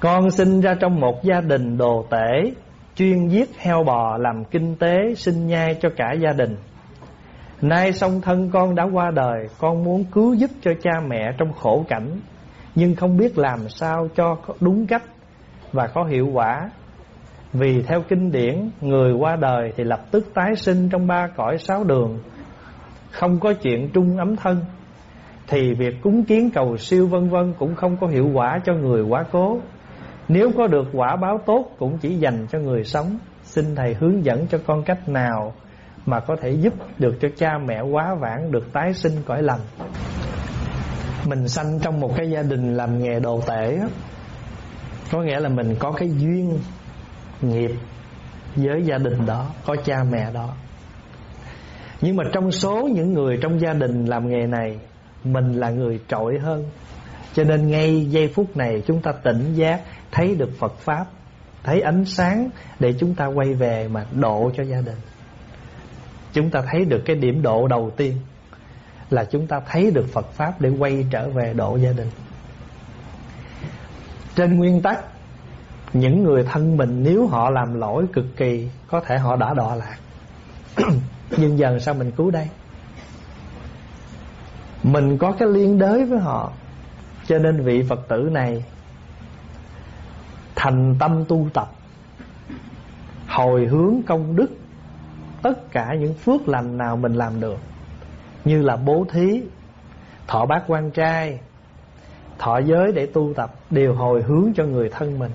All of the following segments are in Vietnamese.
Con sinh ra trong một gia đình đồ tể, Chuyên giết heo bò làm kinh tế sinh nhai cho cả gia đình. Nay song thân con đã qua đời, Con muốn cứu giúp cho cha mẹ trong khổ cảnh, Nhưng không biết làm sao cho đúng cách Và có hiệu quả. Vì theo kinh điển, Người qua đời thì lập tức tái sinh trong ba cõi sáu đường, Không có chuyện trung ấm thân, Thì việc cúng kiến cầu siêu vân vân Cũng không có hiệu quả cho người quá cố. Nếu có được quả báo tốt Cũng chỉ dành cho người sống, Xin Thầy hướng dẫn cho con cách nào mà có thể giúp được cho cha mẹ quá vãng được tái sinh cõi lành. Mình sanh trong một cái gia đình làm nghề đồ tể có nghĩa là mình có cái duyên nghiệp với gia đình đó, có cha mẹ đó. Nhưng mà trong số những người trong gia đình làm nghề này, mình là người trội hơn cho nên ngay giây phút này chúng ta tỉnh giác, thấy được phật pháp, thấy ánh sáng để chúng ta quay về mà độ cho gia đình. Chúng ta thấy được cái điểm độ đầu tiên Là chúng ta thấy được Phật Pháp Để quay trở về độ gia đình. Trên nguyên tắc, Những người thân mình Nếu họ làm lỗi cực kỳ, Có thể họ đã đọa lạc. Nhưng dần sao mình cứu đây? Mình có cái liên đới với họ cho nên vị Phật tử này Thành tâm tu tập, Hồi hướng công đức, tất cả những phước lành nào mình làm được, như là bố thí, thọ bát quan trai, thọ giới để tu tập, đều hồi hướng cho người thân mình.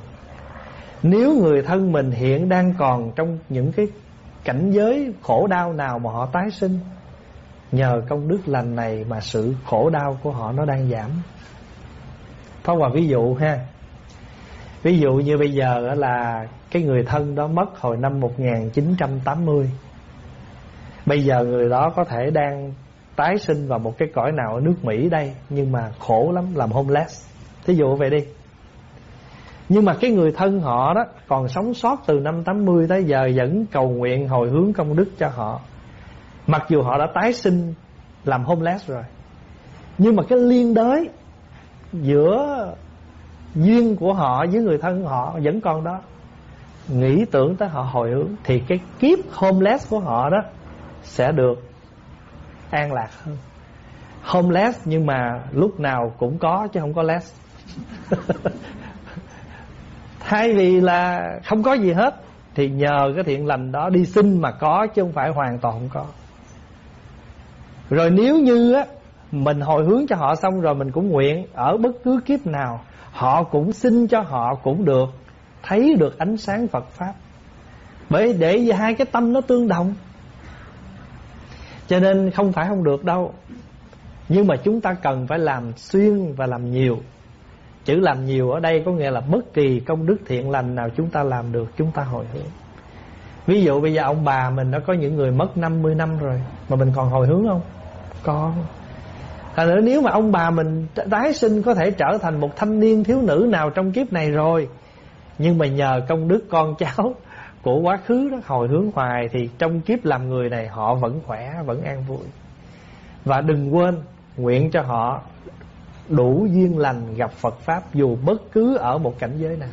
Nếu người thân mình hiện đang còn trong những cái cảnh giới khổ đau nào mà họ tái sinh, nhờ công đức lành này mà sự khổ đau của họ nó đang giảm. Pháp Hòa ví dụ ha. Ví dụ như bây giờ là Cái người thân đó mất hồi năm 1980 Bây giờ người đó có thể đang tái sinh vào một cái cõi nào ở nước Mỹ đây, Nhưng mà khổ lắm, làm homeless. Thí dụ vậy đi. Nhưng mà cái người thân họ đó Còn sống sót từ năm 80 tới giờ Vẫn cầu nguyện hồi hướng công đức cho họ. Mặc dù họ đã tái sinh Làm homeless rồi, Nhưng mà cái liên đới Giữa duyên của họ với người thân họ, Vẫn còn đó. Nghĩ tưởng tới họ, hồi hướng, Thì cái kiếp homeless của họ đó sẽ được an lạc hơn. Homeless nhưng mà lúc nào cũng có chứ không có less. Thay vì là không có gì hết, thì nhờ cái thiện lành đó đi xin mà có chứ không phải hoàn toàn không có. Rồi nếu như á mình hồi hướng cho họ xong rồi mình cũng nguyện. Ở bất cứ kiếp nào, họ cũng xin cho họ cũng được. Thấy được ánh sáng Phật pháp. Bởi để hai cái tâm nó tương đồng. Cho nên không phải không được đâu. Nhưng mà chúng ta cần phải làm xuyên và làm nhiều. Chữ làm nhiều ở đây có nghĩa là bất kỳ công đức thiện lành nào chúng ta làm được, chúng ta hồi hướng. Ví dụ bây giờ ông bà mình đã có những người mất 50 năm rồi. Mà mình còn hồi hướng không? có. Thành nữa nếu mà ông bà mình tái sinh có thể trở thành một thanh niên thiếu nữ nào trong kiếp này rồi. Nhưng mà nhờ công đức con cháu của quá khứ đó hồi hướng hoài thì trong kiếp làm người này họ vẫn khỏe, vẫn an vui. Và đừng quên, nguyện cho họ đủ duyên lành gặp Phật pháp dù bất cứ ở một cảnh giới nào.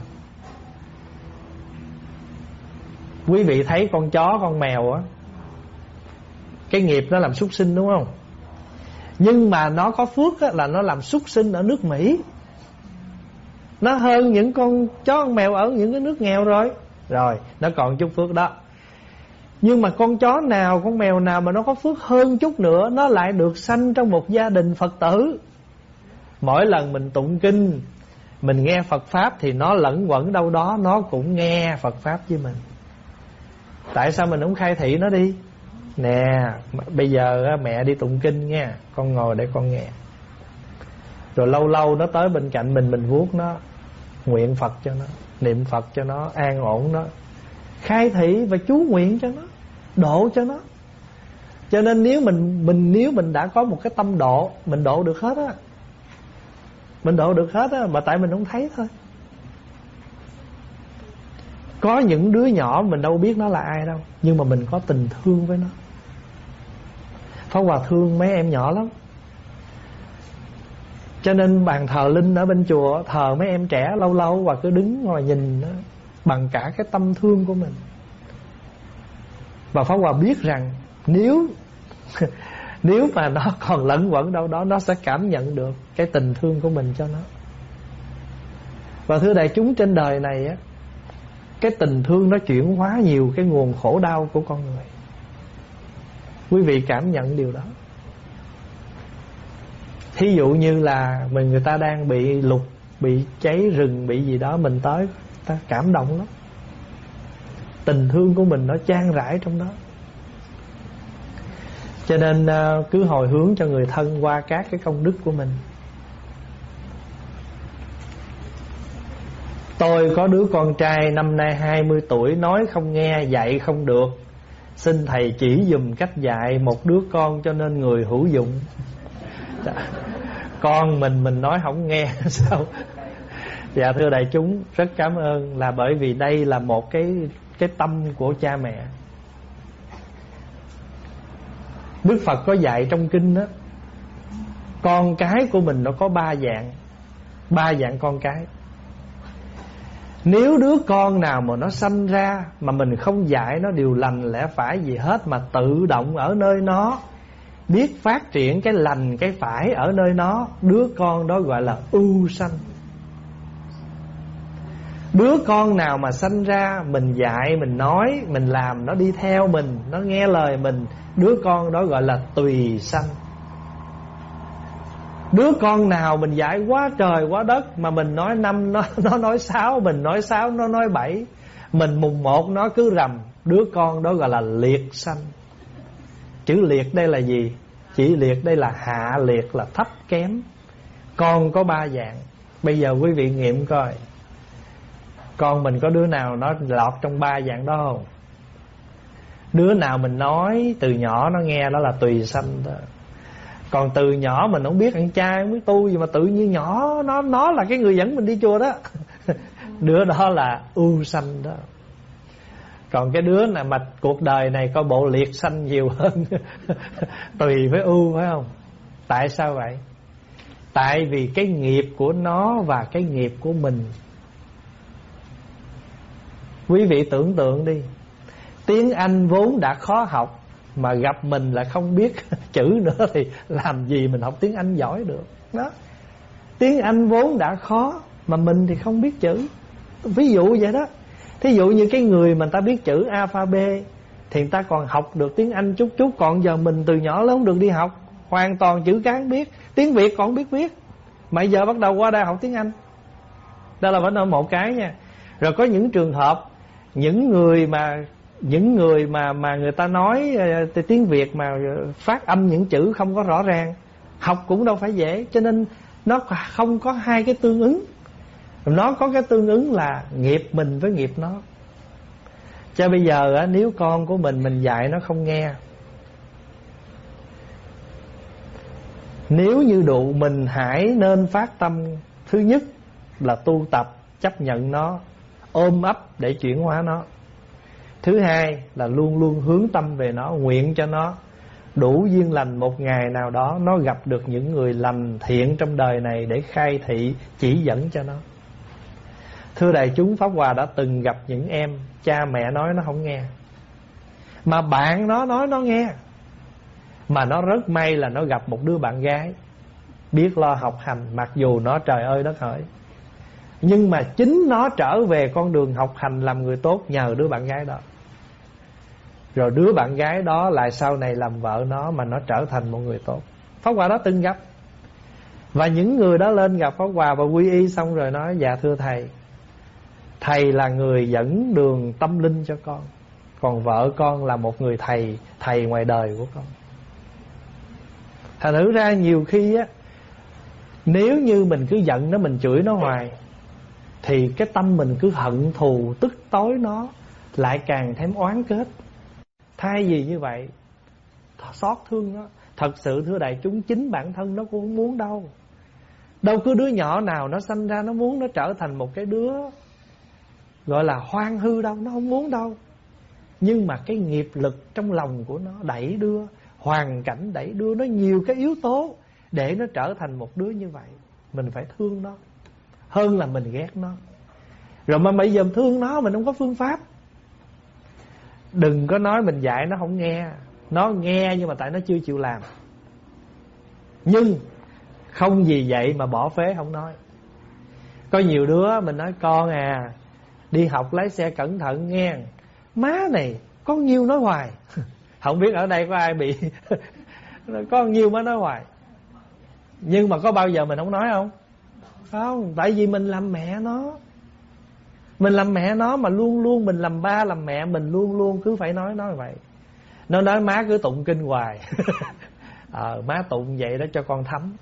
Quý vị thấy con chó, con mèo á, cái nghiệp nó làm súc sinh đúng không? Nhưng mà nó có phước á, là nó làm súc sinh ở nước Mỹ. Nó hơn những con chó con mèo ở những cái nước nghèo rồi. Rồi nó còn chút phước đó. Nhưng mà con chó nào con mèo nào mà nó có phước hơn chút nữa nó lại được sanh trong một gia đình phật tử. Mỗi lần mình tụng kinh mình nghe phật pháp thì nó lẫn quẩn đâu đó nó cũng nghe phật pháp với mình. Tại sao mình không khai thị nó đi? Nè, bây giờ mẹ đi tụng kinh nha, con ngồi để con nghe. Rồi lâu lâu nó tới bên cạnh mình mình vuốt nó, nguyện phật cho nó, niệm phật cho nó, an ổn nó, khai thị và chú nguyện cho nó, độ cho nó. Cho nên nếu mình mình, nếu mình đã có một cái tâm độ, mình độ được hết á, mình độ được hết á, mà tại mình không thấy thôi có những đứa nhỏ mình đâu biết nó là ai đâu nhưng mà mình có tình thương với nó. Pháp Hòa thương mấy em nhỏ lắm. Cho nên bàn thờ linh ở bên chùa thờ mấy em trẻ lâu lâu và cứ đứng ngồi nhìn đó, bằng cả cái tâm thương của mình. Và pháp hòa biết rằng nếu nếu mà nó còn lẫn quẩn đâu đó nó sẽ cảm nhận được cái tình thương của mình cho nó. Và thưa đại chúng trên đời này á cái tình thương nó chuyển hóa nhiều, cái nguồn khổ đau của con người. Quý vị cảm nhận điều đó. Thí dụ như là mình, người ta đang bị lục bị cháy rừng, bị gì đó, mình tới, ta cảm động lắm. Tình thương của mình nó chan rãi trong đó. Cho nên ờ, cứ hồi hướng cho người thân qua các cái công đức của mình. Tôi có đứa con trai năm nay 20 tuổi, Nói không nghe, dạy không được. Xin thầy chỉ dùm cách dạy Một đứa con cho nên người hữu dụng. Con mình mình nói không nghe, sao? Dạ thưa đại chúng, Rất cảm ơn là bởi vì đây là một cái cái tâm của cha mẹ. Đức Phật có dạy trong kinh đó, Con cái của mình nó có ba dạng Ba dạng con cái. Nếu đứa con nào mà nó sanh ra Mà mình không dạy nó điều lành lẽ phải gì hết Mà tự động ở nơi nó. Biết phát triển cái lành cái phải ở nơi nó Đứa con đó gọi là ưu sanh. Đứa con nào mà sanh ra Mình dạy, mình nói, mình làm Nó đi theo mình, nó nghe lời mình Đứa con đó gọi là tùy sanh. Đứa con nào mình dạy quá trời quá đất Mà mình nói năm nó, nó nói sáu Mình nói sáu nó nói bảy Mình mùng một nó cứ rầm. Đứa con đó gọi là liệt sanh. Chữ liệt đây là gì? Chỉ liệt đây là hạ liệt là thấp kém. Con có ba dạng. Bây giờ quý vị nghiệm coi. Con mình có đứa nào nó lọt trong ba dạng đó không? Đứa nào mình nói từ nhỏ nó nghe đó là tùy sanh đó còn từ nhỏ mình không biết ăn chay không biết tu gì mà tự nhiên nhỏ, nó nó là cái người dẫn mình đi chùa đó. Đứa đó là ưu sanh đó. Còn cái đứa này mà cuộc đời này có bộ liệt sanh nhiều hơn, tùy với ưu phải không? Tại sao vậy? Tại vì cái nghiệp của nó và cái nghiệp của mình. Quý vị tưởng tượng đi, tiếng anh vốn đã khó học mà gặp mình là không biết chữ nữa thì làm gì mình học tiếng anh giỏi được. Đó. Tiếng anh vốn đã khó, mà mình thì không biết chữ. Ví dụ vậy đó. Thí dụ như cái người mà ta biết chữ alpha b thì người ta còn học được tiếng anh chút chút, còn giờ mình từ nhỏ lớn không được đi học, hoàn toàn chữ cán biết. Tiếng việt còn biết viết. Mà giờ bắt đầu qua đây học tiếng anh. Đó là vấn đề một cái nha. Rồi có những trường hợp, những người mà những người mà mà người ta nói ờ, tiếng Việt mà ờ, phát âm những chữ không có rõ ràng, học cũng đâu phải dễ, cho nên nó không có hai cái tương ứng. Nó có cái tương ứng là nghiệp mình với nghiệp nó. Cho bây giờ nếu con của mình mình dạy nó không nghe, nếu như đủ mình hãy nên phát tâm, thứ nhất là tu tập, chấp nhận nó, ôm ấp để chuyển hóa nó. Thứ hai là luôn luôn hướng tâm về nó, Nguyện cho nó đủ duyên lành một ngày nào đó, Nó gặp được những người lành thiện trong đời này Để khai thị, chỉ dẫn cho nó. Thưa đại chúng, Pháp Hòa đã từng gặp những em, Cha mẹ nói nó không nghe. Mà bạn nó nói nó nghe. Mà nó rất may là nó gặp một đứa bạn gái, Biết lo học hành, Mặc dù nó trời ơi đất hỡi. Nhưng mà chính nó trở về con đường học hành Làm người tốt nhờ đứa bạn gái đó. Rồi đứa bạn gái đó lại sau này làm vợ nó Mà nó trở thành một người tốt. Pháp Hòa đó từng gặp. Và những người đó lên gặp Pháp Hòa Và quy y xong rồi nói Dạ thưa thầy Thầy là người dẫn đường tâm linh cho con, Còn vợ con là một người thầy Thầy ngoài đời của con. Thành thử ra nhiều khi á, Nếu như mình cứ giận nó, Mình chửi nó hoài thì cái tâm mình cứ hận thù, Tức tối nó Lại càng thêm oán kết. Thay vì như vậy Xót thương nó. Thật sự, thưa đại chúng, chính bản thân nó cũng không muốn đâu. Đâu cứ đứa nhỏ nào nó sanh ra Nó muốn nó trở thành một cái đứa, Gọi là hoang hư đâu, Nó không muốn đâu. Nhưng mà cái nghiệp lực trong lòng của nó Đẩy đưa, Hoàn cảnh đẩy đưa Nó nhiều cái yếu tố Để nó trở thành một đứa như vậy. Mình phải thương nó. Hơn là mình ghét nó. Rồi mà bây giờ thương nó, Mình không có phương pháp. Đừng có nói mình dạy nó không nghe. Nó nghe nhưng mà tại nó chưa chịu làm. Nhưng Không gì vậy mà bỏ phế không nói. Có nhiều đứa mình nói, con à Đi học lái xe cẩn thận nghe. Má này, Có nhiêu nói hoài. Không biết ở đây có ai bị Có nhiêu má nói hoài. Nhưng mà có bao giờ mình không nói không? Không Tại vì mình làm mẹ nó. Mình làm mẹ nó mà luôn luôn Mình làm ba làm mẹ Mình luôn luôn cứ phải nói nói vậy. Nó nói má cứ tụng kinh hoài. À, má tụng vậy đó cho con thấm.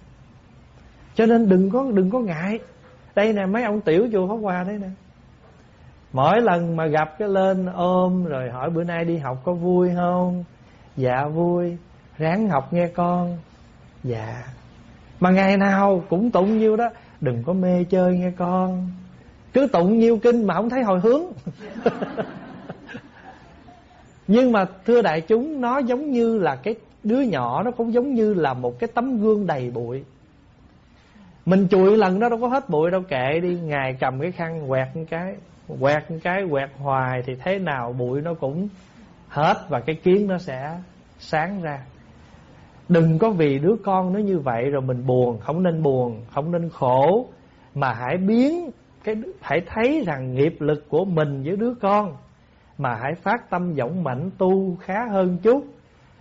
Cho nên đừng có đừng có ngại. Đây nè mấy ông tiểu chùa Pháp Hòa đấy nè. Mỗi lần mà gặp cái lên ôm Rồi hỏi bữa nay đi học có vui không? Dạ vui. Ráng học nghe con. Dạ. Mà ngày nào cũng tụng nhiêu đó. Đừng có mê chơi nghe con. Cứ tụng nhiêu kinh mà không thấy hồi hướng. Nhưng mà thưa đại chúng, Nó giống như là cái đứa nhỏ, Nó cũng giống như là một cái tấm gương đầy bụi. Mình chùi lần đó đâu có hết bụi đâu, kệ đi. Ngài cầm cái khăn quẹt một cái, Quẹt một cái, quẹt hoài Thì thế nào bụi nó cũng hết Và cái kiến nó sẽ sáng ra. Đừng có vì đứa con nó như vậy Rồi mình buồn Không nên buồn Không nên khổ. Mà hãy biến cái Hãy thấy rằng nghiệp lực của mình với đứa con Mà hãy phát tâm dũng mạnh tu khá hơn chút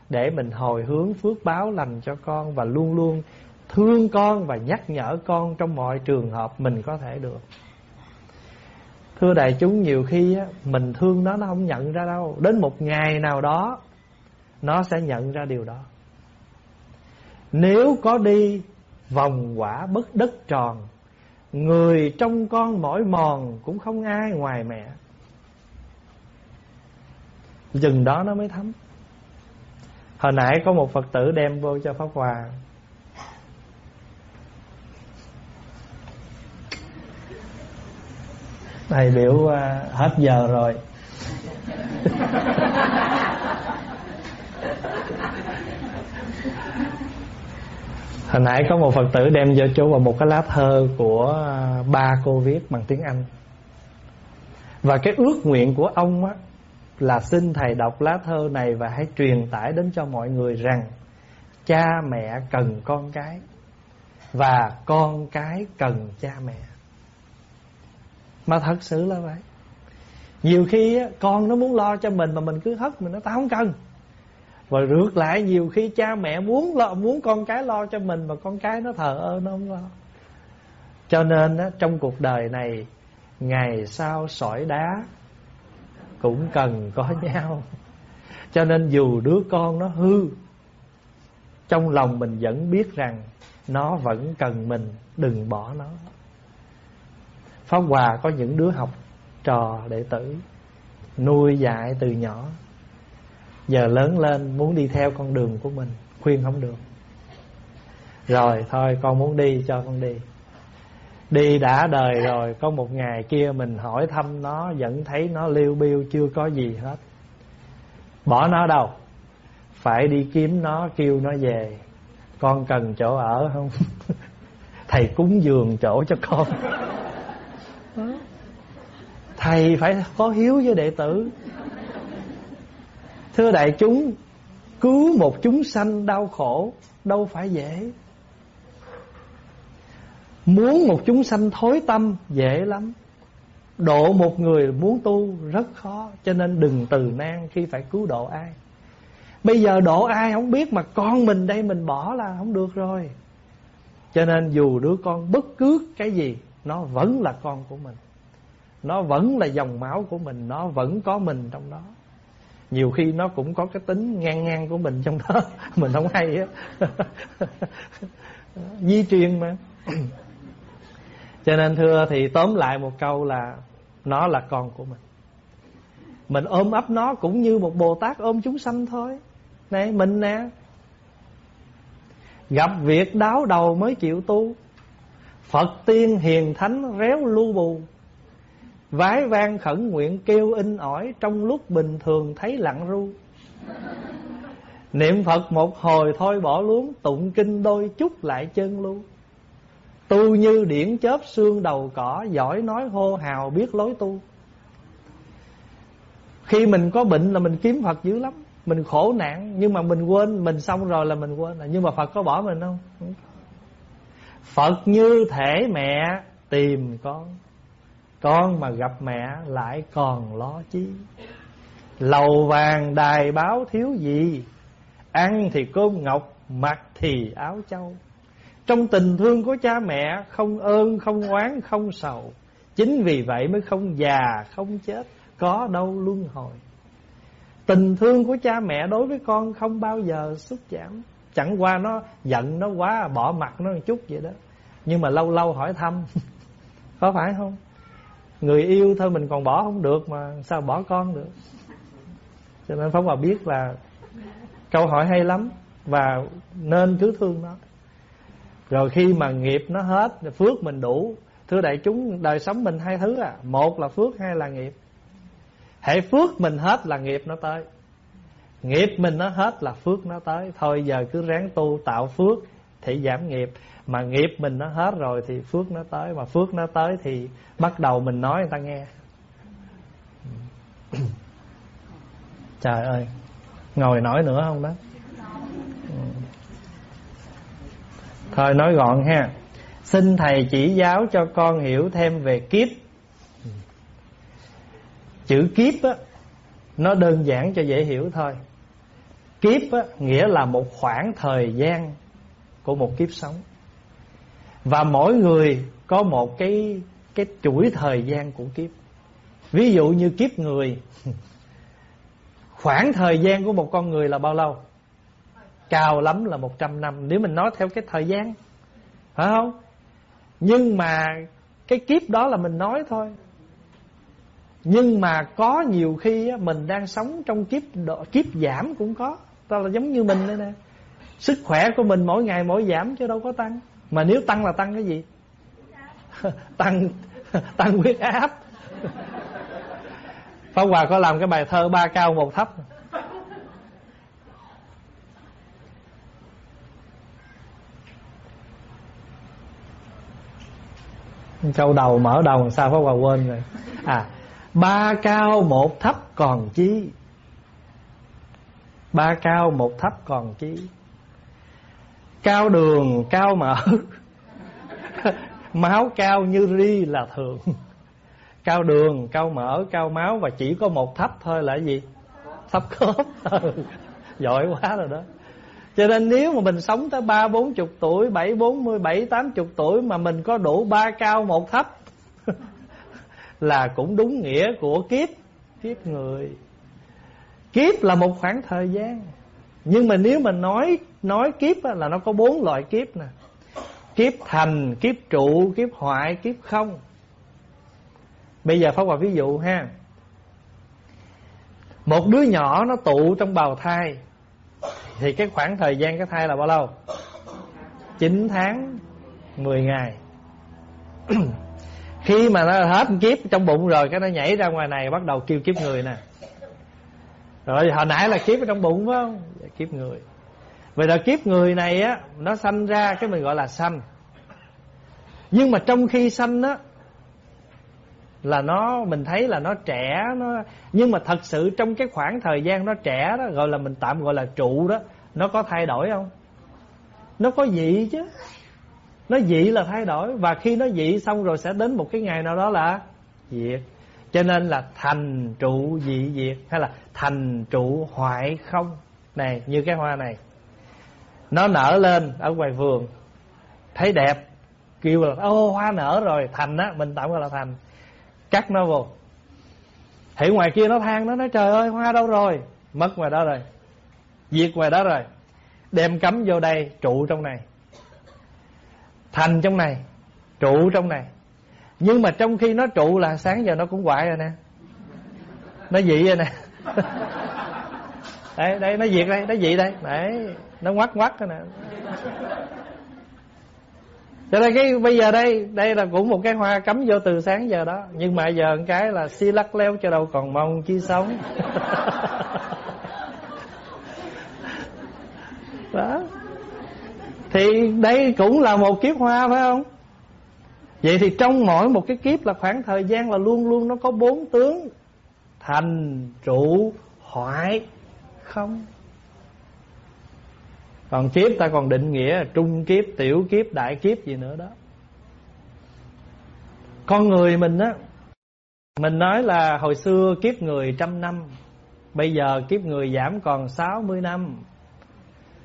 Để mình hồi hướng phước báo lành cho con Và luôn luôn thương con và nhắc nhở con Trong mọi trường hợp mình có thể được. Thưa đại chúng nhiều khi á, mình thương nó nó không nhận ra đâu. Đến một ngày nào đó Nó sẽ nhận ra điều đó. Nếu có đi vòng quả bất đất tròn. Người trong con mỏi mòn cũng không ai ngoài mẹ. Dừng đó nó mới thấm. Hồi nãy có một Phật tử đem vô cho Pháp Hòa. Thầy biểu uh, hết giờ rồi. Hồi nãy có một Phật tử đem cho chú vào một cái lá thơ của à, ba cô viết bằng tiếng Anh. Và cái ước nguyện của ông á Là xin Thầy đọc lá thơ này và hãy truyền tải đến cho mọi người rằng Cha mẹ cần con cái Và con cái cần cha mẹ. Mà thật sự là vậy nhiều khi á, con nó muốn lo cho mình mà mình cứ hất mình nó tao không cần và rước lại nhiều khi cha mẹ muốn lo muốn con cái lo cho mình mà con cái nó thờ ơ nó không lo. Cho nên á, trong cuộc đời này ngày sau sỏi đá cũng cần có nhau. Cho nên dù đứa con nó hư trong lòng mình vẫn biết rằng nó vẫn cần mình đừng bỏ nó. Pháp Hòa có những đứa học trò đệ tử Nuôi dạy từ nhỏ. Giờ lớn lên muốn đi theo con đường của mình Khuyên không được. Rồi thôi con muốn đi cho con đi. Đi đã đời rồi Có một ngày kia mình hỏi thăm nó Vẫn thấy nó liêu biêu chưa có gì hết. Bỏ nó đâu? Phải đi kiếm nó kêu nó về. Con cần chỗ ở không? Thầy cúng giường chỗ cho con. Thầy phải có hiếu với đệ tử Thưa đại chúng, Cứu một chúng sanh đau khổ Đâu phải dễ. Muốn một chúng sanh thối tâm Dễ lắm. Độ một người muốn tu rất khó, Cho nên đừng từ nan khi phải cứu độ ai. Bây giờ độ ai không biết Mà con mình đây mình bỏ là không được rồi. Cho nên dù đứa con bất cứ cái gì, Nó vẫn là con của mình. Nó vẫn là dòng máu của mình, nó vẫn có mình trong đó nhiều khi nó cũng có cái tính ngang ngang của mình trong đó. Mình không hay á. Di truyền mà. Cho nên thưa, thì tóm lại một câu là nó là con của mình. Mình ôm ấp nó cũng như một bồ tát ôm chúng sanh thôi. Này, mình nè. Gặp việc đáo đầu mới chịu tu. Phật tiên hiền thánh réo lu bù. Vái vang khẩn nguyện kêu in ỏi Trong lúc bình thường thấy lặng ru. Niệm Phật một hồi thôi bỏ luống, Tụng kinh đôi chút lại chân luôn Tu như điển chớp xương đầu cỏ, Giỏi nói hô hào biết lối tu. Khi mình có bệnh là mình kiếm Phật dữ lắm. Mình khổ nạn, Nhưng mà mình quên, Mình xong rồi là mình quên. Nhưng mà Phật có bỏ mình không? Phật như thể mẹ tìm con. Con mà gặp mẹ lại còn lo chi? Lầu vàng đài báo thiếu gì? Ăn thì cơm ngọc Mặc thì áo châu Trong tình thương của cha mẹ Không ơn, không oán, không sầu. Chính vì vậy mới không già, không chết Có đâu luân hồi. Tình thương của cha mẹ đối với con Không bao giờ xúc giảm. Chẳng qua nó giận nó quá Bỏ mặt nó một chút vậy đó. Nhưng mà lâu lâu hỏi thăm Có phải không? Người yêu thôi mình còn bỏ không được Mà, sao bỏ con được? Cho nên Pháp Hòa biết là Câu hỏi hay lắm Và nên cứ thương nó. Rồi khi mà nghiệp nó hết, Phước mình đủ, Thưa đại chúng, đời sống mình hai thứ à Một là phước, hai là nghiệp. Hệ phước mình hết là nghiệp nó tới. Nghiệp mình nó hết là phước nó tới. Thôi giờ cứ ráng tu tạo phước Thì giảm nghiệp. Mà nghiệp mình nó hết rồi thì phước nó tới. Mà phước nó tới thì bắt đầu mình nói người ta nghe. Trời ơi. Ngồi nổi nữa không đó? Thôi nói gọn ha. Xin Thầy chỉ giáo cho con hiểu thêm về kiếp. Chữ kiếp á Nó đơn giản cho dễ hiểu thôi. Kiếp á, nghĩa là một khoảng thời gian Của một kiếp sống. Và mỗi người có một cái cái chuỗi thời gian của kiếp. Ví dụ như kiếp người, Khoảng thời gian của một con người là bao lâu? Cao lắm là 100 năm. Nếu mình nói theo cái thời gian, Phải không? Nhưng mà Cái kiếp đó là mình nói thôi. Nhưng mà có nhiều khi Mình đang sống trong kiếp độ, Kiếp giảm cũng có. Ta là giống như mình đây nè. Sức khỏe của mình mỗi ngày mỗi giảm chứ đâu có tăng. Mà nếu tăng là tăng cái gì? Tăng Tăng huyết áp. Pháp Hòa có làm cái bài thơ ba cao một thấp. Câu đầu mở đầu sao Pháp Hòa quên rồi? À Ba cao một thấp còn chi? Ba cao một thấp còn chi Cao đường cao mỡ Máu cao như ri là thường. Cao đường, cao mỡ, cao máu Và chỉ có một thấp thôi là gì? Thấp khớp. Giỏi quá rồi đó. Cho nên nếu mà mình sống tới ba bốn chục tuổi bảy bốn mươi bảy tám chục tuổi Mà mình có đủ ba cao một thấp Là cũng đúng nghĩa của kiếp Kiếp người. Kiếp là một khoảng thời gian. Nhưng mà nếu mình nói nói kiếp là nó có bốn loại kiếp nè. Kiếp thành, kiếp trụ, kiếp hoại, kiếp không. Bây giờ Pháp Hòa ví dụ ha. Một đứa nhỏ nó tụ trong bào thai Thì cái khoảng thời gian cái thai là bao lâu? 9 tháng 10 ngày. Khi mà nó hết kiếp trong bụng rồi Cái nó nhảy ra ngoài này bắt đầu kêu kiếp người nè. Rồi hồi nãy là kiếp ở trong bụng phải không? Dạ, Kiếp người. Vậy là kiếp người này á Nó sanh ra cái mình gọi là sanh. Nhưng mà trong khi sanh á là nó mình thấy là nó trẻ nó nhưng mà thật sự trong cái khoảng thời gian nó trẻ đó gọi là mình tạm gọi là trụ đó nó có thay đổi không? Nó có dị chứ. Nó dị là thay đổi. Và khi nó dị xong rồi sẽ đến một cái ngày nào đó là diệt cho nên là thành trụ dị diệt, hay là thành trụ hoại không? Này, như cái hoa này. Nó nở lên ở ngoài vườn. Thấy đẹp. Kêu là, ô, hoa nở rồi. Thành á, mình tạm gọi là thành. Cắt nó vô. Thì ngoài kia nó than nó nói, trời ơi, hoa đâu rồi? Mất ngoài đó rồi. Diệt ngoài đó rồi. Đem cấm vô đây, trụ trong này. Thành trong này, trụ trong này nhưng mà trong khi nó trụ là sáng giờ nó cũng hoại rồi nè. Nó dị rồi nè. Đây đây nó diệt đây nó dị đây. Đấy nó ngoắt ngoắt rồi nè. Cho nên cái bây giờ đây đây là cũng một cái hoa cắm vô từ sáng giờ đó. Nhưng mà giờ cái là xi lắc leo cho đâu còn mong chi sống. Đó. Thì đây cũng là một kiếp hoa phải không Vậy thì trong mỗi một cái kiếp là khoảng thời gian là luôn luôn nó có bốn tướng. Thành, trụ, hoại, không. Còn kiếp ta còn định nghĩa trung kiếp, tiểu kiếp, đại kiếp gì nữa đó. Con người mình á Mình nói là hồi xưa kiếp người trăm năm Bây giờ kiếp người giảm còn 60 năm.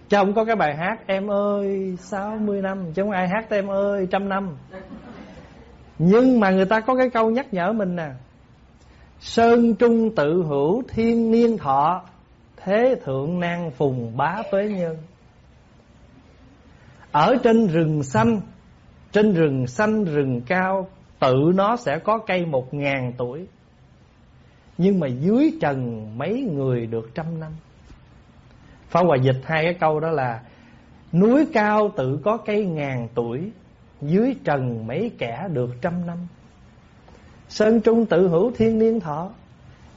Chứ không có cái bài hát Em ơi 60 năm Chứ không ai hát em ơi trăm năm. Nhưng mà người ta có cái câu nhắc nhở mình nè. Sơn trung tự hữu, thiên niên thọ, Thế thượng nan phùng bá tuế nhân. Ở trên rừng xanh, Trên rừng xanh rừng cao, Tự nó sẽ có cây một ngàn tuổi. Nhưng mà dưới trần mấy người được trăm năm. Phá Hòa dịch hai cái câu đó là, Núi cao tự có cây ngàn tuổi dưới trần mấy kẻ được trăm năm. Sơn trung tự hữu thiên niên thọ,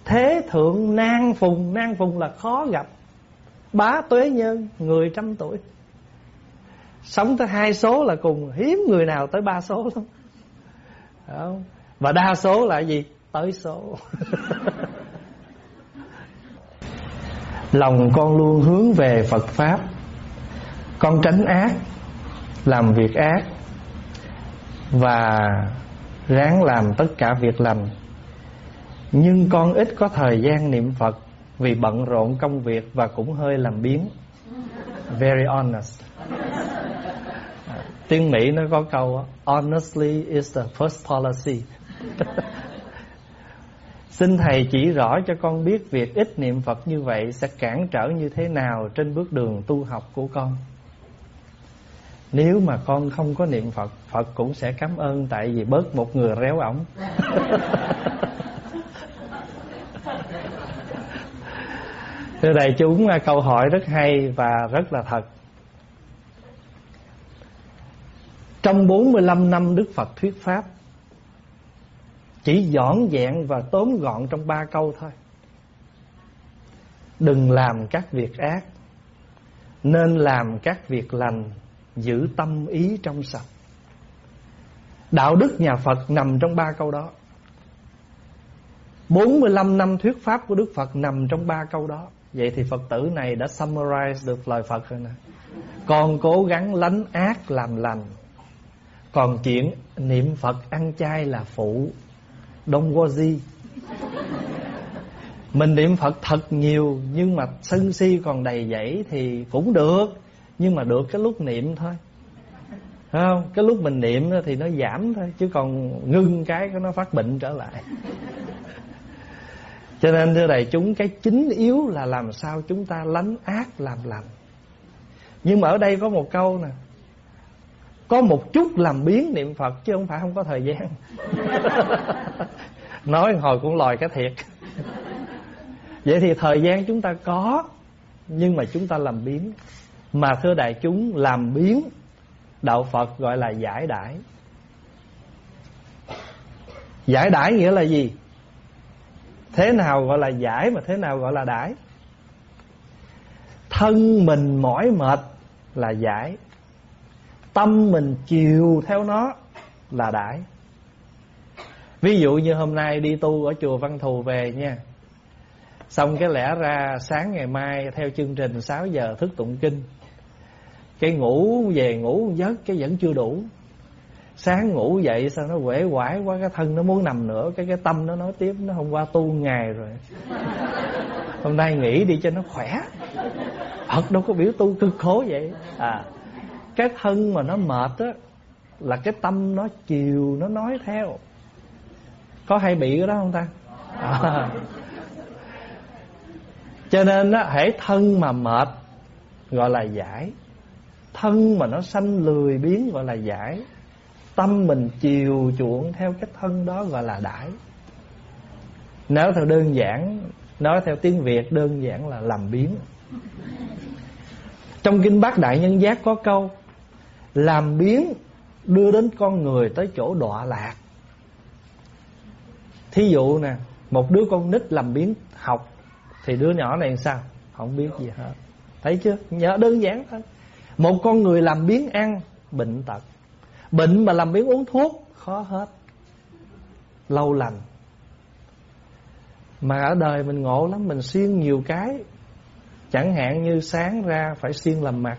Thế thượng nan phùng Nan phùng là khó gặp. Bá tuế nhân, Người trăm tuổi. Sống tới hai số là cùng, Hiếm người nào tới ba số lắm. Không? Và đa số là gì? Tới số. Lòng con luôn hướng về Phật Pháp. Con tránh ác, Làm việc ác. Và Ráng làm tất cả việc lành. Nhưng con ít có thời gian niệm Phật Vì bận rộn công việc Và cũng hơi làm biến Very honest. Tiếng Mỹ nó có câu, Honestly is the first policy. Xin Thầy chỉ rõ cho con biết việc ít niệm Phật như vậy sẽ cản trở như thế nào trên bước đường tu học của con. Nếu mà con không có niệm Phật, Phật cũng sẽ cảm ơn tại vì bớt một người réo ổng. Thưa đại chúng, câu hỏi rất hay và rất là thật. Trong 45 năm Đức Phật thuyết Pháp chỉ dọn dẹn và tóm gọn trong ba câu thôi Đừng làm các việc ác Nên làm các việc lành Giữ tâm ý trong sạch. Đạo đức nhà Phật nằm trong ba câu đó. 45 năm thuyết pháp của Đức Phật nằm trong ba câu đó. Vậy thì Phật tử này đã summarize được lời Phật rồi nè. Còn cố gắng lánh ác làm lành, Còn chuyện niệm Phật ăn chay là phụ. Don't worry Mình niệm Phật thật nhiều, Nhưng mà sân si còn đầy dẫy Thì cũng được. Nhưng mà được cái lúc niệm thôi. Thấy không? Cái lúc mình niệm thì nó giảm thôi, Chứ còn ngưng cái nó phát bệnh trở lại. Cho nên thưa đại chúng, Cái chính yếu là làm sao chúng ta lánh ác làm lành. Nhưng mà ở đây có một câu nè, có một chút làm biến niệm Phật chứ không phải không có thời gian. Nói hồi cũng lòi cái thiệt. Vậy thì thời gian chúng ta có, nhưng mà chúng ta làm biến mà thưa đại chúng, làm biến đạo Phật gọi là giải đãi. Giải đãi nghĩa là gì? Thế nào gọi là giải mà thế nào gọi là đãi? Thân mình mỏi mệt là giải. Tâm mình chiều theo nó là đãi. Ví dụ như hôm nay đi tu ở chùa văn thù về nha. Xong cái lẽ ra sáng ngày mai theo chương trình 6 giờ thức tụng kinh cái ngủ về ngủ giấc cái vẫn chưa đủ. Sáng ngủ dậy sao nó quể quải quá, cái thân nó muốn nằm nữa, cái cái tâm nó nói tiếp, nó hôm qua tu ngày rồi. Hôm nay nghỉ đi cho nó khỏe. Phật đâu có biểu tu cực khổ vậy. À cái thân mà nó mệt á, là cái tâm nó chiều, nó nói theo. Có hay bị cái đó không ta? À. cho nên á hễ thân mà mệt, gọi là giải thân mà nó sanh lười biến gọi là giải. Tâm mình chiều chuộng theo cái thân đó gọi là đãi. Nếu theo đơn giản, nói theo tiếng việt đơn giản là làm biến trong kinh bát đại nhân giác có câu, làm biến đưa đến con người tới chỗ đọa lạc. Thí dụ nè, một đứa con nít làm biến học, thì đứa nhỏ này sao? Không biết gì hết. Thấy chưa? Nhớ, đơn giản thôi một con người làm biến ăn, bệnh tật. Bệnh mà làm biến uống thuốc, khó hết. Lâu lành. Mà ở đời mình ngộ lắm, mình siêng nhiều cái. Chẳng hạn như sáng ra phải siêng làm mặt.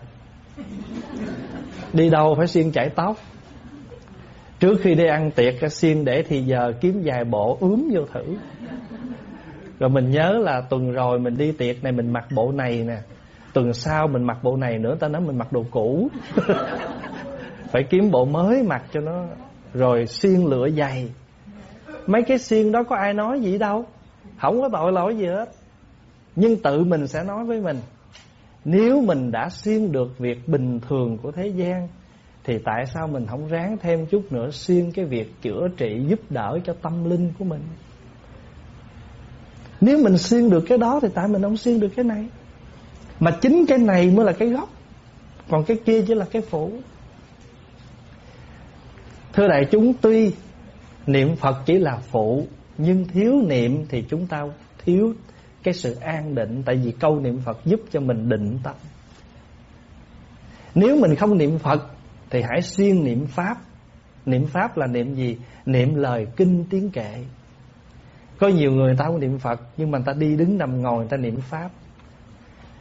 Đi đâu phải siêng chải tóc. Trước khi đi ăn tiệc cái để thì giờ kiếm vài bộ ướm vô thử. Rồi mình nhớ là tuần rồi mình đi tiệc này, mình mặc bộ này nè tuần sau mình mặc bộ này nữa ta nói mình mặc đồ cũ. Phải kiếm bộ mới mặc cho nó, rồi xiên lửa dày. Mấy cái xiên đó có ai nói gì đâu, không có tội lỗi gì hết. Nhưng tự mình sẽ nói với mình, nếu mình đã xiên được việc bình thường của thế gian, thì tại sao mình không ráng thêm chút nữa xuyên cái việc chữa trị, giúp đỡ cho tâm linh của mình? Nếu mình xuyên được cái đó thì tại mình không xuyên được cái này mà chính cái này mới là cái gốc. Còn cái kia chỉ là cái phụ thưa đại chúng, tuy niệm phật chỉ là phụ nhưng thiếu niệm thì chúng ta thiếu cái sự an định, tại vì câu niệm phật giúp cho mình định tâm. Nếu mình không niệm phật, thì hãy xuyên niệm pháp. Niệm pháp là niệm gì? Niệm lời kinh tiếng kệ. Có nhiều người ta không niệm phật, nhưng mà người ta đi đứng nằm ngồi, người ta niệm pháp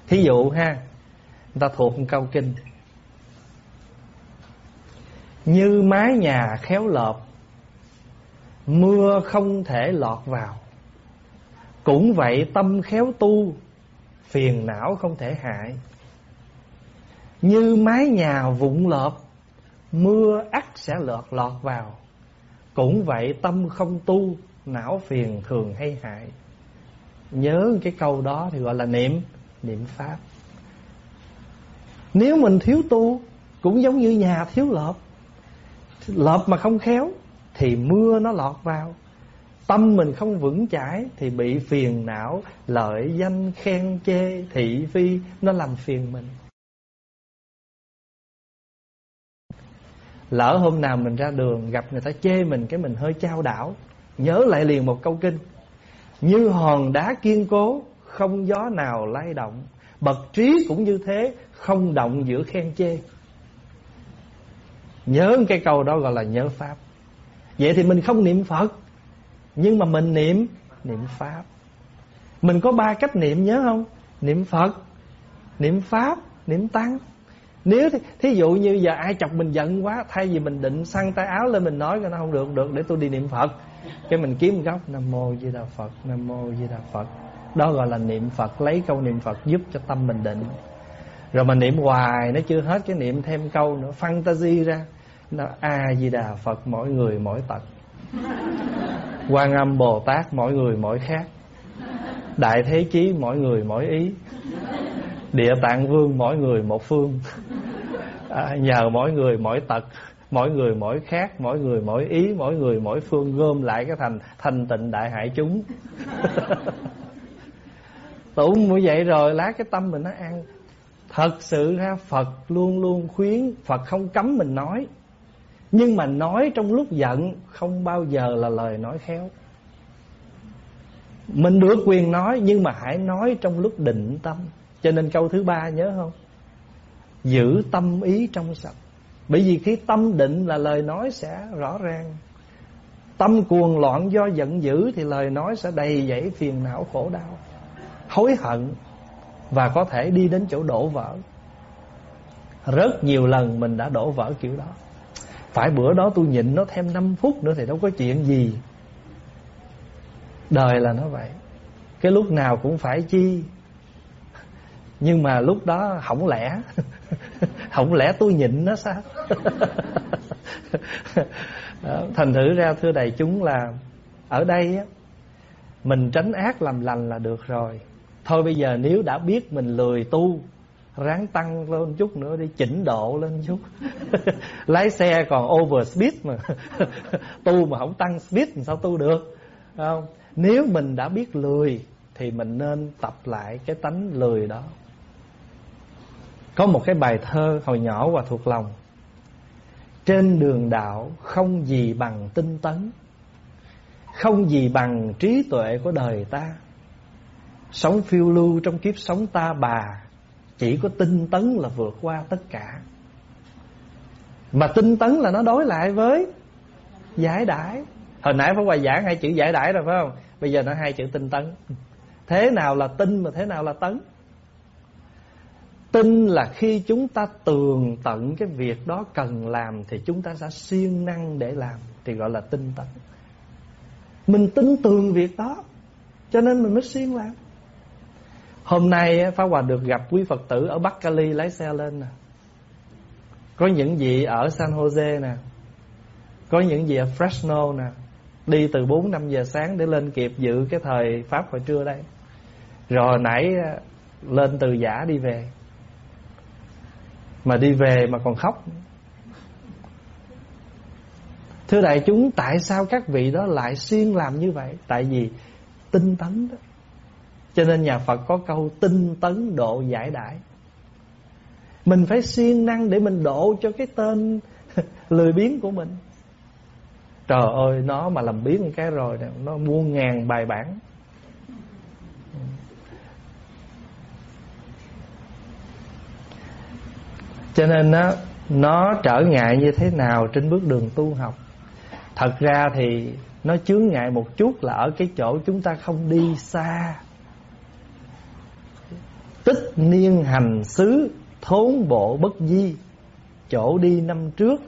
thí dụ ha, người ta thuộc một câu kinh. Như mái nhà khéo lợp, mưa không thể lọt vào. Cũng vậy tâm khéo tu, phiền não không thể hại. Như mái nhà vụn lợp, Mưa ắt sẽ lọt lọt vào. Cũng vậy tâm không tu, Não phiền thường hay hại. Nhớ cái câu đó thì gọi là niệm Niệm Pháp. Nếu mình thiếu tu, Cũng giống như nhà thiếu lợp. Lợp mà không khéo, Thì mưa nó lọt vào. Tâm mình không vững chãi, Thì bị phiền não. Lợi danh khen chê, Thị phi, Nó làm phiền mình. Lỡ hôm nào mình ra đường, gặp người ta chê mình, Cái mình hơi trao đảo. Nhớ lại liền một câu kinh. Như hòn đá kiên cố không gió nào lay động. Bậc trí cũng như thế Không động giữa khen chê. Nhớ cái câu đó gọi là nhớ Pháp. Vậy thì mình không niệm Phật Nhưng mà mình niệm Niệm Pháp. Mình có ba cách niệm nhớ không? Niệm Phật Niệm Pháp Niệm Tăng. Nếu thì, thí dụ như giờ ai chọc mình giận quá Thay vì mình định săn tay áo lên mình nói cái nó không được được để tôi đi niệm Phật. Cái mình kiếm góc Nam Mô Di Đà Phật Nam Mô Di Đà Phật. Đó gọi là niệm Phật Lấy câu niệm Phật giúp cho tâm mình định. Rồi mà niệm hoài nó chưa hết cái niệm thêm câu nữa Fantasy ra. Nó A Di Đà Phật mỗi người mỗi tật. Quan âm Bồ Tát mỗi người mỗi khác. Đại Thế Chí mỗi người mỗi ý. Địa tạng vương mỗi người một phương. À, Nhờ mỗi người mỗi tật Mỗi người mỗi khác Mỗi người mỗi ý Mỗi người mỗi phương Gom lại cái thành thanh tịnh đại hải chúng. Tụng như vậy rồi Lát cái tâm mình nó ăn. Thật sự ra Phật luôn luôn khuyến, Phật không cấm mình nói. Nhưng mà nói trong lúc giận, Không bao giờ là lời nói khéo. Mình được quyền nói, Nhưng mà hãy nói trong lúc định tâm. Cho nên câu thứ ba nhớ không? Giữ tâm ý trong sạch. Bởi vì khi tâm định là lời nói sẽ rõ ràng. Tâm cuồng loạn do giận dữ Thì lời nói sẽ đầy dẫy phiền não khổ đau. Hối hận Và có thể đi đến chỗ đổ vỡ. Rất nhiều lần mình đã đổ vỡ kiểu đó. Phải bữa đó tôi nhịn nó thêm 5 phút nữa Thì đâu có chuyện gì. Đời là nó vậy. Cái lúc nào cũng phải chi. Nhưng mà lúc đó hỏng lẽ hỏng lẽ tôi nhịn nó sao? Thành thử ra thưa đại chúng là, ở đây á, mình tránh ác làm lành là được rồi thôi bây giờ nếu đã biết mình lười tu, ráng tăng lên chút nữa đi, chỉnh độ lên chút. Lái xe còn over speed mà. Tu mà không tăng speed làm sao tu được? Không? Nếu mình đã biết lười thì mình nên tập lại cái tánh lười đó. Có một cái bài thơ hồi nhỏ và thuộc lòng. Trên đường đạo không gì bằng tinh tấn, Không gì bằng trí tuệ của đời ta. Sống phiêu lưu trong kiếp sống ta bà, Chỉ có tinh tấn là vượt qua tất cả. Mà tinh tấn là nó đối lại với giải đãi. Hồi nãy phải qua giảng hai chữ giải đãi rồi, phải không? Bây giờ nó hai chữ tinh tấn. Thế nào là tinh mà thế nào là tấn? Tin là khi chúng ta tường tận cái việc đó cần làm Thì chúng ta sẽ siêng năng để làm, Thì gọi là tinh tấn. Mình tin tường việc đó, Cho nên mình mới siêng làm. Hôm nay Pháp Hòa được gặp quý Phật tử ở Bắc Cali lái xe lên nè. Có những vị ở San Jose nè. Có những vị ở Fresno nè. Đi từ 4-5 giờ sáng để lên kịp dự cái thời Pháp hồi trưa đây. Rồi nãy lên từ giả đi về. Mà đi về mà còn khóc. Thưa đại chúng, Tại sao các vị đó lại xuyên làm như vậy? Tại vì tinh tấn đó. Cho nên nhà Phật có câu Tinh tấn độ giải đãi. Mình phải siêng năng Để mình độ cho cái tên Lười biếng của mình. Trời ơi, nó mà làm biến một cái rồi Nó muôn ngàn bài bản. Cho nên nó nó trở ngại như thế nào trên bước đường tu học? Thật ra thì nó chướng ngại một chút là ở cái chỗ chúng ta không đi xa. Tích niên hành xứ, thốn bộ bất di. Chỗ đi năm trước,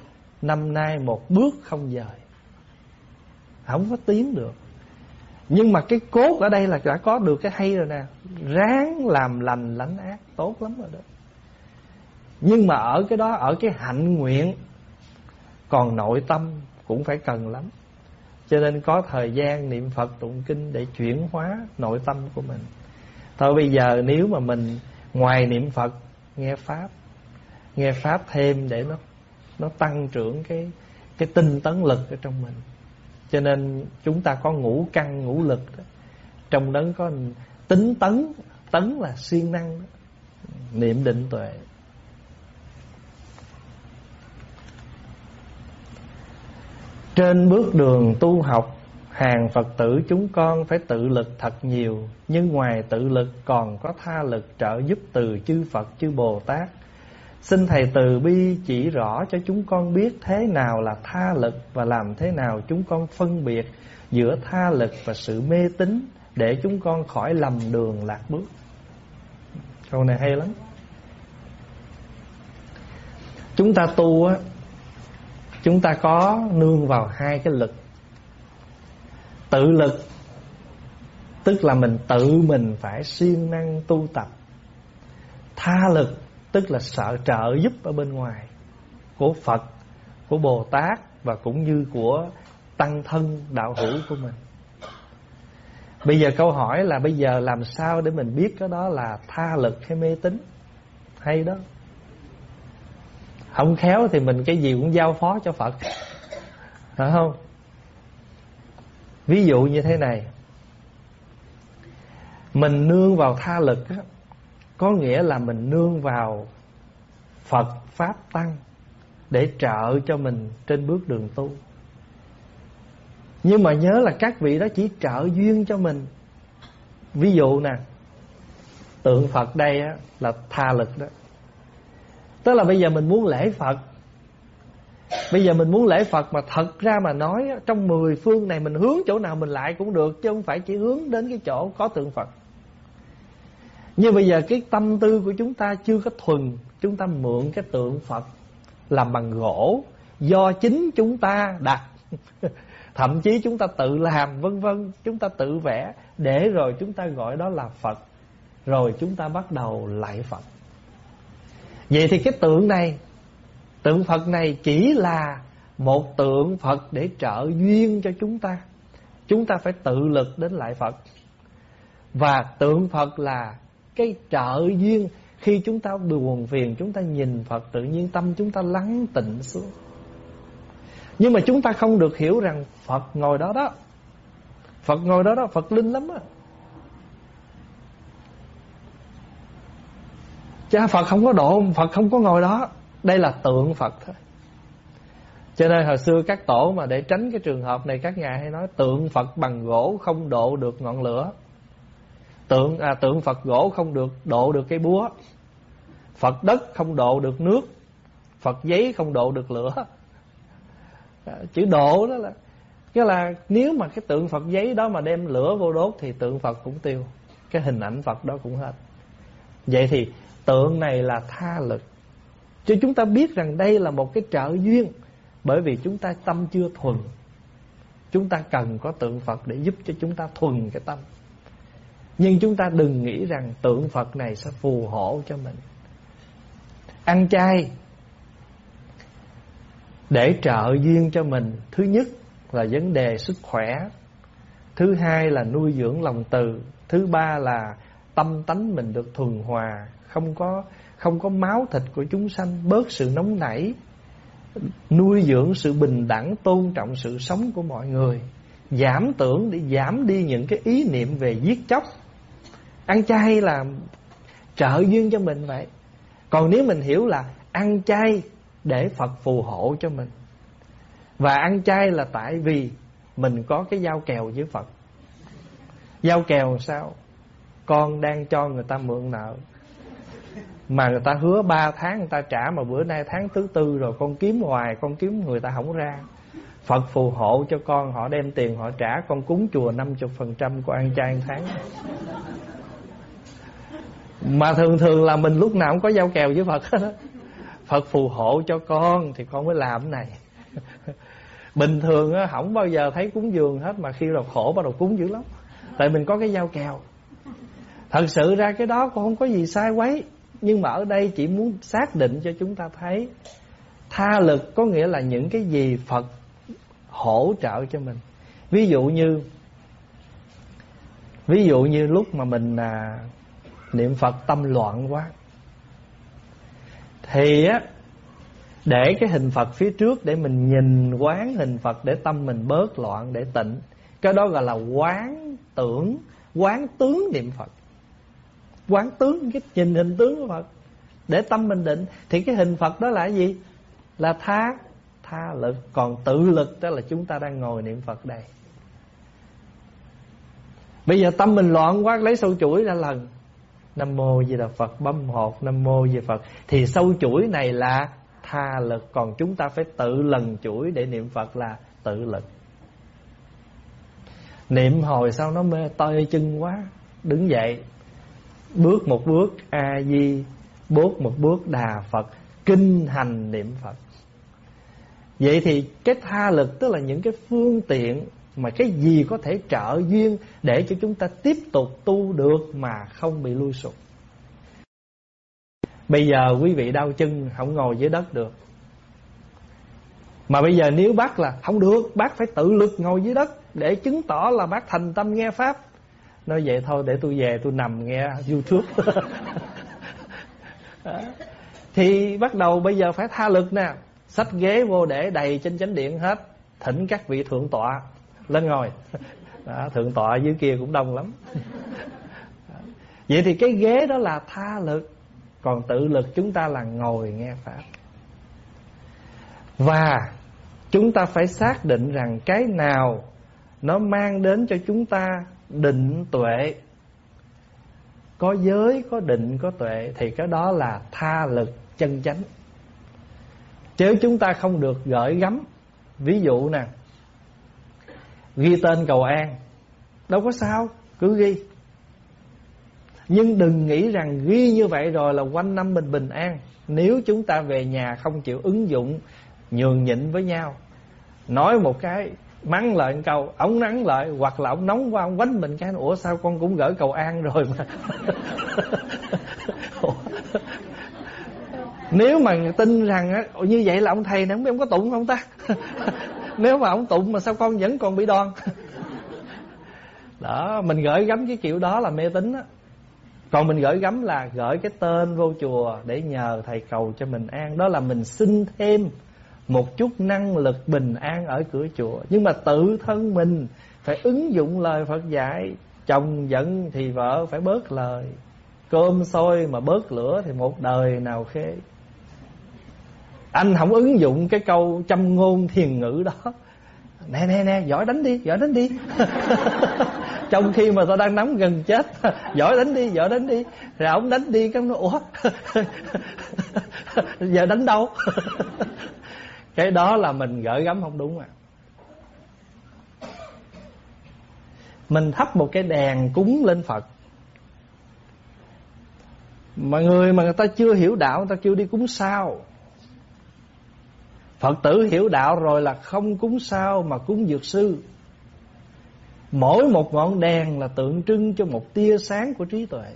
Năm nay một bước không dời. Không có tiến được. Nhưng mà cái cốt ở đây là đã có được cái hay rồi nè. Ráng làm lành lãnh ác, Tốt lắm rồi đó. Nhưng mà ở cái đó, ở cái hạnh nguyện, còn nội tâm cũng phải cần lắm. Cho nên có thời gian niệm phật tụng kinh để chuyển hóa nội tâm của mình thôi bây giờ nếu mà mình ngoài niệm phật, nghe pháp nghe pháp thêm để nó nó tăng trưởng cái cái tinh tấn lực ở trong mình cho nên chúng ta có ngũ căn, ngũ lực đó. trong đó có tính tấn tấn là siêng năng đó. niệm định tuệ Trên bước đường tu học Hàng Phật tử chúng con phải tự lực thật nhiều, Nhưng ngoài tự lực còn có tha lực trợ giúp từ chư Phật, chư Bồ Tát. Xin Thầy từ bi chỉ rõ cho chúng con biết thế nào là tha lực Và làm thế nào chúng con phân biệt giữa tha lực và sự mê tín Để chúng con khỏi lầm đường lạc bước. Câu này hay lắm. Chúng ta tu á, chúng ta có nương vào hai cái lực tự lực. Tức là mình tự mình phải siêng năng tu tập. Tha lực, tức là sợ trợ giúp ở bên ngoài của phật, của bồ tát và cũng như của tăng thân đạo hữu của mình. Bây giờ câu hỏi là bây giờ làm sao để mình biết cái đó là tha lực hay mê tín? Hay đó. Không khéo thì mình cái gì cũng giao phó cho phật. Phải không? Ví dụ như thế này. Mình nương vào tha lực á, có nghĩa là mình nương vào phật pháp tăng để trợ cho mình trên bước đường tu. Nhưng mà nhớ là các vị đó chỉ trợ duyên cho mình. Ví dụ nè tượng phật đây á, là tha lực đó. Tức là bây giờ mình muốn lễ Phật Bây giờ mình muốn lễ Phật mà thật ra mà nói Trong mười phương này mình hướng chỗ nào mình lại cũng được, Chứ không phải chỉ hướng đến cái chỗ có tượng Phật. Nhưng bây giờ cái tâm tư của chúng ta chưa có thuần, Chúng ta mượn cái tượng Phật Làm bằng gỗ, Do chính chúng ta đặt. Thậm chí chúng ta tự làm, vân vân, Chúng ta tự vẽ, Để rồi chúng ta gọi đó là Phật, Rồi chúng ta bắt đầu lại Phật. Vậy thì cái tượng này Tượng Phật này chỉ là Một tượng Phật để trợ duyên cho chúng ta. Chúng ta phải tự lực đến lại Phật. Và tượng Phật là Cái trợ duyên. Khi chúng ta buồn phiền, Chúng ta nhìn Phật, tự nhiên tâm chúng ta lắng tịnh xuống. Nhưng mà chúng ta không được hiểu rằng Phật ngồi đó đó. Phật ngồi đó đó, Phật linh lắm á. Cha Phật không có độ, Phật không có ngồi đó. Đây là tượng Phật thôi. Cho nên hồi xưa các tổ mà để tránh cái trường hợp này Các ngài hay nói tượng Phật bằng gỗ không độ được ngọn lửa. Tượng à, tượng Phật gỗ không được độ được cái búa. Phật đất không độ được nước. Phật giấy không độ được lửa. À, chữ độ đó là cái là nếu mà cái tượng Phật giấy đó mà đem lửa vô đốt thì tượng Phật cũng tiêu. Cái hình ảnh Phật đó cũng hết. Vậy thì tượng này là tha lực cho chúng ta biết rằng đây là một cái trợ duyên, bởi vì chúng ta tâm chưa thuần. Chúng ta cần có tượng Phật để giúp cho chúng ta thuần cái tâm. Nhưng chúng ta đừng nghĩ rằng tượng Phật này sẽ phù hộ cho mình. Ăn chay để trợ duyên cho mình, thứ nhất là vấn đề sức khỏe, thứ hai là nuôi dưỡng lòng từ, thứ ba là tâm tánh mình được thuần hòa, không có không có máu thịt của chúng sanh, bớt sự nóng nảy, nuôi dưỡng sự bình đẳng, tôn trọng sự sống của mọi người, giảm tưởng để giảm đi những cái ý niệm về giết chóc. Ăn chay là trợ duyên cho mình vậy. Còn nếu mình hiểu là ăn chay để Phật phù hộ cho mình, và ăn chay là tại vì mình có cái giao kèo với Phật. Giao kèo sao? Con đang cho người ta mượn nợ mà người ta hứa 3 tháng người ta trả mà bữa nay tháng thứ tư rồi con kiếm hoài con kiếm người ta không ra. Phật phù hộ cho con họ đem tiền họ trả con cúng chùa 50% của ăn chay tháng. Mà thường thường là mình lúc nào cũng có giao kèo với Phật hết Phật phù hộ cho con thì con mới làm cái này. Bình thường á, không bao giờ thấy cúng dường hết Mà khi nào khổ bắt đầu cúng dữ lắm. Tại mình có cái giao kèo. Thật sự ra cái đó cũng không có gì sai quấy. Nhưng mà ở đây chỉ muốn xác định cho chúng ta thấy Tha lực có nghĩa là những cái gì Phật hỗ trợ cho mình. Ví dụ như Ví dụ như lúc mà mình à, niệm Phật tâm loạn quá thì á để cái hình Phật phía trước để mình nhìn quán hình Phật để tâm mình bớt loạn để tịnh cái đó gọi là quán tưởng quán tướng niệm Phật quán tướng, cái nhìn hình tướng của Phật. Để tâm mình định, thì cái hình Phật đó là cái gì? Là tha tha lực. Còn tự lực đó là chúng ta đang ngồi niệm Phật đây. Bây giờ tâm mình loạn quá, lấy sâu chuỗi ra lần. Nam mô Di Đà Phật, bấm hột Nam mô Di Đà Phật. Thì sâu chuỗi này là tha lực. Còn chúng ta phải tự lần chuỗi để niệm Phật là tự lực. Niệm hồi sao nó mê tơi chân quá, đứng dậy bước một bước, a di bước một bước đà Phật, kinh hành niệm Phật. Vậy thì cái tha lực, tức là những cái phương tiện mà cái gì có thể trợ duyên để cho chúng ta tiếp tục tu được mà không bị lui sụp. Bây giờ quý vị đau chân, không ngồi dưới đất được. Mà bây giờ nếu bác là, không được, bác phải tự lực ngồi dưới đất để chứng tỏ là bác thành tâm nghe pháp nói vậy thôi để tôi về tôi nằm nghe youtube. Thì bắt đầu bây giờ phải tha lực nè. Sách ghế vô để đầy trên chánh điện hết. Thỉnh các vị thượng tọa lên ngồi. Đó, thượng tọa dưới kia cũng đông lắm. Vậy thì cái ghế đó là tha lực. Còn tự lực chúng ta là ngồi nghe pháp. Và chúng ta phải xác định rằng cái nào nó mang đến cho chúng ta định tuệ. Có giới, có định, có tuệ, thì cái đó là tha lực chân chánh. Nếu chúng ta không được gửi gắm. Ví dụ nè, Ghi tên cầu an. Đâu có sao, Cứ ghi. Nhưng đừng nghĩ rằng ghi như vậy rồi là quanh năm mình bình an. Nếu chúng ta về nhà không chịu ứng dụng, Nhường nhịn với nhau. Nói một cái Mắng lại một câu, ổng nắng lại, Hoặc là ông nóng qua ông quánh mình cái, Ủa sao con cũng gửi cầu an rồi mà. Nếu mà tin rằng như vậy là ông thầy này không biết ông có tụng không ta? Nếu mà ông tụng mà sao con vẫn còn bị đoan đó, mình gửi gắm cái kiểu đó là mê tín á. Còn mình gửi gắm là gửi cái tên vô chùa để nhờ thầy cầu cho mình an. Đó là mình xin thêm một chút năng lực bình an ở cửa chùa. Nhưng mà tự thân mình phải ứng dụng lời Phật dạy, chồng giận thì vợ phải bớt lời, cơm sôi mà bớt lửa thì một đời nào khế. Anh không ứng dụng cái câu châm ngôn thiền ngữ đó. Nè nè nè, giỏi đánh đi, giỏi đánh đi. Trong khi mà tao đang nắm gần chết, giỏi đánh đi, giỏi đánh đi. Rồi ông đánh đi cái nó ủa? Giờ đánh đâu? cái đó là mình gửi gắm không đúng à. Mình thắp một cái đèn cúng lên phật. Mà người mà người ta chưa hiểu đạo, người ta kêu đi cúng sao? Phật tử hiểu đạo rồi là không cúng sao mà cúng dược sư. Mỗi một ngọn đèn là tượng trưng cho một tia sáng của trí tuệ.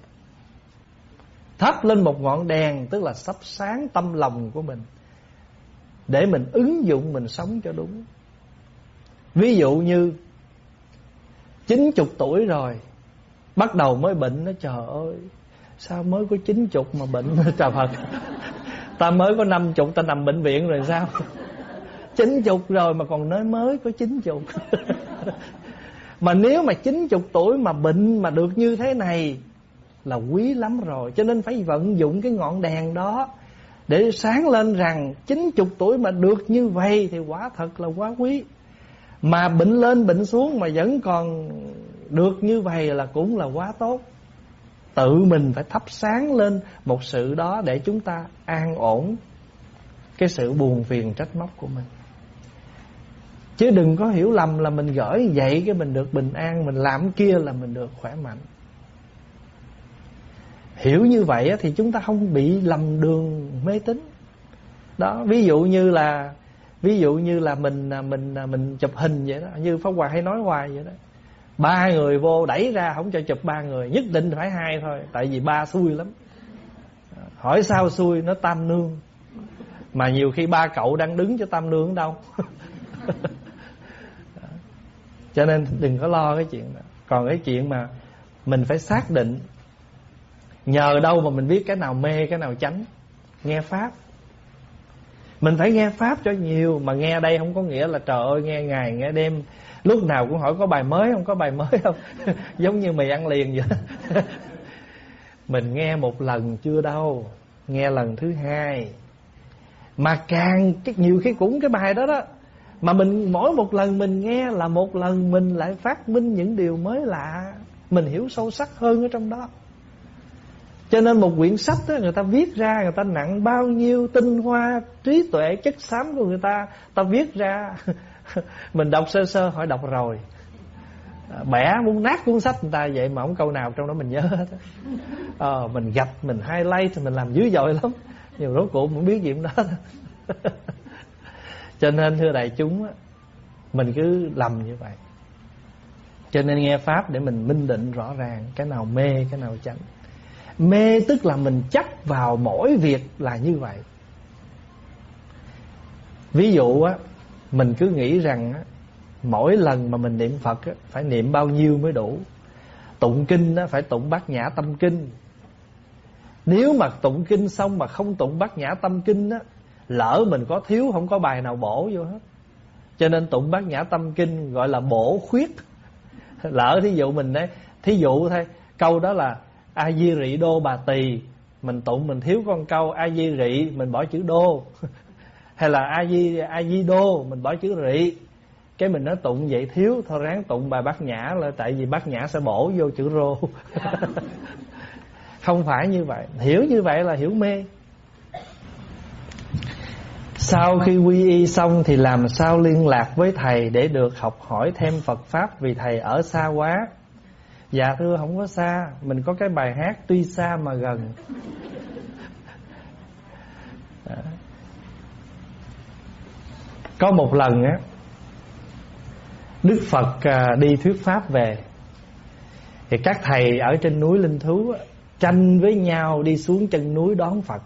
Thắp lên một ngọn đèn tức là sắp sáng tâm lòng của mình. Để mình ứng dụng mình sống cho đúng. Ví dụ như chín chục tuổi rồi, Bắt đầu mới bệnh nó trời ơi, Sao mới có chín chục mà bệnh Trời Phật, Ta mới có năm chục, ta nằm bệnh viện rồi sao? Chín chục rồi mà còn nói mới có chín chục. Mà nếu mà chín chục tuổi mà bệnh mà được như thế này Là quý lắm rồi, Cho nên phải vận dụng cái ngọn đèn đó để sáng lên rằng chín chục tuổi mà được như vậy Thì quả thật là quá quý. Mà bệnh lên bệnh xuống mà vẫn còn được như vậy là cũng là quá tốt. Tự mình phải thắp sáng lên một sự đó Để chúng ta an ổn Cái sự buồn phiền trách móc của mình. Chứ đừng có hiểu lầm là mình gửi vậy cái mình được bình an, Mình làm kia là mình được khỏe mạnh. Hiểu như vậy thì chúng ta không bị lầm đường mê tín. Đó, ví dụ như là Ví dụ như là mình à, mình à, mình chụp hình vậy đó Như Pháp Hòa hay nói hoài vậy đó. Ba người vô đẩy ra không cho chụp ba người Nhất định phải hai thôi Tại vì ba xui lắm. Hỏi sao xui nó tam nương. Mà nhiều khi ba cậu đang đứng cho tam nương ở đâu. Cho nên đừng có lo cái chuyện đó. Còn cái chuyện mà mình phải xác định nhờ đâu mà mình biết cái nào mê, cái nào tránh nghe pháp. Mình phải nghe pháp cho nhiều, mà nghe đây không có nghĩa là trời ơi, nghe ngày, nghe đêm. Lúc nào cũng hỏi có bài mới không, có bài mới không? Giống như mày ăn liền vậy mình nghe một lần chưa đâu, nghe lần thứ hai. Mà càng cái nhiều khi cũng cái bài đó đó, mà mình mỗi một lần mình nghe là một lần mình lại phát minh những điều mới lạ. Mình hiểu sâu sắc hơn ở trong đó. Cho nên một quyển sách đó, người ta viết ra Người ta nặng bao nhiêu tinh hoa trí tuệ chất xám của người ta Ta viết ra. Mình đọc sơ sơ hỏi đọc rồi. À, bẻ muốn nát cuốn sách người ta vậy mà không câu nào trong đó mình nhớ hết. Ờ, mình gặp mình highlight thì mình làm dữ dội lắm. Nhiều rốt cuộc cũng biết gì đó. Cho nên thưa đại chúng mình cứ lầm như vậy. Cho nên nghe pháp để mình minh định rõ ràng cái nào mê cái nào chánh mê tức là mình chấp vào mỗi việc là như vậy. Ví dụ á mình cứ nghĩ rằng á mỗi lần mà mình niệm phật á, phải niệm bao nhiêu mới đủ? Tụng kinh á, phải tụng bát nhã tâm kinh. Nếu mà tụng kinh xong mà không tụng bát nhã tâm kinh á lỡ mình có thiếu không có bài nào bổ vô hết. Cho nên tụng bát nhã tâm kinh gọi là bổ khuyết. Lỡ thí dụ mình đấy thí dụ thôi câu đó là a di rị đô bà tỳ. Mình tụng mình thiếu con câu a di rị, mình bỏ chữ đô. Hay là a di a di đô, mình bỏ chữ rị. Cái mình nói tụng vậy thiếu, thôi ráng tụng bài bát nhã là tại vì bát nhã sẽ bổ vô chữ rô. Không phải như vậy. Hiểu như vậy là hiểu mê. Sau khi quy y xong thì làm sao liên lạc với thầy để được học hỏi thêm Phật Pháp vì thầy ở xa quá? Dạ thưa không có xa, mình có cái bài hát tuy xa mà gần. Dạ. Có một lần á Đức Phật à, đi thuyết pháp về Thì các thầy ở trên núi Linh Thú Tranh với nhau đi xuống chân núi đón Phật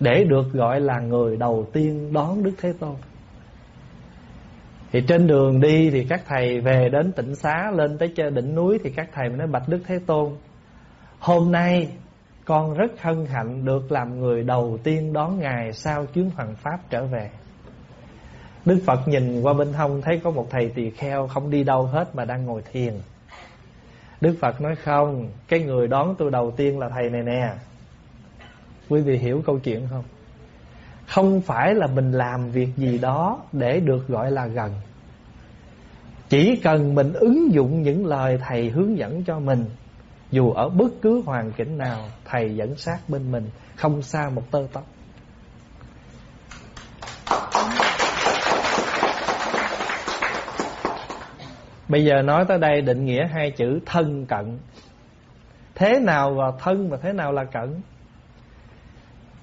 để được gọi là người đầu tiên đón Đức Thế Tôn. Thì trên đường đi thì các thầy về đến tỉnh xá lên tới chơi đỉnh núi thì các thầy mới nói bạch Đức Thế Tôn. Hôm nay con rất hân hạnh được làm người đầu tiên đón ngài sau chuyến hoàng pháp trở về. Đức Phật nhìn qua bên hông thấy có một thầy tỳ kheo không đi đâu hết mà đang ngồi thiền. Đức Phật nói không, cái người đón tôi đầu tiên là thầy này nè. Quý vị hiểu câu chuyện không? Không phải là mình làm việc gì đó để được gọi là gần. Chỉ cần mình ứng dụng những lời Thầy hướng dẫn cho mình, Dù ở bất cứ hoàn cảnh nào, Thầy dẫn sát bên mình, Không xa một tơ tóc. Bây giờ nói tới đây định nghĩa hai chữ thân cận. Thế nào là thân và thế nào là cận?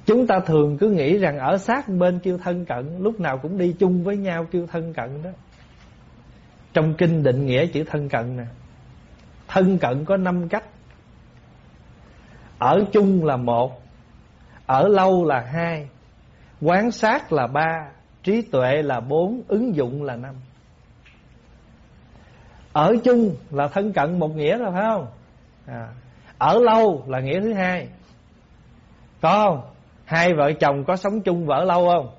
Chúng ta thường cứ nghĩ rằng ở sát bên kêu thân cận, Lúc nào cũng đi chung với nhau kêu thân cận đó. Trong kinh định nghĩa chữ thân cận nè, Thân cận có năm cách. Ở chung là một, Ở lâu là hai, Quán sát là ba, Trí tuệ là bốn, Ứng dụng là năm. Ở chung là thân cận một nghĩa rồi, phải không? À. Ở lâu là nghĩa thứ hai. Có không? Hai vợ chồng có sống chung vợ lâu không?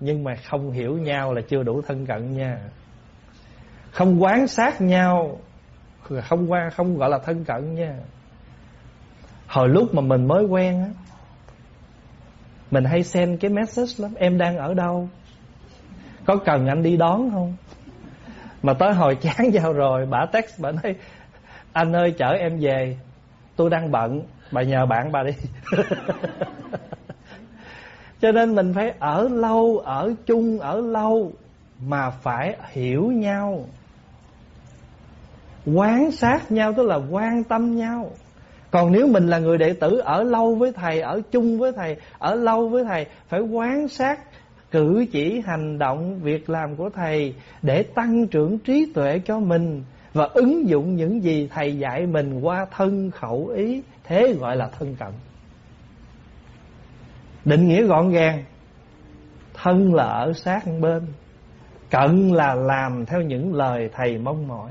Nhưng mà không hiểu nhau là chưa đủ thân cận nha. Không quán sát nhau, Không qua, không gọi là thân cận nha. Hồi lúc mà mình mới quen á, Mình hay xem cái message lắm, Em đang ở đâu? Có cần anh đi đón không? Mà tới hồi chán giao rồi, bả text, bả nói, Anh ơi, chở em về, Tôi đang bận, Bà nhờ bạn bà đi. Cho nên mình phải ở lâu, Ở chung, ở lâu Mà phải hiểu nhau. Quán sát nhau, Tức là quan tâm nhau. Còn nếu mình là người đệ tử, ở lâu với thầy, Ở chung với thầy, Ở lâu với thầy, Phải quán sát cử chỉ, hành động, Việc làm của thầy Để tăng trưởng trí tuệ cho mình Và ứng dụng những gì thầy dạy mình Qua thân khẩu ý, Thế gọi là thân cận. Định nghĩa gọn gàng, Thân là ở sát bên, Cận là làm theo những lời thầy mong mỏi.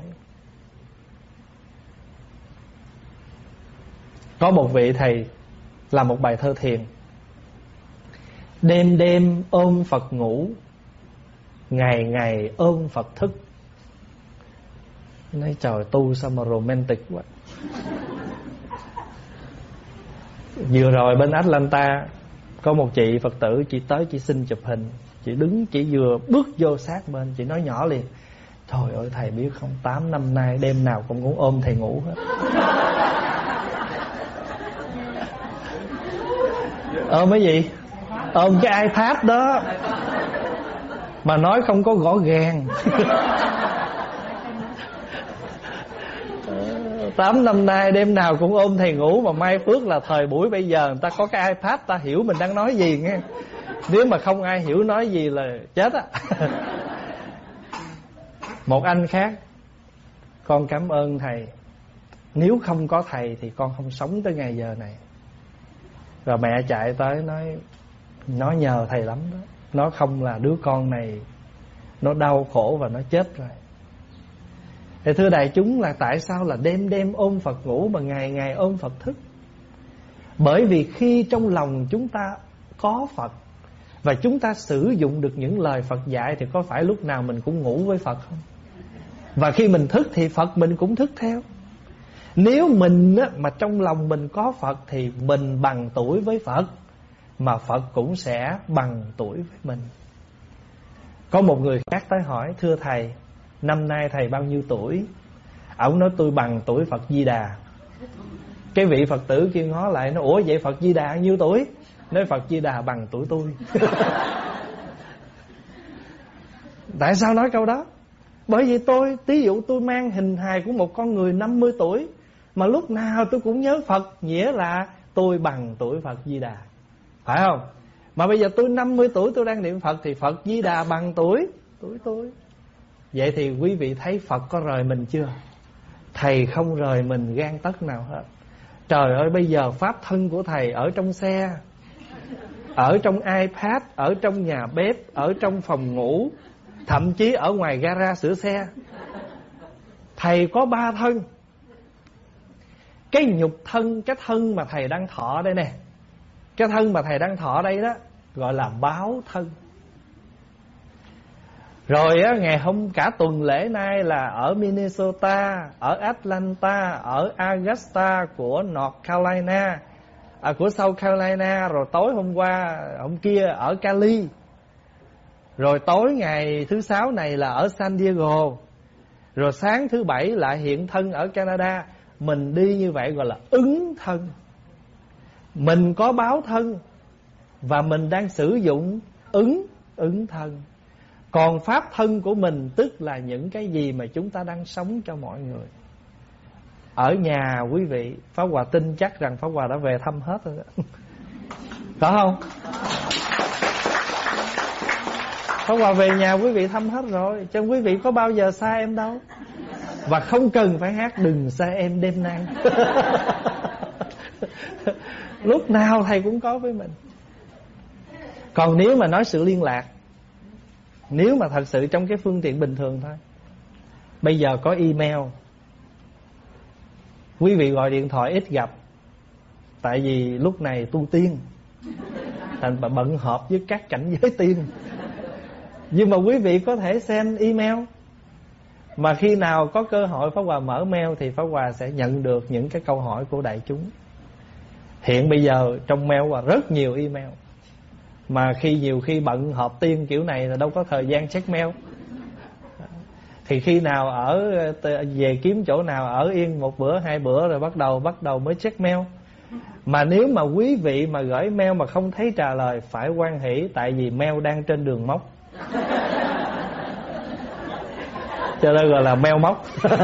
Có một vị thầy Làm một bài thơ thiền. Đêm đêm ôm Phật ngủ, Ngày ngày ôm Phật thức. Nói, trời, tu sao mà romantic quá. Vừa rồi bên Atlanta có một chị Phật tử Chị tới chị xin chụp hình. Chị đứng chị vừa bước vô sát bên Chị nói nhỏ liền Trời ơi thầy biết không Tám năm nay đêm nào cũng muốn ôm thầy ngủ hết. Ôm cái gì? Ôm cái iPad đó. Mà nói không có gõ gàng Tám năm nay, đêm nào cũng ôm thầy ngủ Mà mai phước là thời buổi bây giờ. Người ta có cái iPad, ta hiểu mình đang nói gì nghe. Nếu mà không ai hiểu nói gì là chết á. Một anh khác, Con cảm ơn thầy. Nếu không có thầy Thì con không sống tới ngày giờ này. Rồi mẹ chạy tới nói, Nó nhờ thầy lắm đó. Nó không là đứa con này. Nó đau khổ và nó chết rồi thì thưa đại chúng là tại sao là đêm đêm ôm Phật ngủ Mà ngày ngày ôm Phật thức? Bởi vì khi trong lòng chúng ta có Phật Và chúng ta sử dụng được những lời Phật dạy Thì có phải lúc nào mình cũng ngủ với Phật không? Và khi mình thức thì Phật mình cũng thức theo. Nếu mình á, mà trong lòng mình có Phật Thì mình bằng tuổi với Phật Mà Phật cũng sẽ bằng tuổi với mình. Có một người khác tới hỏi Thưa Thầy Năm nay thầy bao nhiêu tuổi? Ông nói tôi bằng tuổi Phật Di Đà. Cái vị Phật tử kia ngó lại Nói ủa vậy Phật Di Đà bao nhiêu tuổi? Nói Phật Di Đà bằng tuổi tôi. Tại sao nói câu đó? Bởi vì tôi Ví dụ tôi mang hình hài của một con người 50 tuổi Mà lúc nào tôi cũng nhớ Phật Nghĩa là tôi bằng tuổi Phật Di Đà. Phải không? Mà bây giờ tôi 50 tuổi tôi đang niệm Phật Thì Phật Di Đà bằng tuổi? Tuổi tôi Vậy thì quý vị thấy Phật có rời mình chưa? Thầy không rời mình gan tất nào hết. Trời ơi, bây giờ pháp thân của thầy ở trong xe, Ở trong iPad, Ở trong nhà bếp, Ở trong phòng ngủ, Thậm chí ở ngoài gara sửa xe. Thầy có ba thân. Cái nhục thân, Cái thân mà thầy đang thọ đây nè. Cái thân mà thầy đang thọ đây đó, Gọi là báo thân rồi á, ngày hôm cả tuần lễ nay là ở Minnesota, ở Atlanta, ở Augusta của North Carolina, à, của South Carolina, rồi tối hôm qua, hôm kia ở Cali. Rồi tối ngày thứ sáu này là ở San Diego. Rồi sáng thứ bảy lại hiện thân ở Canada. Mình đi như vậy gọi là ứng thân. Mình có báo thân và mình đang sử dụng ứng ứng thân còn pháp thân của mình, tức là những cái gì mà chúng ta đang sống cho mọi người. Ở nhà, quý vị, pháp hòa tin chắc rằng pháp hòa đã về thăm hết rồi đó. Có không? Pháp hòa về nhà, quý vị thăm hết rồi. Cho quý vị có bao giờ xa em đâu. Và không cần phải hát, đừng xa em đêm nay. Lúc nào thầy cũng có với mình. Còn nếu mà nói sự liên lạc nếu mà thật sự trong cái phương tiện bình thường thôi. Bây giờ có email. Quý vị gọi điện thoại ít gặp. Tại vì lúc này tu tiên. Thành bà bận họp với các cảnh giới tiên. Nhưng mà quý vị có thể send email. Mà khi nào có cơ hội Pháp Hòa mở mail Thì Pháp Hòa sẽ nhận được những cái câu hỏi của đại chúng. Hiện bây giờ trong mail Hòa rất nhiều email. Mà khi nhiều khi bận họp tiên kiểu này là đâu có thời gian check mail. Thì khi nào ở về kiếm chỗ nào ở yên một bữa hai bữa rồi bắt đầu bắt đầu mới check mail. Mà nếu mà quý vị mà gửi mail mà không thấy trả lời phải quan hỷ tại vì mail đang trên đường móc. Cho nên gọi là meo móc.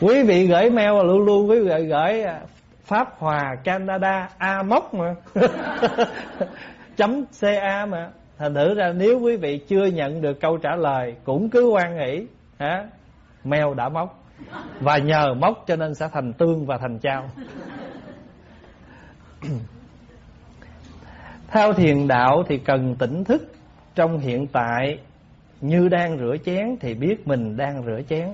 Quý vị gửi mail là luôn luôn quý vị gửi pháp hòa canada a móc mà. Chấm ca mà. Thành thử ra nếu quý vị chưa nhận được câu trả lời, cũng cứ quan nghĩ hả? Mèo đã móc. Và nhờ móc cho nên sẽ thành tương và thành trao. Theo thiền đạo thì cần tỉnh thức trong hiện tại. Như đang rửa chén thì biết mình đang rửa chén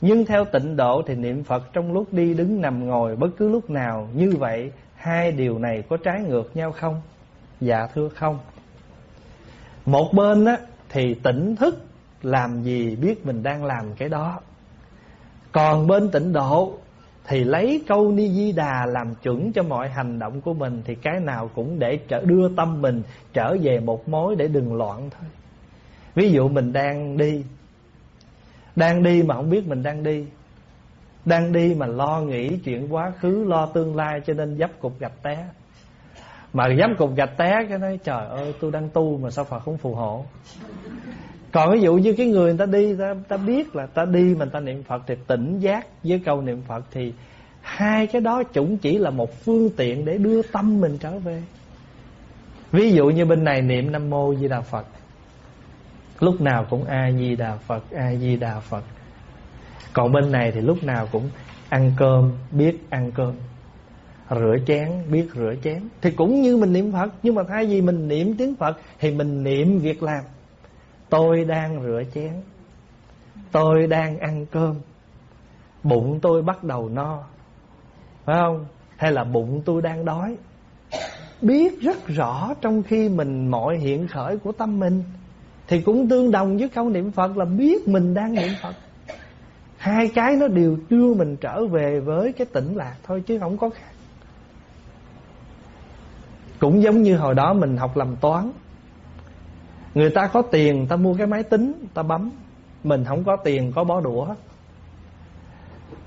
nhưng theo tịnh độ thì niệm phật trong lúc đi đứng nằm ngồi bất cứ lúc nào, như vậy hai điều này có trái ngược nhau không? Dạ thưa không. Một bên á, thì tỉnh thức làm gì biết mình đang làm cái đó. Còn bên tịnh độ thì lấy câu ni di đà làm chuẩn cho mọi hành động của mình, thì cái nào cũng để trở, đưa tâm mình trở về một mối để đừng loạn thôi. Ví dụ mình đang đi đang đi mà không biết mình đang đi. Đang đi mà lo nghĩ chuyện quá khứ lo tương lai cho nên dấp cục gạch té. Mà dấp cục gạch té cái nói trời ơi tôi đang tu mà sao phật không phù hộ? Còn ví dụ như cái người người ta đi ta, ta biết là ta đi mà ta niệm phật thì tỉnh giác với câu niệm phật thì hai cái đó cũng chỉ là một phương tiện để đưa tâm mình trở về. Ví dụ như bên này niệm nam mô di đà phật lúc nào cũng a di đà phật a di đà phật. Còn bên này thì lúc nào cũng ăn cơm, biết ăn cơm. Rửa chén, biết rửa chén. Thì cũng như mình niệm phật, nhưng mà thay vì mình niệm tiếng phật thì mình niệm việc làm. Tôi đang rửa chén, tôi đang ăn cơm. Bụng tôi bắt đầu no, phải không? Hay là bụng tôi đang đói? Biết rất rõ trong khi mình mọi hiện khởi của tâm mình thì cũng tương đồng với câu niệm phật là biết mình đang niệm phật. Hai cái nó đều đưa mình trở về với cái tĩnh lạc thôi, chứ không có khác. Cũng giống như hồi đó mình học làm toán. Người ta có tiền ta mua cái máy tính ta bấm. Mình không có tiền, có bó đũa.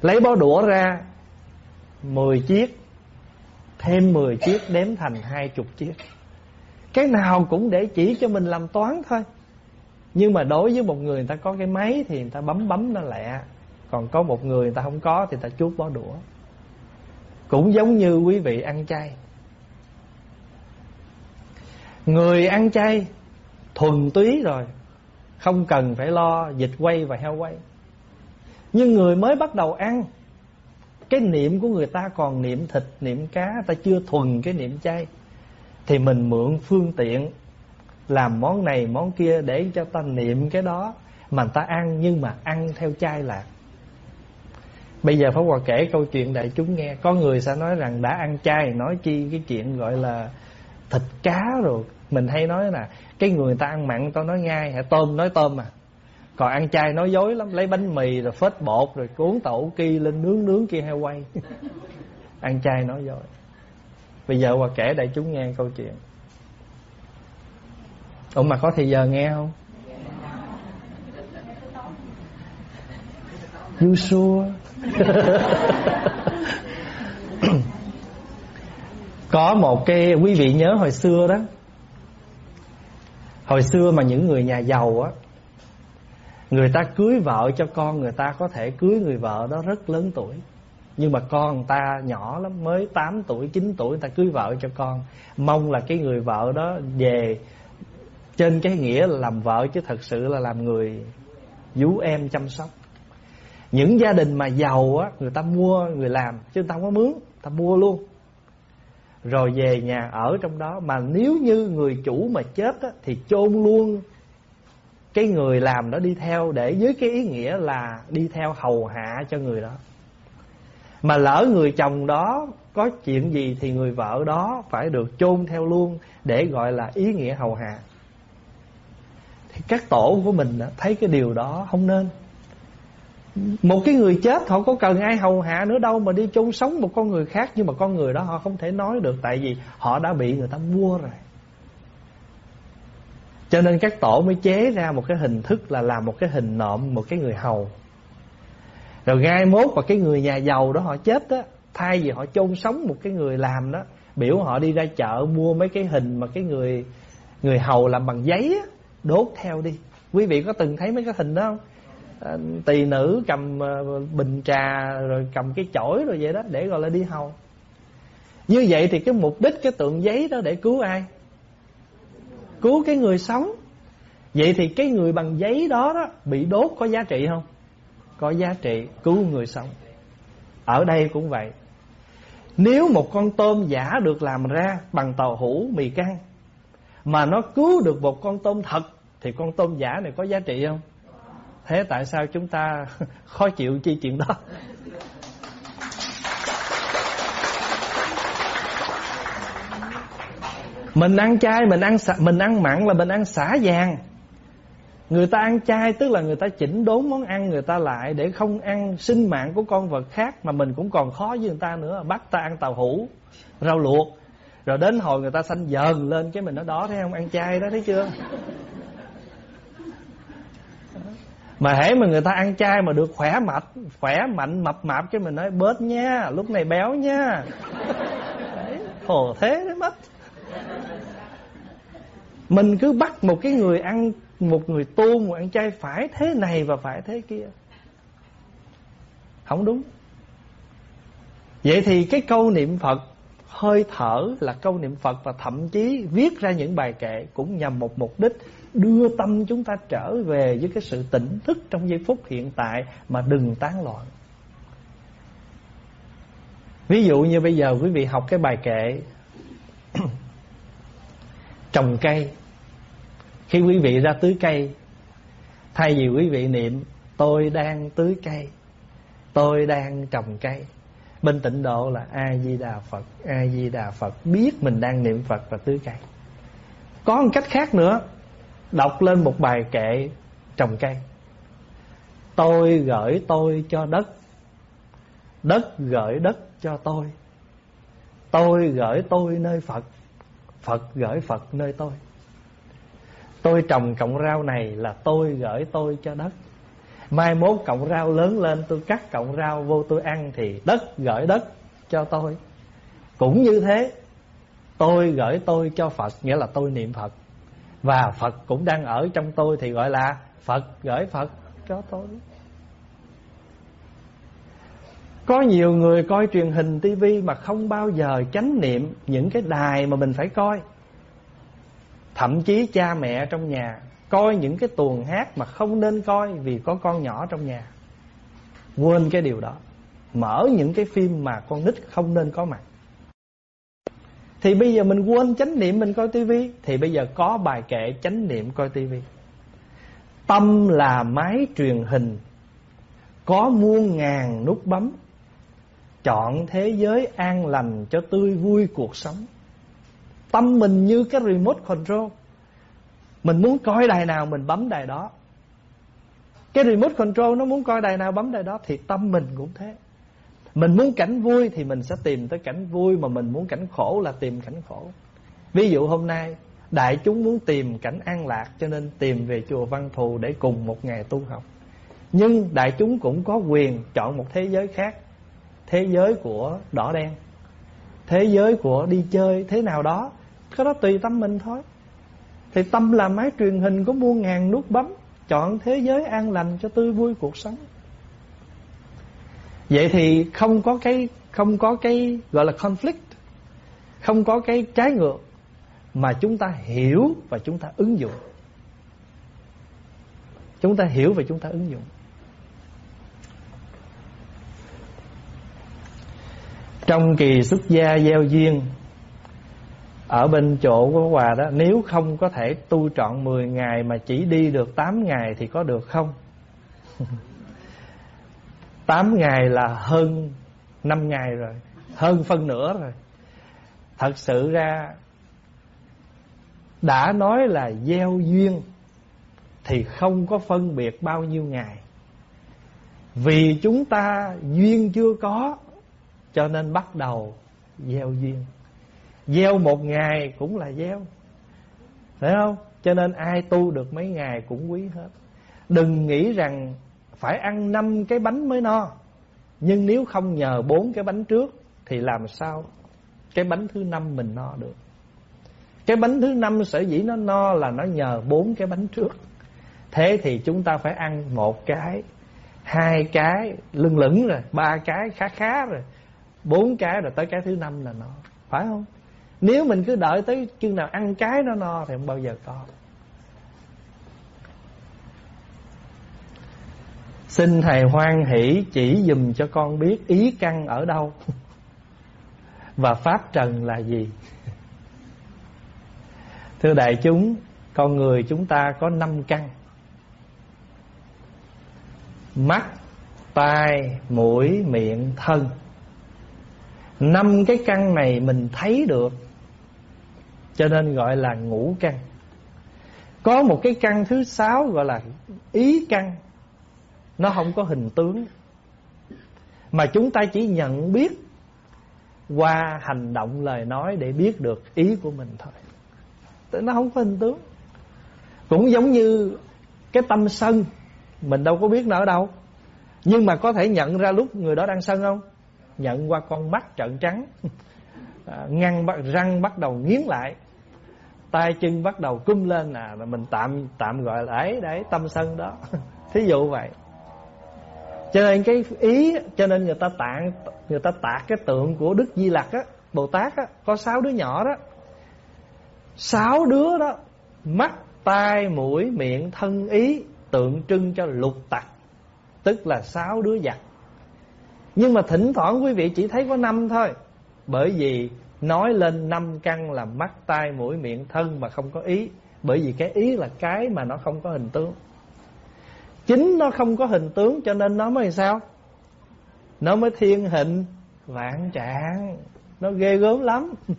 Lấy bó đũa ra 10 chiếc, thêm 10 chiếc đếm thành hai chục chiếc. Cái nào cũng để chỉ cho mình làm toán thôi nhưng mà đối với một người người ta có cái máy thì người ta bấm bấm nó lẹ. Còn có một người người ta không có thì người ta chuốt bó đũa. Cũng giống như quý vị ăn chay. Người ăn chay thuần túy rồi, không cần phải lo dịch quay và heo quay. Nhưng người mới bắt đầu ăn, cái niệm của người ta còn niệm thịt, niệm cá ta chưa thuần cái niệm chay, thì mình mượn phương tiện làm món này, món kia để cho ta niệm cái đó mà ta ăn, nhưng mà ăn theo chay lạc. Bây giờ pháp hòa kể câu chuyện đại chúng nghe. Có người sẽ nói rằng đã ăn chay nói chi cái chuyện gọi là thịt cá rồi. Mình hay nói là cái người ta ăn mặn, tao nói ngay hả, tôm, nói tôm mà còn ăn chay nói dối lắm, lấy bánh mì rồi phết bột rồi cuốn tẩu ki lên nướng nướng kia heo quay. Ăn chay nói dối. Bây giờ hòa kể đại chúng nghe câu chuyện. Ủa mà có thời giờ nghe không? You sure? Có một cái quý vị nhớ hồi xưa đó. Hồi xưa mà những người nhà giàu á Người ta cưới vợ cho con Người ta có thể cưới người vợ đó rất lớn tuổi. Nhưng mà con người ta nhỏ lắm Mới 8 tuổi, 9 tuổi Người ta cưới vợ cho con. Mong là cái người vợ đó về trên cái nghĩa là làm vợ Chứ thật sự là làm người vú em chăm sóc. Những gia đình mà giàu á Người ta mua người làm Chứ người ta không có mướn ta mua luôn. Rồi về nhà ở trong đó mà nếu như người chủ mà chết á, thì chôn luôn cái người làm đó đi theo để với cái ý nghĩa là đi theo hầu hạ cho người đó. Mà lỡ người chồng đó có chuyện gì thì người vợ đó phải được chôn theo luôn để gọi là ý nghĩa hầu hạ các tổ của mình thấy cái điều đó không nên. Một cái người chết, họ có cần ai hầu hạ nữa đâu mà đi chôn sống một con người khác, nhưng mà con người đó họ không thể nói được, tại vì họ đã bị người ta mua rồi. Cho nên các tổ mới chế ra một cái hình thức là làm một cái hình nộm, một cái người hầu. Rồi gai mốt và cái người nhà giàu đó họ chết á, thay vì họ chôn sống một cái người làm đó, biểu họ đi ra chợ mua mấy cái hình mà cái người người hầu làm bằng giấy á đốt theo đi. Quý vị có từng thấy mấy cái hình đó không? À, tỳ nữ cầm à, bình trà rồi cầm cái chổi rồi vậy đó để gọi là đi hầu. Như vậy thì cái mục đích cái tượng giấy đó để cứu ai? Cứu cái người sống. Vậy thì cái người bằng giấy đó đó bị đốt có giá trị không? Có giá trị cứu người sống. Ở đây cũng vậy. Nếu một con tôm giả được làm ra bằng tàu hũ mì căng mà nó cứu được một con tôm thật, thì con tôm giả này có giá trị không? Thế tại sao chúng ta khó chịu chi chuyện đó? Mình ăn chay, mình ăn mình ăn mặn là mình ăn xả vàng. Người ta ăn chay tức là người ta chỉnh đốn món ăn người ta lại để không ăn sinh mạng của con vật khác mà mình cũng còn khó với người ta nữa. Bắt ta ăn tàu hũ, rau luộc rồi đến hồi người ta xanh dờn lên cái mình nó đó thấy không? Ăn chay đó, thấy chưa? Mà hễ mà người ta ăn chay mà được khỏe mạnh khỏe mạnh, mập mạp cái mình nói, bớt nha, lúc này béo nha. Đấy khổ thế đấy mất. Mình cứ bắt một cái người ăn, một người tu một ăn chay phải thế này và phải thế kia. Không đúng. Vậy thì cái câu niệm phật hơi thở là câu niệm phật và thậm chí viết ra những bài kệ cũng nhằm một mục đích đưa tâm chúng ta trở về với cái sự tỉnh thức trong giây phút hiện tại mà đừng tán loạn. Ví dụ như bây giờ quý vị học cái bài kệ trồng cây. Khi quý vị ra tưới cây, thay vì quý vị niệm, tôi đang tưới cây, tôi đang trồng cây bên tịnh độ là a di đà phật. A di đà phật. Biết mình đang niệm phật và tứ cây có một cách khác nữa. Đọc lên một bài kệ trồng cây. Tôi gửi tôi cho đất. Đất gửi đất cho tôi. Tôi gửi tôi nơi phật. Phật gửi phật nơi tôi. Tôi trồng cọng rau này là tôi gửi tôi cho đất mai mốt cọng rau lớn lên, tôi cắt cọng rau vô tôi ăn thì đất gửi đất cho tôi. Cũng như thế, tôi gửi tôi cho phật, nghĩa là tôi niệm phật. Và Phật cũng đang ở trong tôi Thì gọi là Phật gửi Phật cho tôi. Có nhiều người coi truyền hình tivi Mà không bao giờ chánh niệm Những cái đài mà mình phải coi. Thậm chí cha mẹ trong nhà Coi những cái tuồng hát Mà không nên coi vì có con nhỏ trong nhà. Quên cái điều đó. Mở những cái phim mà con nít không nên có mặt. Thì bây giờ mình quên chánh niệm mình coi tivi, Thì bây giờ có bài kệ chánh niệm coi tivi. Tâm là máy truyền hình. Có muôn ngàn nút bấm. Chọn thế giới an lành cho tươi vui cuộc sống. Tâm mình như cái remote control. Mình muốn coi đài nào mình bấm đài đó. Cái remote control nó muốn coi đài nào bấm đài đó Thì tâm mình cũng thế. Mình muốn cảnh vui thì mình sẽ tìm tới cảnh vui, Mà mình muốn cảnh khổ là tìm cảnh khổ. Ví dụ hôm nay, Đại chúng muốn tìm cảnh an lạc Cho nên tìm về chùa Văn Thù Để cùng một ngày tu học. Nhưng đại chúng cũng có quyền chọn một thế giới khác, Thế giới của đỏ đen, Thế giới của đi chơi thế nào đó. Cái đó tùy tâm mình thôi. Thì tâm là máy truyền hình có muôn ngàn nút bấm, Chọn thế giới an lành cho tươi vui cuộc sống. Vậy thì không có cái, Không có cái gọi là conflict, Không có cái trái ngược Mà chúng ta hiểu và chúng ta ứng dụng. Chúng ta hiểu và chúng ta ứng dụng. Trong kỳ xuất gia gieo duyên ở bên chỗ của Hòa đó, Nếu không có thể tu trọn 10 ngày Mà chỉ đi được 8 ngày Thì có được không? 8 ngày là hơn 5 ngày rồi, Hơn phân nửa rồi. Thật sự ra, Đã nói là gieo duyên Thì không có phân biệt bao nhiêu ngày. Vì chúng ta duyên chưa có, cho nên bắt đầu gieo duyên. Gieo một ngày cũng là gieo. Phải không? Cho nên ai tu được mấy ngày cũng quý hết. Đừng nghĩ rằng phải ăn năm cái bánh mới no. Nhưng nếu không nhờ bốn cái bánh trước Thì làm sao cái bánh thứ năm mình no được? Cái bánh thứ năm sở dĩ nó no là nó nhờ bốn cái bánh trước. Thế thì chúng ta phải ăn một cái, Hai cái, lưng lửng rồi, Ba cái, khá khá rồi. Bốn cái rồi tới cái thứ năm là no. Phải không? Nếu mình cứ đợi tới chừng nào ăn cái nó no thì không bao giờ có. Xin thầy hoan hỷ chỉ dùm cho con biết ý căn ở đâu. Và pháp trần là gì? Thưa đại chúng, con người chúng ta có năm căn. Mắt, tai, mũi, miệng, thân. Năm cái căn này mình thấy được cho nên gọi là ngũ căn. Có một cái căn thứ sáu gọi là ý căn. Nó không có hình tướng. Mà chúng ta chỉ nhận biết qua hành động lời nói để biết được ý của mình thôi. Nó không có hình tướng. Cũng giống như cái tâm sân mình đâu có biết nó ở đâu. Nhưng mà có thể nhận ra lúc người đó đang sân không? Nhận qua con mắt trợn trắng à, ngăn răng bắt đầu nghiến lại tay chân bắt đầu cung lên à là mình tạm tạm gọi là ấy, đấy, tâm sân đó. Thí dụ vậy. Cho nên cái ý, cho nên người ta tạng, người ta tạc cái tượng của đức di lặc á, bồ tát á, có sáu đứa nhỏ đó. Sáu đứa đó, mắt, tai, mũi, miệng, thân, ý, tượng trưng cho lục tặc, tức là sáu đứa giặc nhưng mà thỉnh thoảng quý vị chỉ thấy có năm thôi. Bởi vì nói lên năm căn là mắt, tai, mũi, miệng, thân mà không có ý. Bởi vì cái ý là cái mà nó không có hình tướng. Chính nó không có hình tướng cho nên nó mới sao? Nó mới thiên hình vạn trạng. Nó ghê gớm lắm.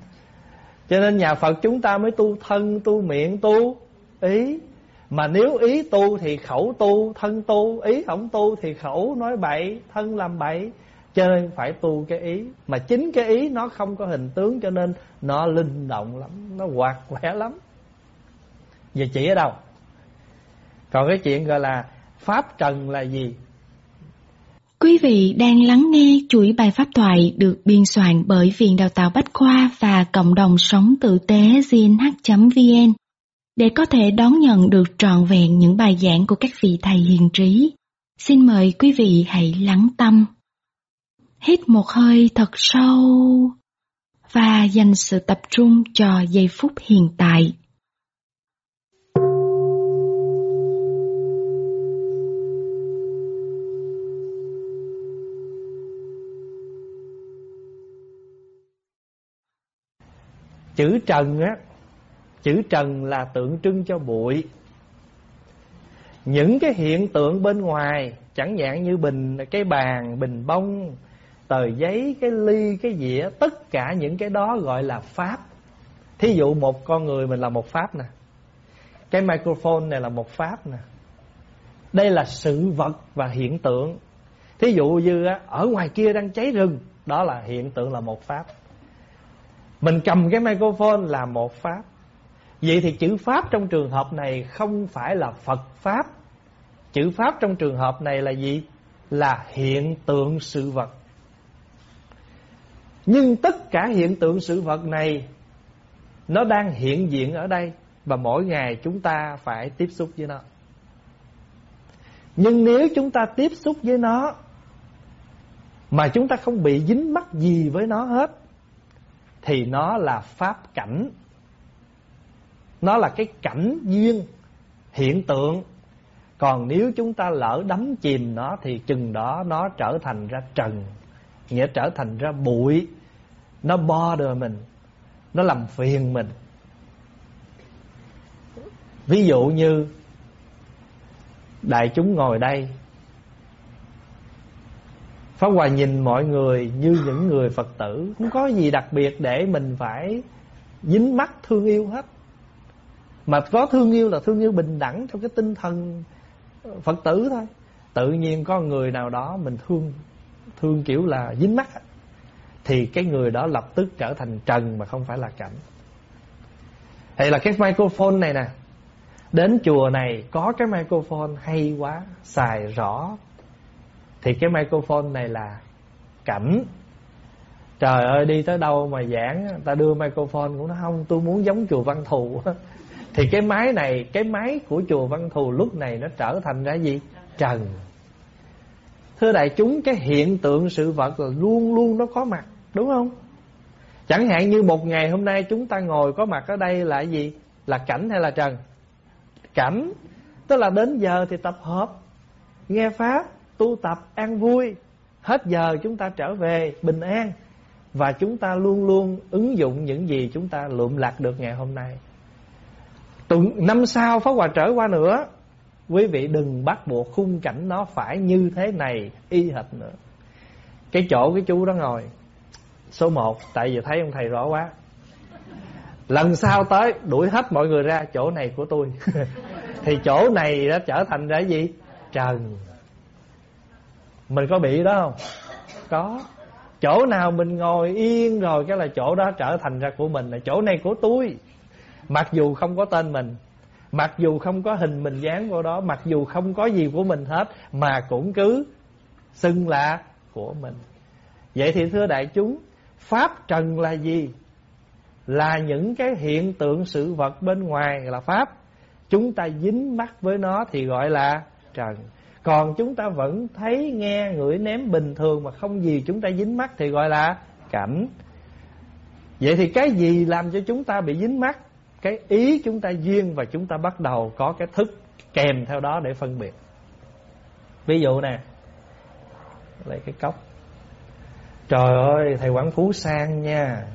Cho nên nhà Phật chúng ta mới tu thân, tu miệng, tu ý. Mà nếu ý tu thì khẩu tu, thân tu. Ý không tu thì khẩu nói bậy, thân làm bậy cho nên phải tu cái ý. Mà chính cái ý nó không có hình tướng Cho nên nó linh động lắm, Nó hoạt lẻ lắm. Giờ chỉ ở đâu? Còn cái chuyện gọi là Pháp trần là gì? Quý vị đang lắng nghe chuỗi bài pháp thoại được biên soạn bởi Viện Đào tạo Bách Khoa và Cộng đồng Sống Tử tế gnh.vn để có thể đón nhận được trọn vẹn những bài giảng của các vị thầy hiền trí. Xin mời quý vị hãy lắng tâm hít một hơi thật sâu và dành sự tập trung cho giây phút hiện tại. Chữ trần á, chữ trần là tượng trưng cho bụi. Những cái hiện tượng bên ngoài, chẳng hạn như bình, cái bàn, bình bông tờ giấy, cái ly, cái dĩa, tất cả những cái đó gọi là pháp. Thí dụ một con người mình là một pháp nè. Cái microphone này là một pháp nè. Đây là sự vật và hiện tượng. Thí dụ như ở ngoài kia đang cháy rừng, đó là hiện tượng là một pháp. Mình cầm cái microphone là một pháp. Vậy thì chữ pháp trong trường hợp này không phải là phật pháp. Chữ pháp trong trường hợp này là gì? Là hiện tượng sự vật nhưng tất cả hiện tượng sự vật này, Nó đang hiện diện ở đây và mỗi ngày chúng ta phải tiếp xúc với nó. Nhưng nếu chúng ta tiếp xúc với nó mà chúng ta không bị dính mắc gì với nó hết, thì nó là pháp cảnh. Nó là cái cảnh duyên, hiện tượng. Còn nếu chúng ta lỡ đắm chìm nó, thì chừng đó nó trở thành ra trần nghĩa trở thành ra bụi. Nó bo bother mình, nó làm phiền mình. Ví dụ như, đại chúng ngồi đây, Pháp Hòa nhìn mọi người như những người Phật tử, Không có gì đặc biệt để mình phải dính mắt thương yêu hết. Mà có thương yêu là thương yêu bình đẳng Trong cái tinh thần Phật tử thôi. Tự nhiên có người nào đó mình thương Thương kiểu là dính mắt Thì cái người đó lập tức trở thành trần Mà không phải là cảnh. Hay là cái microphone này nè, Đến chùa này có cái microphone hay quá, Xài rõ, Thì cái microphone này là cảnh. Trời ơi, đi tới đâu mà giảng, Ta đưa microphone cũng nói, không, Tôi muốn giống chùa Văn Thù. Thì cái máy này, Cái máy của chùa Văn Thù lúc này Nó trở thành ra gì? Trần. Thưa đại chúng, Cái hiện tượng sự vật là luôn luôn nó có mặt, Đúng không? Chẳng hạn như một ngày hôm nay Chúng ta ngồi có mặt ở đây là gì? Là cảnh hay là trần? Cảnh. Tức là đến giờ thì tập hợp, Nghe Pháp, Tu tập, an vui. Hết giờ chúng ta trở về bình an. Và chúng ta luôn luôn ứng dụng những gì chúng ta lượm lạc được ngày hôm nay. Tuần, năm sau Pháp Hòa trở qua nữa Quý vị đừng bắt buộc khung cảnh nó phải như thế này, Y hệt nữa. Cái chỗ cái chú đó ngồi, Số 1 Tại vì thấy ông thầy rõ quá. Lần sau tới, đuổi hết mọi người ra, Chỗ này của tôi. Thì chỗ này đã trở thành ra gì? Trần. Mình có bị đó không? Có. Chỗ nào mình ngồi yên rồi, Cái là chỗ đó trở thành ra của mình, là Chỗ này của tôi. Mặc dù không có tên mình Mặc dù không có hình mình dán vào đó, Mặc dù không có gì của mình hết, Mà cũng cứ xưng là của mình. Vậy thì thưa đại chúng, Pháp trần là gì? Là những cái hiện tượng sự vật bên ngoài là pháp. Chúng ta dính mắt với nó thì gọi là trần. Còn chúng ta vẫn thấy nghe ngửi ném bình thường mà không gì chúng ta dính mắt thì gọi là cảnh. Vậy thì cái gì làm cho chúng ta bị dính mắt? Cái ý chúng ta duyên và chúng ta bắt đầu có cái thức kèm theo đó để phân biệt. Ví dụ nè, lấy cái cốc. Trời ơi, thầy quảng phú sang nha.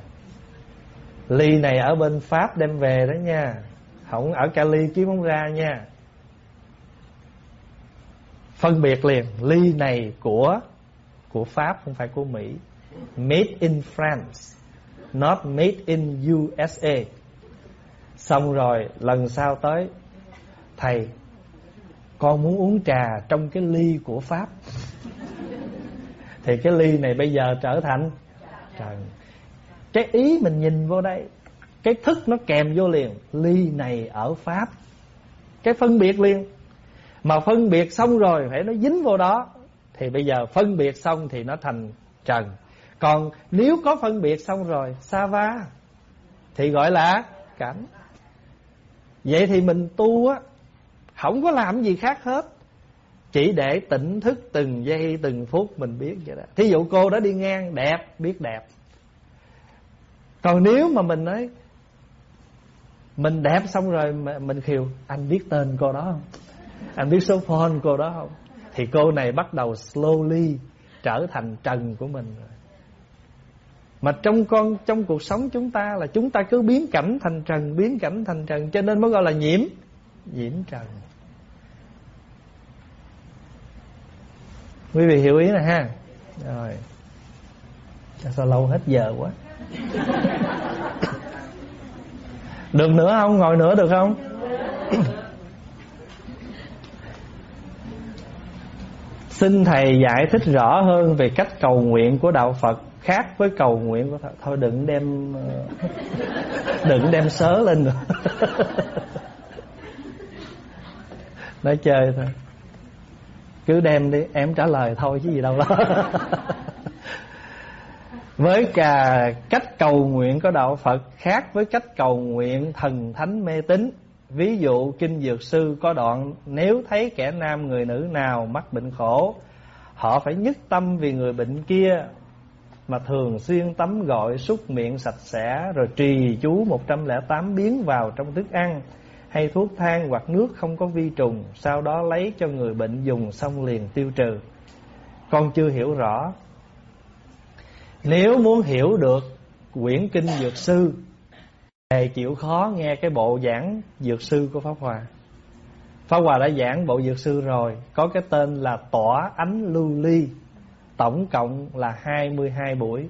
Ly này ở bên pháp đem về đó nha. Không, ở cali kiếm không ra nha. Phân biệt liền, ly này của của pháp, không phải của mỹ. Made in france, not made in usa xong rồi, lần sau tới, thầy, con muốn uống trà trong cái ly của pháp. Thì cái ly này bây giờ trở thành trần cái ý mình nhìn vô đây, cái thức nó kèm vô liền, ly này ở pháp. Cái phân biệt liền. Mà phân biệt xong rồi, phải nó dính vô đó, thì bây giờ phân biệt xong thì nó thành trần. Còn nếu có phân biệt xong rồi, sa va, thì gọi là cảnh vậy thì mình tu á, không có làm gì khác hết. Chỉ để tỉnh thức từng giây, từng phút mình biết vậy đó. Thí dụ cô đã đi ngang, đẹp, biết đẹp. Còn nếu mà mình nói, mình đẹp xong rồi mình khiều anh biết tên cô đó không? Anh biết số phone cô đó không? Thì cô này bắt đầu slowly trở thành trần của mình rồi mà trong con, trong cuộc sống chúng ta là chúng ta cứ biến cảnh thành trần, biến cảnh thành trần, cho nên mới gọi là nhiễm. Nhiễm trần. Quý vị hiểu ý nè ha? Rồi. Sao lâu hết giờ quá? Được nữa không? Ngồi nữa được không? Xin thầy giải thích rõ hơn về cách cầu nguyện của đạo phật khác với cầu nguyện của thầy. Thôi đừng đem ờ, đừng đem sớ lên nữa. Nói chơi thôi. Cứ đem đi, em trả lời thôi chứ gì đâu. Đó với cả cách cầu nguyện của đạo Phật khác với cách cầu nguyện thần thánh mê tín. Ví dụ, Kinh Dược Sư có đoạn, Nếu thấy kẻ nam người nữ nào mắc bệnh khổ, Họ phải nhất tâm vì người bệnh kia mà thường xuyên tắm gọi súc miệng sạch sẽ, Rồi trì chú 108 biến vào trong thức ăn. Hay thuốc thang hoặc nước không có vi trùng, Sau đó lấy cho người bệnh dùng xong liền tiêu trừ. Con chưa hiểu rõ. Nếu muốn hiểu được quyển kinh dược sư Thề chịu khó nghe cái bộ giảng dược sư của Pháp Hòa. Pháp Hòa đã giảng bộ dược sư rồi, Có cái tên là Tỏa Ánh Lưu Ly. Tổng cộng là 22 buổi.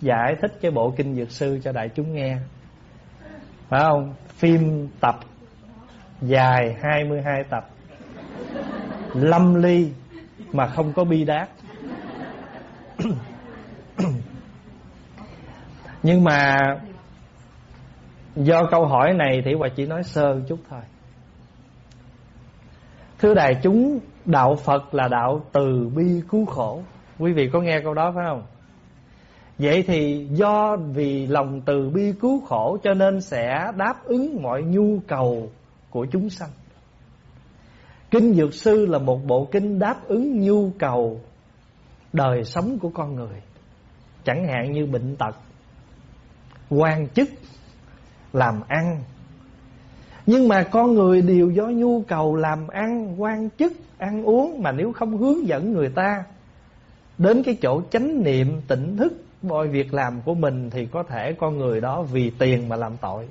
Giải thích cái bộ kinh dược sư cho đại chúng nghe. Phải không? Phim tập dài 22 tập. Lâm ly mà không có bi đát. Nhưng mà Do câu hỏi này thì Hòa chỉ nói sơ chút thôi. Thưa đại chúng, Đạo Phật là đạo từ bi cứu khổ. Quý vị có nghe câu đó phải không? Vậy thì do vì lòng từ bi cứu khổ Cho nên sẽ đáp ứng mọi nhu cầu của chúng sanh. Kinh Dược Sư là một bộ kinh đáp ứng nhu cầu Đời sống của con người. Chẳng hạn như bệnh tật, quan chức, làm ăn nhưng mà con người đều do nhu cầu làm ăn, quan chức, ăn uống mà nếu không hướng dẫn người ta đến cái chỗ chánh niệm, tỉnh thức, mọi việc làm của mình thì có thể con người đó vì tiền mà làm tội.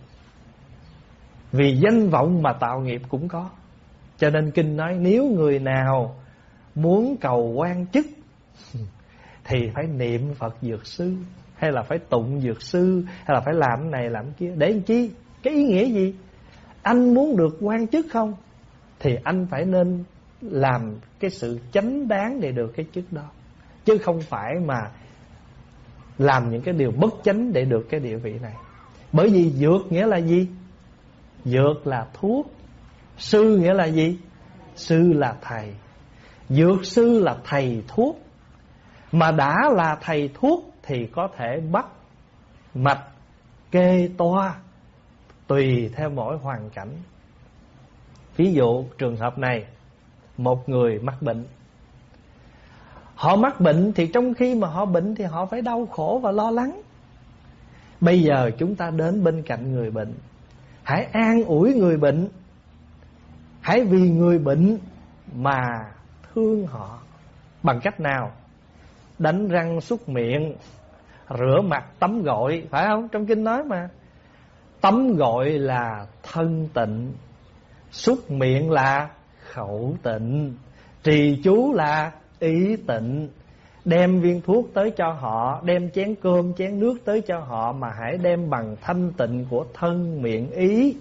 Vì danh vọng mà tạo nghiệp cũng có. Cho nên kinh nói nếu người nào muốn cầu quan chức thì phải niệm phật dược sư, hay là phải tụng dược sư, hay là phải làm này làm kia. Để làm chi? Cái ý nghĩa gì? Anh muốn được quan chức không? Thì anh phải nên làm cái sự chánh đáng để được cái chức đó. Chứ không phải mà làm những cái điều bất chánh để được cái địa vị này. Bởi vì dược nghĩa là gì? Dược là thuốc, sư nghĩa là gì? Sư là thầy. Dược sư là thầy thuốc. Mà đã là thầy thuốc thì có thể bắt mạch kê toa tùy theo mỗi hoàn cảnh. Ví dụ, trường hợp này, một người mắc bệnh. Họ mắc bệnh thì trong khi mà họ bệnh thì họ phải đau khổ và lo lắng. Bây giờ chúng ta đến bên cạnh người bệnh. Hãy an ủi người bệnh. Hãy vì người bệnh mà thương họ. Bằng cách nào? Đánh răng súc miệng, rửa mặt tắm gội, phải không? Trong kinh nói mà tấm gọi là thân tịnh xúc miệng là khẩu tịnh, trì chú là ý tịnh. Đem viên thuốc tới cho họ, đem chén cơm, chén nước tới cho họ mà hãy đem bằng thanh tịnh của thân miệng ý.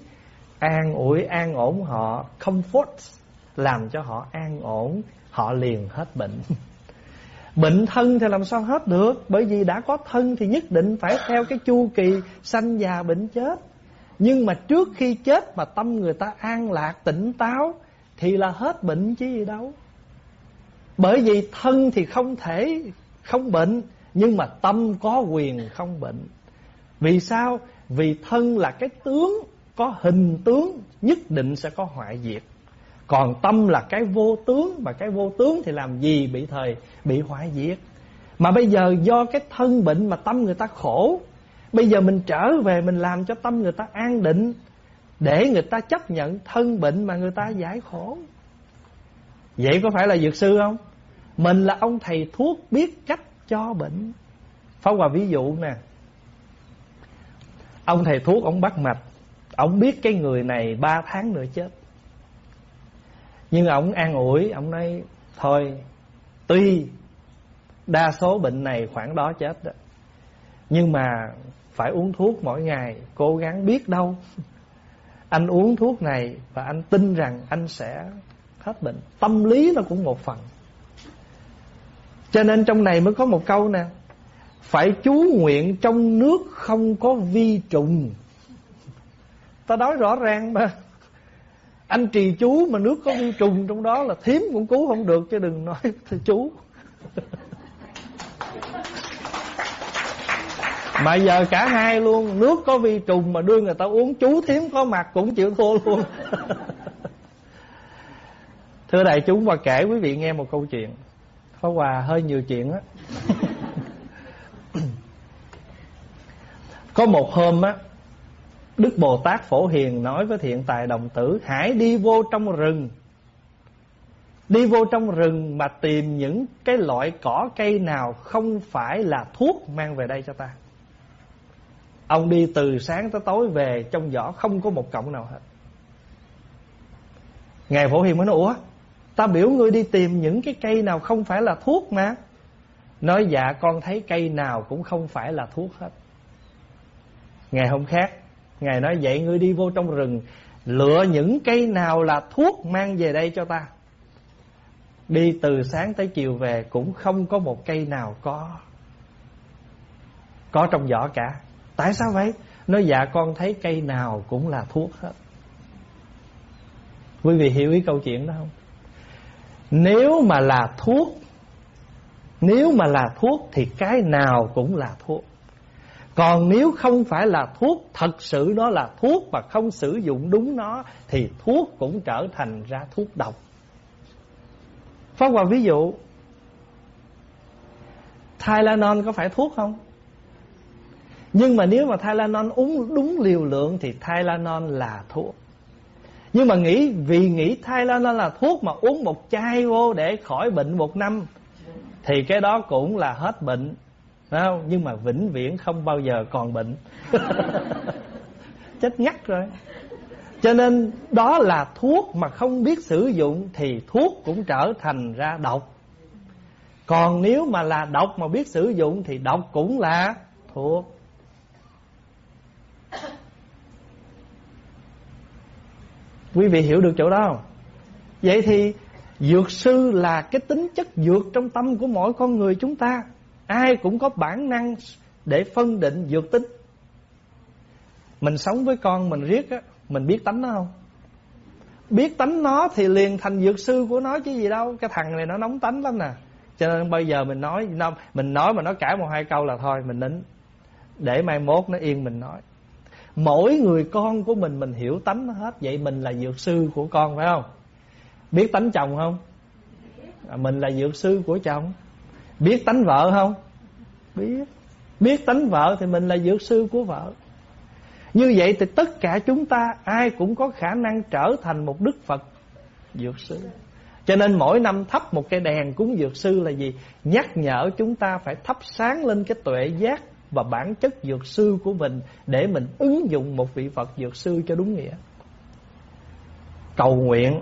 An ủi, an ổn họ, comfort làm cho họ an ổn, họ liền hết bệnh. Bệnh thân thì làm sao hết được? Bởi vì đã có thân thì nhất định phải theo cái chu kỳ sanh già bệnh chết. Nhưng mà trước khi chết mà tâm người ta an lạc, tỉnh táo, Thì là hết bệnh chứ gì đâu. Bởi vì thân thì không thể không bệnh, Nhưng mà tâm có quyền không bệnh. Vì sao? Vì thân là cái tướng, Có hình tướng, nhất định sẽ có hoại diệt. Còn tâm là cái vô tướng, Mà cái vô tướng thì làm gì bị thời, Bị hoại diệt? Mà bây giờ do cái thân bệnh mà tâm người ta khổ Bây giờ mình trở về Mình làm cho tâm người ta an định, Để người ta chấp nhận thân bệnh Mà người ta giải khổ. Vậy có phải là dược sư không? Mình là ông thầy thuốc Biết cách cho bệnh. Pháp Hòa ví dụ nè. Ông thầy thuốc, ông bắt mạch, Ông biết cái người này ba tháng nữa chết. Nhưng ông an ủi, ông nói, thôi, tuy đa số bệnh này khoảng đó chết đó, nhưng mà phải uống thuốc mỗi ngày, cố gắng biết đâu. Anh uống thuốc này và anh tin rằng anh sẽ hết bệnh. Tâm lý nó cũng một phần. Cho nên trong này mới có một câu nè, phải chú nguyện trong nước không có vi trùng. Ta nói rõ ràng mà. Anh trì chú mà nước có vi trùng trong đó là thím cũng cứu không được, chứ đừng nói chú. Mà giờ cả hai luôn, nước có vi trùng mà đưa người ta uống, chú thiếm có mặt cũng chịu thua luôn. Thưa đại chúng và kể quý vị nghe một câu chuyện. Phá Hòa, hơi nhiều chuyện á. Có một hôm á, Đức Bồ Tát Phổ Hiền nói với thiện tài đồng tử, Hãy đi vô trong rừng. Đi vô trong rừng mà tìm những cái loại cỏ cây nào không phải là thuốc mang về đây cho ta. Ông đi từ sáng tới tối về, trong giỏ không có một cọng nào hết. Ngài Phổ Hiền mới nói, Ủa, Ta biểu ngươi đi tìm những cái cây nào không phải là thuốc mà. Nói dạ con thấy cây nào cũng không phải là thuốc hết. Ngày hôm khác, Ngài nói, vậy ngươi đi vô trong rừng, Lựa những cây nào là thuốc mang về đây cho ta. Đi từ sáng tới chiều về Cũng không có một cây nào có Có trong giỏ cả. Tại sao vậy? Nói dạ con thấy cây nào cũng là thuốc hết. Quý vị hiểu ý câu chuyện đó không? Nếu mà là thuốc, Nếu mà là thuốc Thì cái nào cũng là thuốc. Còn nếu không phải là thuốc, Thật sự nó là thuốc Mà không sử dụng đúng nó, Thì thuốc cũng trở thành ra thuốc độc. Pháp qua ví dụ Thailanon có phải thuốc không? Nhưng mà nếu mà Thailanon uống đúng liều lượng Thì Thailanon là thuốc. Nhưng mà nghĩ, vì nghĩ Thailanon là thuốc Mà uống một chai vô để khỏi bệnh một năm, Thì cái đó cũng là hết bệnh. Không? Nhưng mà vĩnh viễn không bao giờ còn bệnh. Chết ngắt rồi. Cho nên đó là thuốc mà không biết sử dụng Thì thuốc cũng trở thành ra độc. Còn nếu mà là độc mà biết sử dụng Thì độc cũng là thuốc. Quý vị hiểu được chỗ đó không? Vậy thì Dược sư là cái tính chất dược trong tâm của mỗi con người chúng ta. Ai cũng có bản năng để phân định dược tính. Mình sống với con mình riết á, Mình biết tánh nó không? Biết tánh nó thì liền thành dược sư của nó chứ gì đâu. Cái thằng này nó nóng tánh lắm nè. Cho nên bây giờ mình nói Mình nói mà nó cãi một hai câu là thôi, Mình nín. Để mai mốt nó yên mình nói. Mỗi người con của mình Mình hiểu tánh hết. Vậy mình là dược sư của con phải không? Biết tánh chồng không? À, Mình là dược sư của chồng. Biết tánh vợ không? Biết. Biết tánh vợ thì mình là dược sư của vợ. Như vậy thì tất cả chúng ta Ai cũng có khả năng trở thành một Đức Phật Dược sư. Cho nên mỗi năm thắp một cây đèn cúng dược sư là gì? Nhắc nhở chúng ta phải thắp sáng lên cái tuệ giác và bản chất dược sư của mình Để mình ứng dụng một vị Phật dược sư cho đúng nghĩa. Cầu nguyện,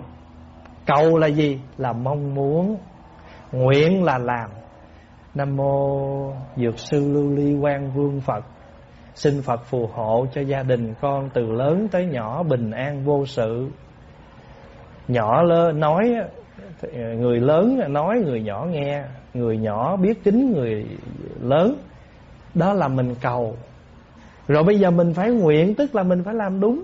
Cầu là gì? Là mong muốn. Nguyện là làm. Nam mô Dược sư Lưu Ly Quang Vương Phật. Xin Phật phù hộ cho gia đình con từ lớn tới nhỏ bình an vô sự. Nhỏ lơ nói, Người lớn nói, người nhỏ nghe. Người nhỏ biết kính người lớn. Đó là mình cầu. Rồi bây giờ mình phải nguyện, Tức là mình phải làm đúng.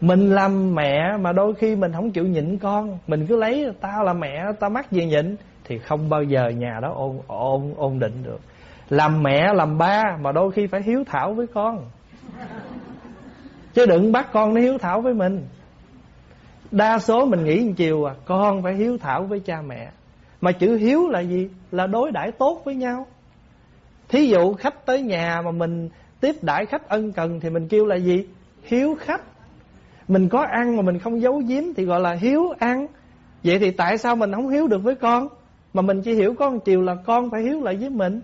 Mình làm mẹ mà đôi khi mình không chịu nhịn con. Mình cứ lấy, tao là mẹ, Tao mắc gì nhịn, thì không bao giờ nhà đó ôn ôn ổn định được. Làm mẹ, làm ba mà đôi khi phải hiếu thảo với con. Chứ đừng bắt con nó hiếu thảo với mình. Đa số mình nghĩ một chiều à con phải hiếu thảo với cha mẹ. Mà chữ hiếu là gì? Là đối đãi tốt với nhau thí dụ khách tới nhà mà mình tiếp đãi khách ân cần thì mình kêu là gì? Hiếu khách. Mình có ăn mà mình không giấu giếm thì gọi là hiếu ăn. Vậy thì tại sao mình không hiếu được với con? Mà mình chỉ hiểu có một chiều là con phải hiếu lại với mình.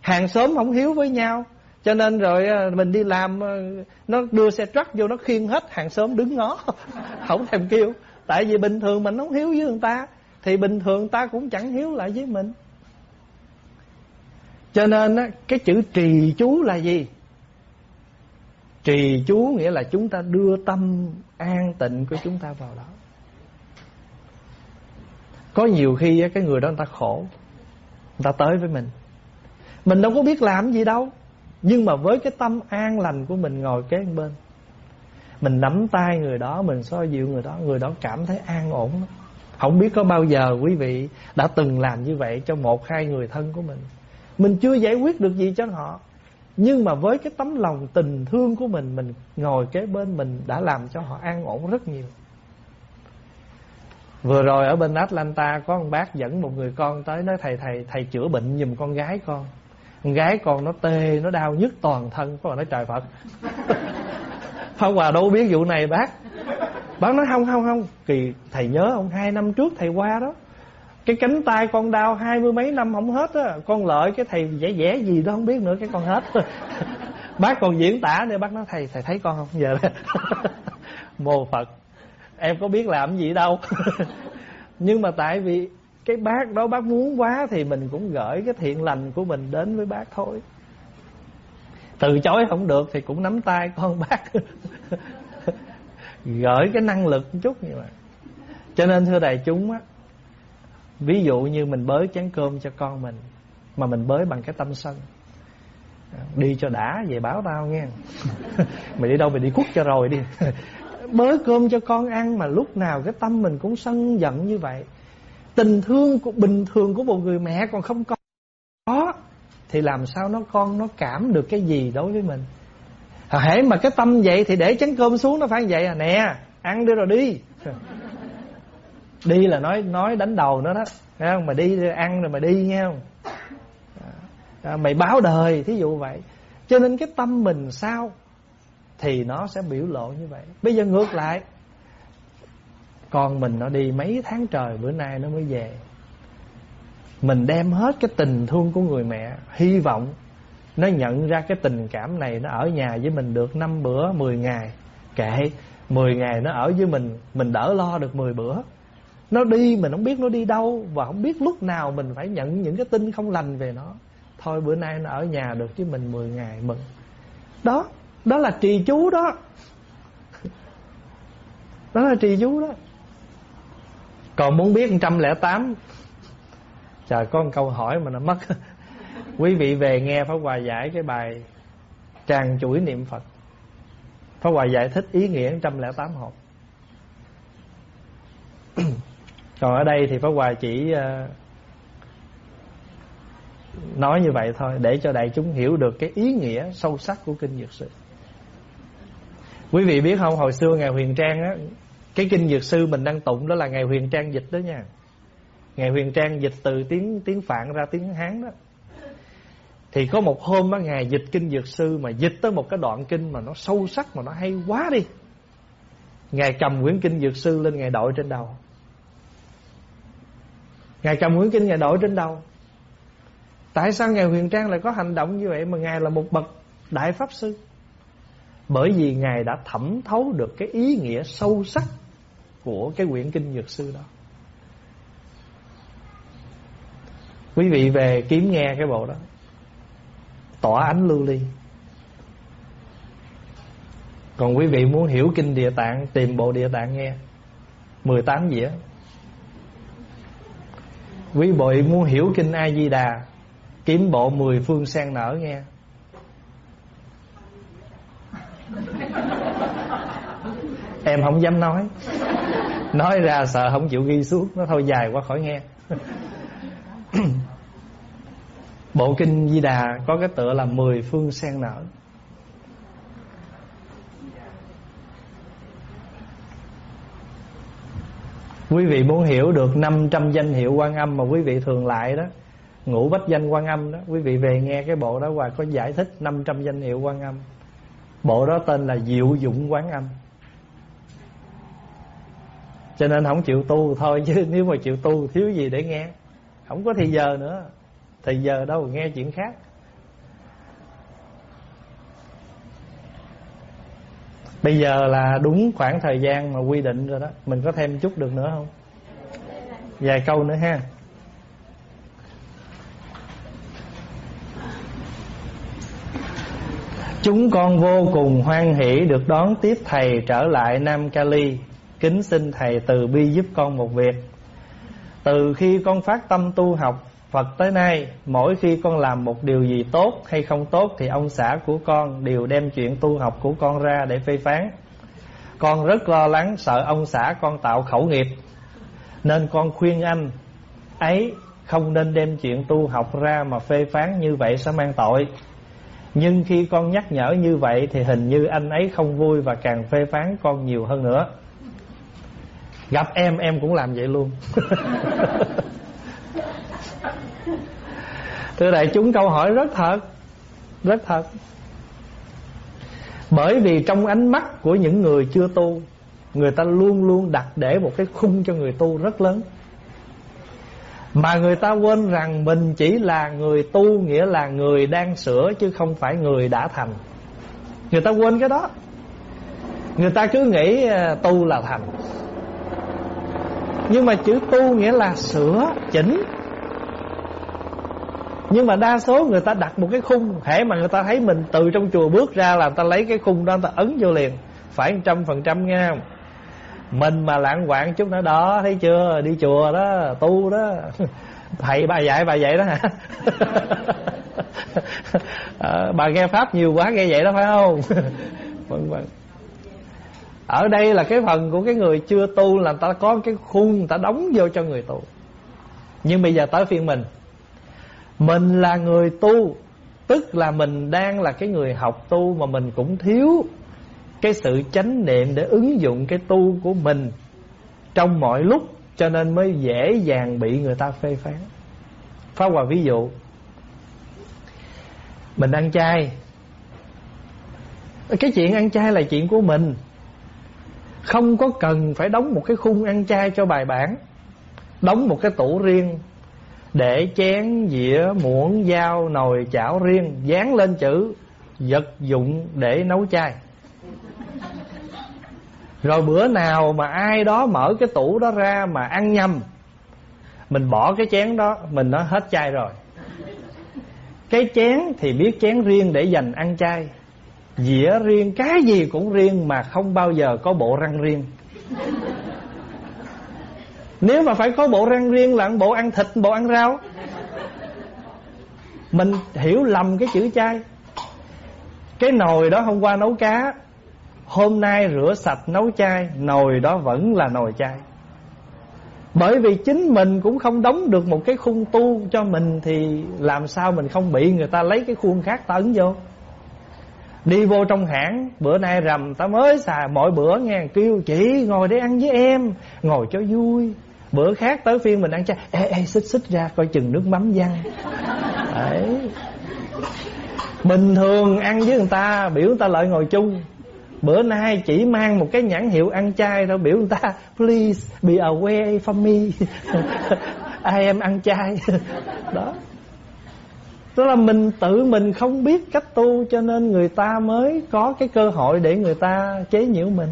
Hàng xóm không hiếu với nhau. Cho nên rồi à, mình đi làm à, Nó đưa xe truck vô nó khiêng hết Hàng xóm đứng ngó. Không thèm kêu. Tại vì bình thường mình không hiếu với người ta, Thì bình thường ta cũng chẳng hiếu lại với mình. Cho nên cái chữ trì chú là gì? Trì chú nghĩa là chúng ta đưa tâm an tịnh của chúng ta vào đó. Có nhiều khi cái người đó người ta khổ, Người ta tới với mình. Mình đâu có biết làm gì đâu, Nhưng mà với cái tâm an lành của mình ngồi kế bên, Mình nắm tay người đó, Mình soi dịu người đó Người đó cảm thấy an ổn. Không biết có bao giờ quý vị Đã từng làm như vậy cho một, hai người thân của mình. Mình chưa giải quyết được gì cho họ Nhưng mà với cái tấm lòng tình thương của mình Mình ngồi kế bên mình đã làm cho họ an ổn rất nhiều Vừa rồi ở bên Atlanta có một bác dẫn một người con tới nói thầy thầy thầy chữa bệnh giùm con gái con. Con gái con nó tê, nó đau nhức toàn thân, có nói trời Phật. Pháp Hòa đâu biết vụ này bác. Bác nói không không không, kỳ thầy nhớ ông hai năm trước thầy qua đó. Cái cánh tay con đau hai mươi mấy năm không hết á, con lợi cái thầy vẽ vẽ gì đó không biết nữa cái con hết. bác còn diễn tả nữa bác nói thầy thầy thấy con không? Dạ. Giờ mô Phật. Em có biết làm gì đâu. Nhưng mà tại vì cái bác đó bác muốn quá thì mình cũng gửi cái thiện lành của mình đến với bác thôi. Từ chối không được thì cũng nắm tay con bác. Gửi cái năng lực một chút như vậy cho nên thưa đại chúng á ví dụ như mình bới chén cơm cho con mình, mà mình bới bằng cái tâm sân. Đi cho đã, về báo tao nghe. Mày đi đâu mày đi cút cho rồi đi. Bới cơm cho con ăn mà lúc nào cái tâm mình cũng sân giận như vậy. Tình thương của, bình thường của một người mẹ còn không có. Có, thì làm sao nó con nó cảm được cái gì đối với mình? Hễ mà cái tâm vậy thì để chén cơm xuống nó phải vậy à? Nè, ăn đi rồi đi. đi là nói nói đánh đầu nó đó. Thấy không? mà đi ăn rồi mà đi nghe không? À, mày báo đời thí dụ vậy. Cho nên cái tâm mình sao thì nó sẽ biểu lộ như vậy. Bây giờ ngược lại. Con mình nó đi mấy tháng trời bữa nay nó mới về. Mình đem hết cái tình thương của người mẹ hy vọng nó nhận ra cái tình cảm này nó ở nhà với mình được năm bữa 10 ngày. Kệ 10 ngày nó ở với mình mình đỡ lo được 10 bữa nó đi mình không biết nó đi đâu. Và không biết lúc nào mình phải nhận những cái tin không lành về nó. Thôi bữa nay nó ở nhà được chứ mình 10 ngày mừng. Đó đó là trì chú đó. Đó là trì chú đó. Còn muốn biết 108 Trời, có một câu hỏi mà nó mất. Quý vị về nghe Pháp Hòa giải cái bài Tràng chuỗi niệm Phật. Pháp Hòa giải thích ý nghĩa 108 hộp. Còn ở đây thì Pháp Hòa chỉ ờ, Nói như vậy thôi, Để cho đại chúng hiểu được cái ý nghĩa sâu sắc của Kinh Dược Sư. Quý vị biết không, Hồi xưa Ngài Huyền Trang á, Cái Kinh Dược Sư mình đang tụng đó là Ngài Huyền Trang dịch đó nha. Ngài Huyền Trang dịch từ tiếng tiếng Phạn ra tiếng Hán đó. Thì có một hôm á, Ngài dịch Kinh Dược Sư Mà dịch tới một cái đoạn kinh mà nó sâu sắc, Mà nó hay quá đi. Ngài cầm quyển Kinh Dược Sư lên, Ngài đội trên đầu. Ngài cầm quyển kinh Ngài đội trên đầu Tại sao Ngài Huyền Trang lại có hành động như vậy Mà Ngài là một bậc Đại Pháp Sư? Bởi vì Ngài đã thẩm thấu được cái ý nghĩa sâu sắc Của cái quyển kinh Dược Sư đó. Quý vị về kiếm nghe cái bộ đó. Tỏa ánh lưu ly. Còn quý vị muốn hiểu kinh địa tạng, Tìm bộ địa tạng nghe. 18 dĩa. Quý bội muốn hiểu kinh A-di-đà, Kiếm bộ mười phương sen nở nghe. Em không dám nói. Nói ra sợ không chịu ghi xuống, Nó thôi dài quá khỏi nghe. Bộ kinh Di Đà có cái tựa là mười phương sen nở. Quý vị muốn hiểu được 500 danh hiệu quan âm mà quý vị thường lại đó, Ngũ bách danh quan âm đó, Quý vị về nghe cái bộ đó và có giải thích 500 danh hiệu quan âm. Bộ đó tên là Diệu Dụng Quán Âm. Cho nên không chịu tu thôi Chứ nếu mà chịu tu thiếu gì để nghe. Không có thì giờ nữa. Thì giờ đâu, nghe chuyện khác. Bây giờ là đúng khoảng thời gian mà quy định rồi đó. Mình có thêm chút được nữa không? Vài câu nữa ha. Chúng con vô cùng hoan hỷ được đón tiếp Thầy trở lại Nam Cali. Kính xin Thầy từ bi giúp con một việc. Từ khi con phát tâm tu học Phật tới nay, Mỗi khi con làm một điều gì tốt hay không tốt Thì ông xã của con đều đem chuyện tu học của con ra để phê phán. Con rất lo lắng sợ ông xã con tạo khẩu nghiệp, Nên con khuyên anh, ấy, không nên đem chuyện tu học ra mà phê phán như vậy sẽ mang tội. Nhưng khi con nhắc nhở như vậy Thì hình như anh ấy không vui Và càng phê phán con nhiều hơn nữa. Gặp em em cũng làm vậy luôn. Thưa đại chúng câu hỏi rất thật Rất thật. Bởi vì trong ánh mắt của những người chưa tu Người ta luôn luôn đặt để một cái khung cho người tu rất lớn. Mà người ta quên rằng mình chỉ là người tu Nghĩa là người đang sửa chứ không phải người đã thành. Người ta quên cái đó. Người ta cứ nghĩ à, tu là thành. Nhưng mà chữ tu nghĩa là sửa, chỉnh nhưng mà đa số người ta đặt một cái khung hễ mà người ta thấy mình từ trong chùa bước ra là người ta lấy cái khung đó người ta ấn vô liền. Phải trăm phần trăm nghe không? Mình mà lạng quạng chút nữa đó thấy chưa? Đi chùa đó tu đó. Thầy bà dạy bà dạy đó hả? À, bà nghe pháp nhiều quá nghe vậy đó phải không? Vâng vâng. Ở đây là cái phần của cái người chưa tu là người ta có cái khung người ta đóng vô cho người tu. Nhưng bây giờ tới phiên mình mình là người tu, Tức là mình đang là cái người học tu Mà mình cũng thiếu Cái sự chánh niệm để ứng dụng cái tu của mình Trong mọi lúc, Cho nên mới dễ dàng bị người ta phê phán. Phá hòa ví dụ, Mình ăn chay. Cái chuyện ăn chay là chuyện của mình. Không có cần phải đóng một cái khung ăn chay cho bài bản, Đóng một cái tủ riêng để chén, dĩa, muỗng, dao, nồi, chảo riêng Dán lên chữ Vật dụng để nấu chay. Rồi bữa nào mà ai đó mở cái tủ đó ra mà ăn nhầm Mình bỏ cái chén đó Mình nói hết chay rồi. Cái chén thì biết chén riêng để dành ăn chay. Dĩa riêng, cái gì cũng riêng Mà không bao giờ có bộ răng riêng nếu mà phải có bộ răng riêng là bộ ăn thịt, bộ ăn rau. Mình hiểu lầm cái chữ chay. Cái nồi đó hôm qua nấu cá, Hôm nay rửa sạch nấu chay, Nồi đó vẫn là nồi chay. Bởi vì chính mình cũng không đóng được một cái khung tu cho mình Thì làm sao mình không bị người ta lấy cái khuôn khác tấn vô? Đi vô trong hãng, Bữa nay rằm, ta mới xài, Mỗi bữa nghe kêu, chị, ngồi để ăn với em, Ngồi cho vui. Bữa khác tới phiên mình ăn chay. Ê ê, xích xích ra, coi chừng nước mắm văng. Đấy. Bình thường ăn với người ta, Biểu người ta lại ngồi chung. Bữa nay chỉ mang một cái nhãn hiệu ăn chay thôi, Biểu người ta, Please be away from me. Ai em ăn chay? Đó. Tức là mình, tự mình không biết cách tu, Cho nên người ta mới có cái cơ hội Để người ta chế nhiễu mình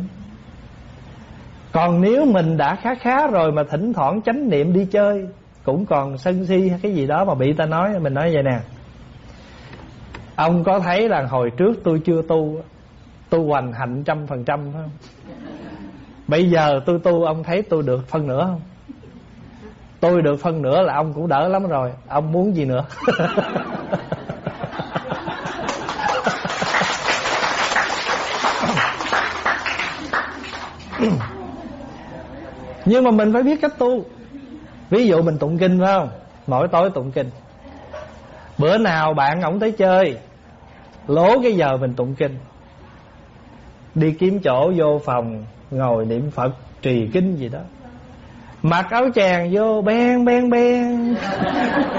còn nếu mình đã khá khá rồi Mà thỉnh thoảng chánh niệm đi chơi, Cũng còn sân si hay cái gì đó Mà bị ta nói, Mình nói vậy nè. Ông có thấy là hồi trước tôi chưa tu Tu hoành hạnh trăm phần trăm không? Bây giờ tôi tu, Ông thấy tôi được phân nửa không? Tôi được phân nửa là ông cũng đỡ lắm rồi, Ông muốn gì nữa? Nhưng mà mình phải biết cách tu. Ví dụ mình tụng kinh, phải không? Mỗi tối tụng kinh. Bữa nào bạn ổng tới chơi, Lố cái giờ mình tụng kinh. Đi kiếm chỗ, vô phòng, Ngồi niệm Phật, Trì kinh gì đó. Mặc áo chàng vô ben ben ben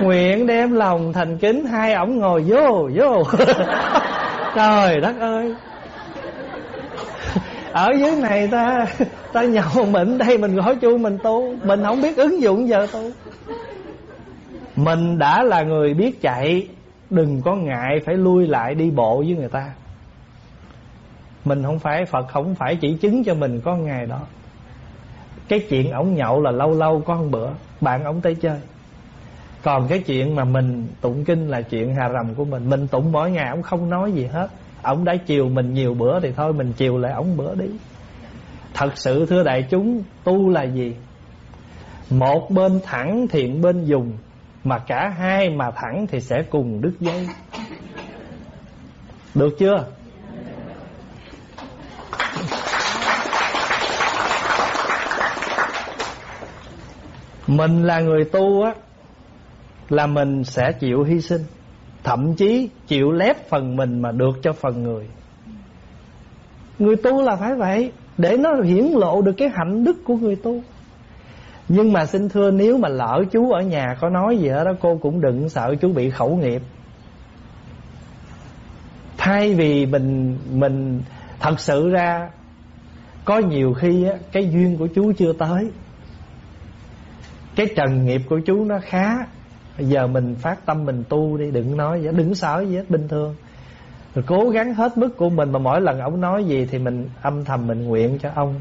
Nguyện đem lòng thành kính, Hai ổng ngồi vô vô. Trời đất ơi ở dưới này ta ta nhậu mình đây, mình gõ chu mình tu. Mình không biết ứng dụng giờ tu. Mình đã là người biết chạy, đừng có ngại phải lui lại đi bộ với người ta. Mình không phải, phật không phải chỉ chứng cho mình có ngày đó. Cái chuyện ổng nhậu là lâu lâu có một bữa, bạn ổng tới chơi. Còn cái chuyện mà mình tụng kinh là chuyện hà rầm của mình. Mình tụng mỗi ngày, ổng không nói gì hết ông đã chiều mình nhiều bữa thì thôi, mình chiều lại ông bữa đi. Thật sự, thưa đại chúng, tu là gì? Một bên thẳng thiện bên dùng, mà cả hai mà thẳng thì sẽ cùng đứt dây. Được chưa? Mình là người tu á, là mình sẽ chịu hy sinh thậm chí chịu lép phần mình mà được cho phần người. Người tu là phải vậy để nó hiển lộ được cái hạnh đức của người tu. Nhưng mà xin thưa nếu mà lỡ chú ở nhà có nói gì đó cô cũng đừng sợ chú bị khẩu nghiệp. Thay vì mình mình thật sự ra có nhiều khi á, cái duyên của chú chưa tới. Cái trần nghiệp của chú nó khá bây giờ mình phát tâm mình tu đi đừng nói gì đừng sợ gì hết bình thường. Rồi cố gắng hết mức của mình mà mỗi lần ông nói gì thì mình âm thầm mình nguyện cho ông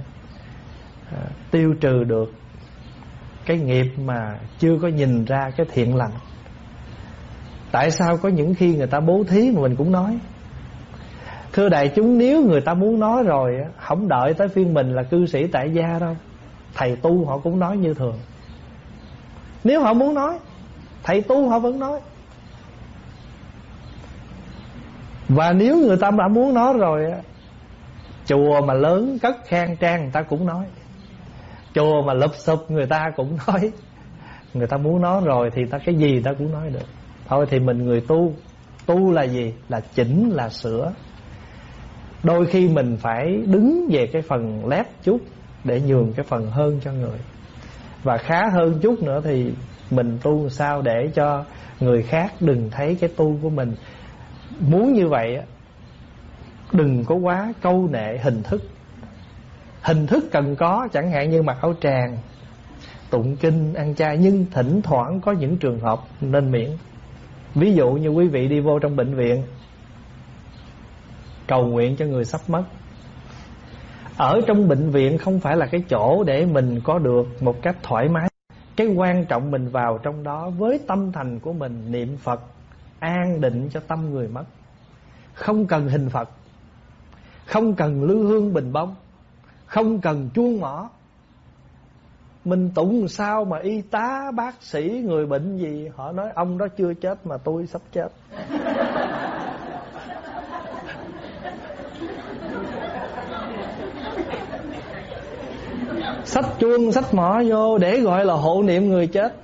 à, tiêu trừ được cái nghiệp mà chưa có nhìn ra cái thiện lành. Tại sao có những khi người ta bố thí mà mình cũng nói? Thưa đại chúng nếu người ta muốn nói rồi không đợi tới phiên mình là cư sĩ tại gia đâu. Thầy tu họ cũng nói như thường. Nếu họ muốn nói thầy tu họ vẫn nói. Và nếu người ta đã muốn nói rồi chùa mà lớn cất khang trang người ta cũng nói. Chùa mà lụp sụp người ta cũng nói. Người ta muốn nói rồi thì ta cái gì ta cũng nói được. Thôi thì mình người tu tu là gì? Là chỉnh, là sửa. Đôi khi mình phải đứng về cái phần lép chút để nhường cái phần hơn cho người. Và khá hơn chút nữa thì mình tu sao để cho người khác đừng thấy cái tu của mình. Muốn như vậy đừng có quá câu nệ hình thức. Hình thức cần có chẳng hạn như mặc áo tràng, tụng kinh, ăn chay, nhưng thỉnh thoảng có những trường hợp nên miễn. Ví dụ như quý vị đi vô trong bệnh viện, cầu nguyện cho người sắp mất. Ở trong bệnh viện không phải là cái chỗ để mình có được một cách thoải mái cái quan trọng mình vào trong đó với tâm thành của mình, niệm phật an định cho tâm người mất. Không cần hình phật, không cần lưu hương bình bông, không cần chuông mỏ mình tụng sao mà y tá, bác sĩ, người bệnh gì, họ nói ông đó chưa chết mà tôi sắp chết. Sách chuông sách mỏ vô để gọi là hộ niệm người chết.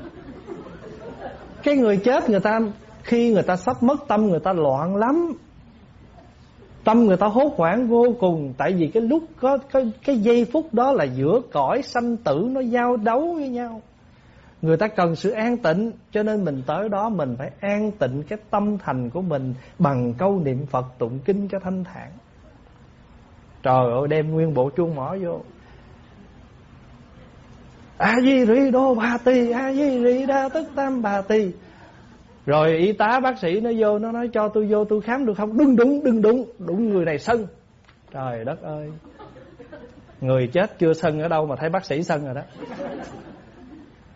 Cái người chết người ta khi người ta sắp mất tâm người ta loạn lắm. Tâm người ta hốt hoảng vô cùng tại vì cái lúc có cái, cái giây phút đó là giữa cõi sanh tử nó giao đấu với nhau. Người ta cần sự an tịnh cho nên mình tới đó mình phải an tịnh cái tâm thành của mình bằng câu niệm phật tụng kinh cho thanh thản. Trời ơi đem nguyên bộ chuông mỏ vô a di ri đô bà tỳ, a di ri đa tức tam bà tỳ. Rồi y tá bác sĩ nó vô, nó nói cho tôi vô tôi khám được không? Đúng đúng đừng đúng đúng người này sân. Trời đất ơi. Người chết chưa sân ở đâu mà thấy bác sĩ sân rồi đó.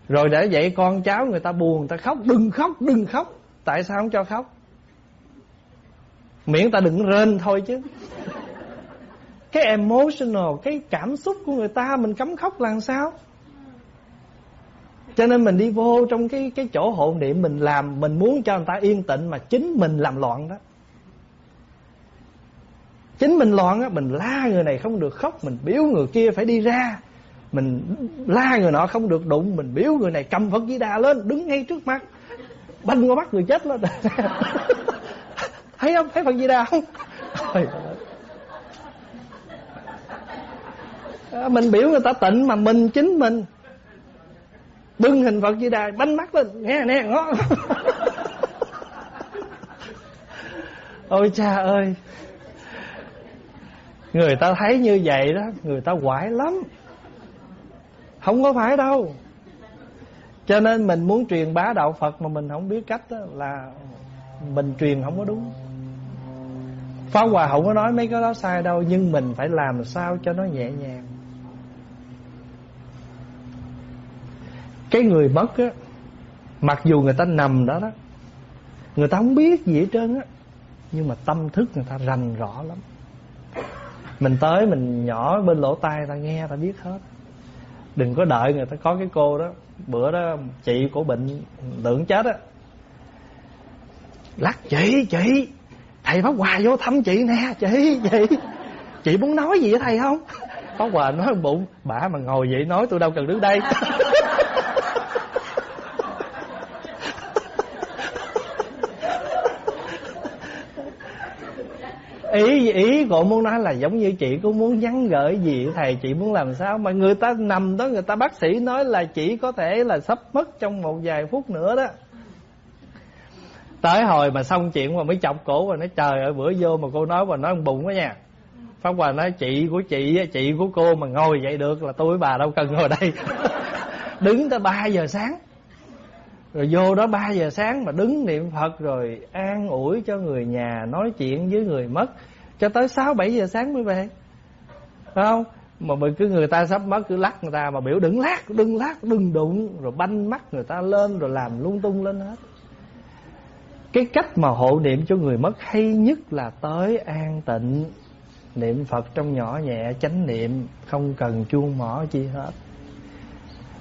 Rồi để vậy con cháu người ta buồn, người ta khóc. Đừng khóc đừng khóc. Tại sao không cho khóc? Miễn ta đừng rên thôi chứ. Cái emotional, cái cảm xúc của người ta mình cấm khóc làm sao? Cho nên mình đi vô trong cái cái chỗ hộ niệm mình làm, mình muốn cho người ta yên tịnh mà chính mình làm loạn đó. Chính mình loạn á, mình la người này không được khóc, mình biếu người kia phải đi ra. Mình la người nọ không được đụng, mình biếu người này cầm phật di đà lên, đứng ngay trước mặt. Banh qua mắt người chết lên. Thấy không? Thấy phật di đà không? À, mình biểu người ta tịnh mà mình chính mình bưng hình phật di đà, bánh mắt lên. Nghe nè ngó. Ôi cha ơi. Người ta thấy như vậy đó, người ta quải lắm. Không có phải đâu. Cho nên mình muốn truyền bá đạo phật mà mình không biết cách đó là mình truyền không có đúng. Pháp Hòa không có nói mấy cái đó sai đâu, Nhưng mình phải làm sao cho nó nhẹ nhàng. Cái người mất á, mặc dù người ta nằm đó đó, người ta không biết gì hết trơn á, nhưng mà tâm thức người ta rành rõ lắm. Mình tới mình nhỏ bên lỗ tai ta nghe ta biết hết. Đừng có đợi người ta có cái cô đó, bữa đó chị của bệnh tưởng chết á. Lắc, chị chị, thầy pháp hòa vô thăm chị nè, chị chị chị muốn nói gì với thầy không? Pháp hòa nói bụng bả mà ngồi vậy nói tôi đâu cần đứng đây. ý ý cô muốn nói là giống như chị cũng muốn nhắn gửi gì, thầy chị muốn làm sao mà người ta nằm đó, người ta bác sĩ nói là chỉ có thể là sắp mất trong một vài phút nữa đó. Tới hồi mà xong chuyện mà mới chọc cổ và nói, trời ơi, bữa vô mà cô nói và nói bụng quá nha. Pháp hòa nói, chị của chị chị của cô mà ngồi vậy được là tôi với bà đâu cần ngồi đây. Đứng tới 3 giờ sáng rồi vô đó 3 giờ sáng mà đứng niệm phật rồi an ủi cho người nhà, nói chuyện với người mất. Cho tới 6 7 giờ sáng mới về. Phải không? Mà mình cứ người ta sắp mất, cứ lắc người ta mà biểu đừng lắc đừng lắc đừng đụng. Rồi banh mắt người ta lên, rồi làm lung tung lên hết. Cái cách mà hộ niệm cho người mất hay nhất là tới an tịnh, niệm phật trong nhỏ nhẹ, chánh niệm, không cần chuông mỏ chi hết.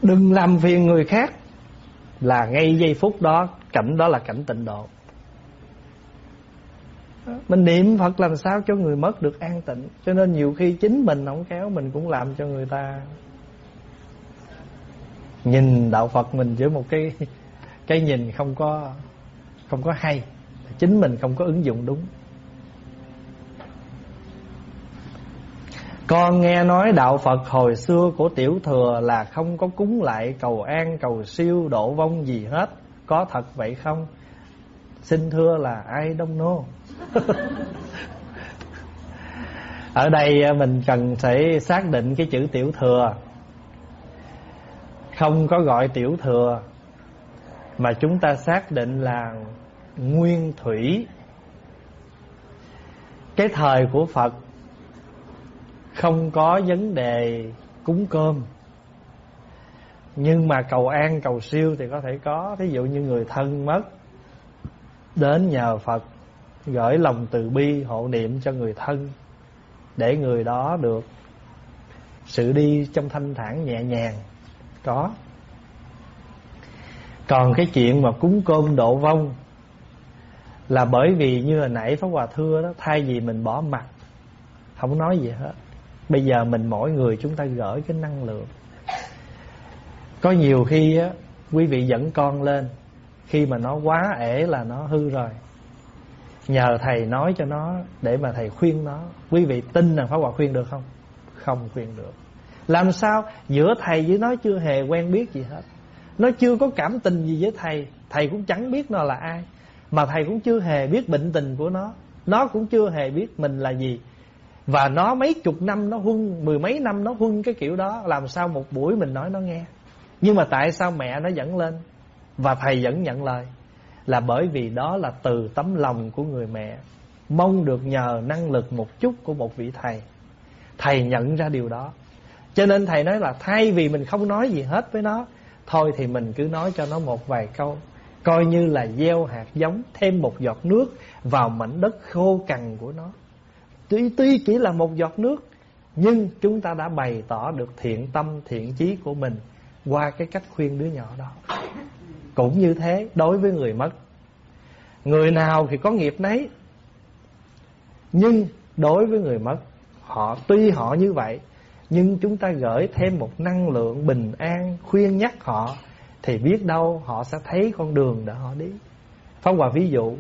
Đừng làm phiền người khác là ngay giây phút đó, cảnh đó là cảnh tịnh độ. Mình niệm phật làm sao cho người mất được an tịnh? Cho nên nhiều khi chính mình không kéo mình cũng làm cho người ta nhìn đạo phật mình với một cái cái nhìn không có không có hay. Chính mình không có ứng dụng đúng. Con nghe nói đạo Phật hồi xưa của tiểu thừa là không có cúng lại cầu an, cầu siêu, độ vong gì hết. Có thật vậy không? Xin thưa là ai đông nô? Ở đây à, mình cần phải xác định cái chữ tiểu thừa. Không có gọi tiểu thừa, Mà chúng ta xác định là nguyên thủy. Cái thời của Phật không có vấn đề cúng cơm. Nhưng mà cầu an, cầu siêu thì có thể có. Ví dụ như người thân mất, đến nhờ phật gửi lòng từ bi, hộ niệm cho người thân, để người đó được sự đi trong thanh thản nhẹ nhàng. Có. Còn cái chuyện mà cúng cơm độ vong là bởi vì như hồi nãy pháp hòa thưa đó, thay vì mình bỏ mặt, không nói gì hết bây giờ mình mỗi người chúng ta gửi cái năng lượng. Có nhiều khi á, quý vị dẫn con lên, khi mà nó quá ể là nó hư rồi. Nhờ thầy nói cho nó, để mà thầy khuyên nó. Quý vị tin rằng pháp hòa khuyên được không? Không khuyên được. Làm sao? Giữa thầy với nó chưa hề quen biết gì hết. Nó chưa có cảm tình gì với thầy. Thầy cũng chẳng biết nó là ai. Mà thầy cũng chưa hề biết bệnh tình của nó. Nó cũng chưa hề biết mình là gì và nó mấy chục năm nó huân, Mười mấy năm nó huân cái kiểu đó, Làm sao một buổi mình nói nó nghe? Nhưng mà tại sao mẹ nó dẫn lên Và thầy vẫn nhận lời? Là bởi vì đó là từ tấm lòng của người mẹ. Mong được nhờ năng lực một chút của một vị thầy. Thầy nhận ra điều đó. Cho nên thầy nói là thay vì mình không nói gì hết với nó, Thôi thì mình cứ nói cho nó một vài câu, Coi như là gieo hạt giống Thêm một giọt nước Vào mảnh đất khô cằn của nó. Tuy, tuy chỉ là một giọt nước Nhưng chúng ta đã bày tỏ được thiện tâm thiện chí của mình Qua cái cách khuyên đứa nhỏ đó. Cũng như thế đối với người mất Người nào thì có nghiệp nấy. Nhưng đối với người mất Họ tuy họ như vậy Nhưng chúng ta gửi thêm một năng lượng bình an Khuyên nhắc họ Thì biết đâu họ sẽ thấy con đường để họ đi. Phong Hòa ví dụ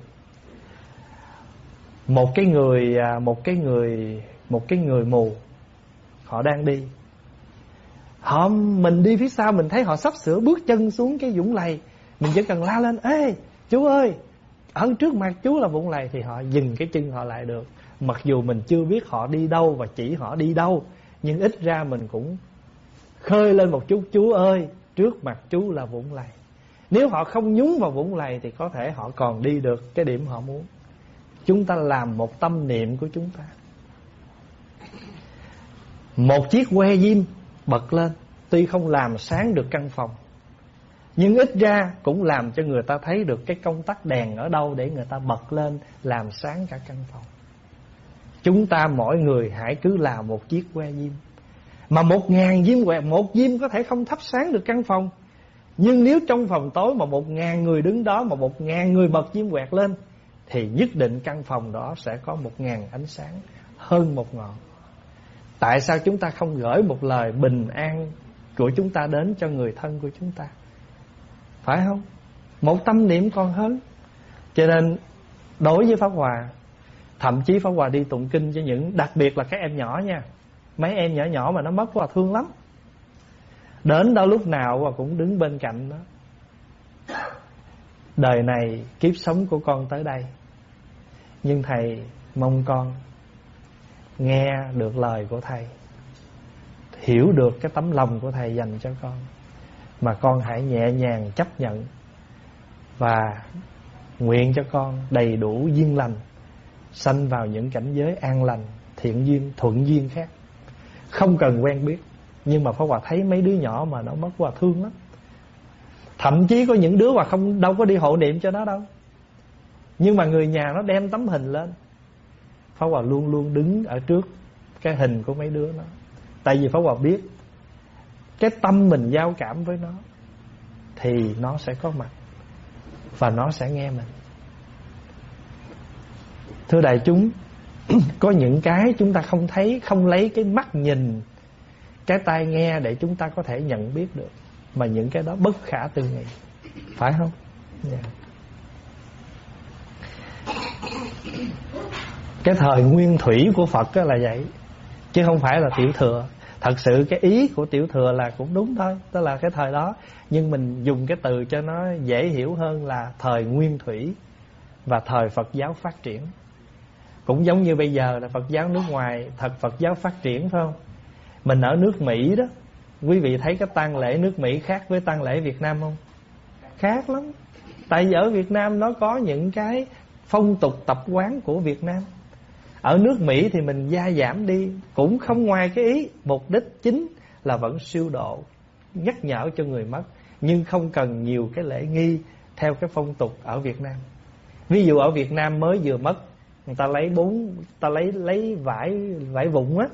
một cái người à, một cái người, một cái người mù, họ đang đi. Họ, mình đi phía sau, mình thấy họ sắp sửa bước chân xuống cái vũng lầy. Mình chỉ cần la lên, ê, chú ơi, ở trước mặt chú là vũng lầy. Thì họ dừng cái chân họ lại được. Mặc dù mình chưa biết họ đi đâu và chỉ họ đi đâu, nhưng ít ra mình cũng khơi lên một chút, chú ơi, trước mặt chú là vũng lầy. Nếu họ không nhúng vào vũng lầy thì có thể họ còn đi được cái điểm họ muốn. Chúng ta làm một tâm niệm của chúng ta. Một chiếc que diêm bật lên. Tuy không làm sáng được căn phòng, Nhưng ít ra cũng làm cho người ta thấy được Cái công tắc đèn ở đâu để người ta bật lên Làm sáng cả căn phòng. Chúng ta mỗi người hãy cứ là một chiếc que diêm. Mà một ngàn diêm quẹt Một diêm có thể không thắp sáng được căn phòng. Nhưng nếu trong phòng tối mà một ngàn người đứng đó, Mà một ngàn người bật diêm quẹt lên thì nhất định căn phòng đó sẽ có một ngàn ánh sáng hơn một ngọn. Tại sao chúng ta không gửi một lời bình an của chúng ta đến cho người thân của chúng ta? Phải không? Một tâm niệm còn hơn. Cho nên, đối với Pháp Hòa, thậm chí Pháp Hòa đi tụng kinh cho những, đặc biệt là các em nhỏ nha mấy em nhỏ nhỏ mà nó mất Hòa thương lắm đến đâu lúc nào Hòa cũng đứng bên cạnh đó đời này kiếp sống của con tới đây. Nhưng thầy mong con nghe được lời của thầy, hiểu được cái tấm lòng của thầy dành cho con, mà con hãy nhẹ nhàng chấp nhận và nguyện cho con đầy đủ duyên lành, sanh vào những cảnh giới an lành, thiện duyên, thuận duyên khác. Không cần quen biết, nhưng mà Pháp Hòa thấy mấy đứa nhỏ mà nó mất Hòa thương lắm. Thậm chí có những đứa mà không, đâu có đi hộ niệm cho nó đâu. Nhưng mà người nhà nó đem tấm hình lên. Pháp Hòa luôn luôn đứng ở trước cái hình của mấy đứa nó. Tại vì Pháp Hòa biết Cái tâm mình giao cảm với nó Thì nó sẽ có mặt Và nó sẽ nghe mình. Thưa đại chúng, Có những cái chúng ta không thấy, Không lấy cái mắt nhìn, Cái tai nghe để chúng ta có thể nhận biết được. Mà những cái đó bất khả tư nghị. Phải không? Yeah. Cái thời nguyên thủy của Phật là vậy. Chứ không phải là tiểu thừa. Thật sự cái ý của tiểu thừa là cũng đúng thôi. Tức là cái thời đó. Nhưng mình dùng cái từ cho nó dễ hiểu hơn là Thời nguyên thủy Và thời Phật giáo phát triển. Cũng giống như bây giờ là Phật giáo nước ngoài, Thật Phật giáo phát triển, phải không? Mình ở nước Mỹ đó Quý vị thấy cái tang lễ nước Mỹ khác với tang lễ Việt Nam không? Khác lắm. Tại vì ở Việt Nam nó có những cái Phong tục tập quán của Việt Nam. Ở nước Mỹ thì mình gia giảm đi, Cũng không ngoài cái ý Mục đích chính là vẫn siêu độ, Nhắc nhở cho người mất, Nhưng không cần nhiều cái lễ nghi Theo cái phong tục ở Việt Nam. Ví dụ ở Việt Nam mới vừa mất, Người ta lấy bốn ta lấy lấy vải vải vụn á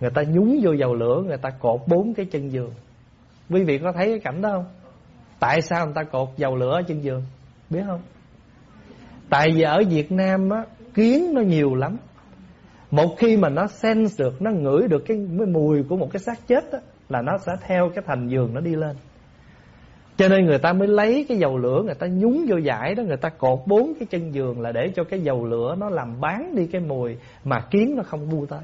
Người ta nhúng vô dầu lửa, Người ta cột bốn cái chân giường. Quý vị có thấy cái cảnh đó không? Tại sao người ta cột dầu lửa ở chân giường? Biết không? Tại vì ở Việt Nam á, Kiến nó nhiều lắm. Một khi mà nó sense được, Nó ngửi được cái mùi của một cái xác chết á, Là nó sẽ theo cái thành giường nó đi lên. Cho nên người ta mới lấy cái dầu lửa, Người ta nhúng vô giải đó, Người ta cột bốn cái chân giường Là để cho cái dầu lửa nó làm bán đi cái mùi Mà kiến nó không bu tới.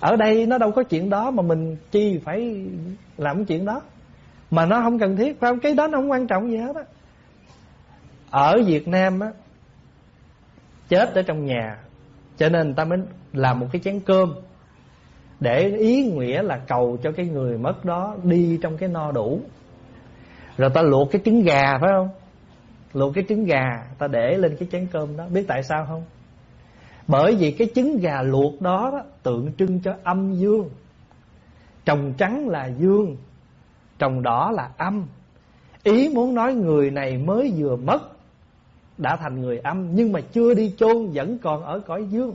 Ở đây nó đâu có chuyện đó Mà mình chi phải làm chuyện đó. Mà nó không cần thiết phải không? Cái đó nó không quan trọng gì hết á. Ở Việt Nam á, chết ở trong nhà, cho nên ta mới làm một cái chén cơm để ý nghĩa là cầu cho cái người mất đó đi trong cái no đủ. Rồi ta luộc cái trứng gà, phải không? Luộc cái trứng gà, ta để lên cái chén cơm đó. Biết tại sao không? Bởi vì cái trứng gà luộc đó, đó tượng trưng cho âm dương. Trồng trắng là dương trồng đỏ là âm. Ý muốn nói người này mới vừa mất đã thành người âm nhưng mà chưa đi chôn vẫn còn ở cõi dương.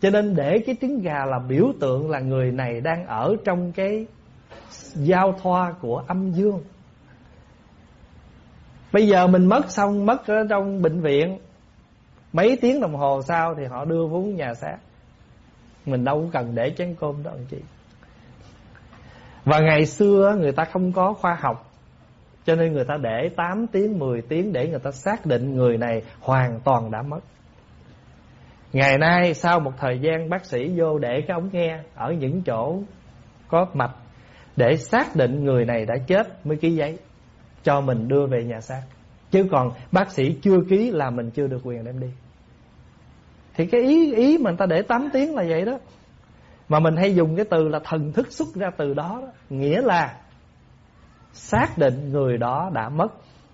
Cho nên để cái trứng gà là biểu tượng là người này đang ở trong cái giao thoa của âm dương. Bây giờ mình mất xong mất ở trong bệnh viện mấy tiếng đồng hồ sau thì họ đưa vốn nhà xác. Mình đâu cần để chén cơm đó, anh chị. Và ngày xưa người ta không có khoa học, cho nên người ta để 8 tiếng 10 tiếng Để người ta xác định người này hoàn toàn đã mất. Ngày nay, sau một thời gian, bác sĩ vô để cái ống nghe Ở những chỗ có mạch Để xác định người này đã chết mới ký giấy Cho mình đưa về nhà xác. Chứ còn bác sĩ chưa ký là mình chưa được quyền đem đi. Thì cái ý ý mà người ta để 8 tiếng là vậy đó. Mà mình hay dùng cái từ là thần thức xuất ra từ đó, đó. Nghĩa là xác định người đó đã mất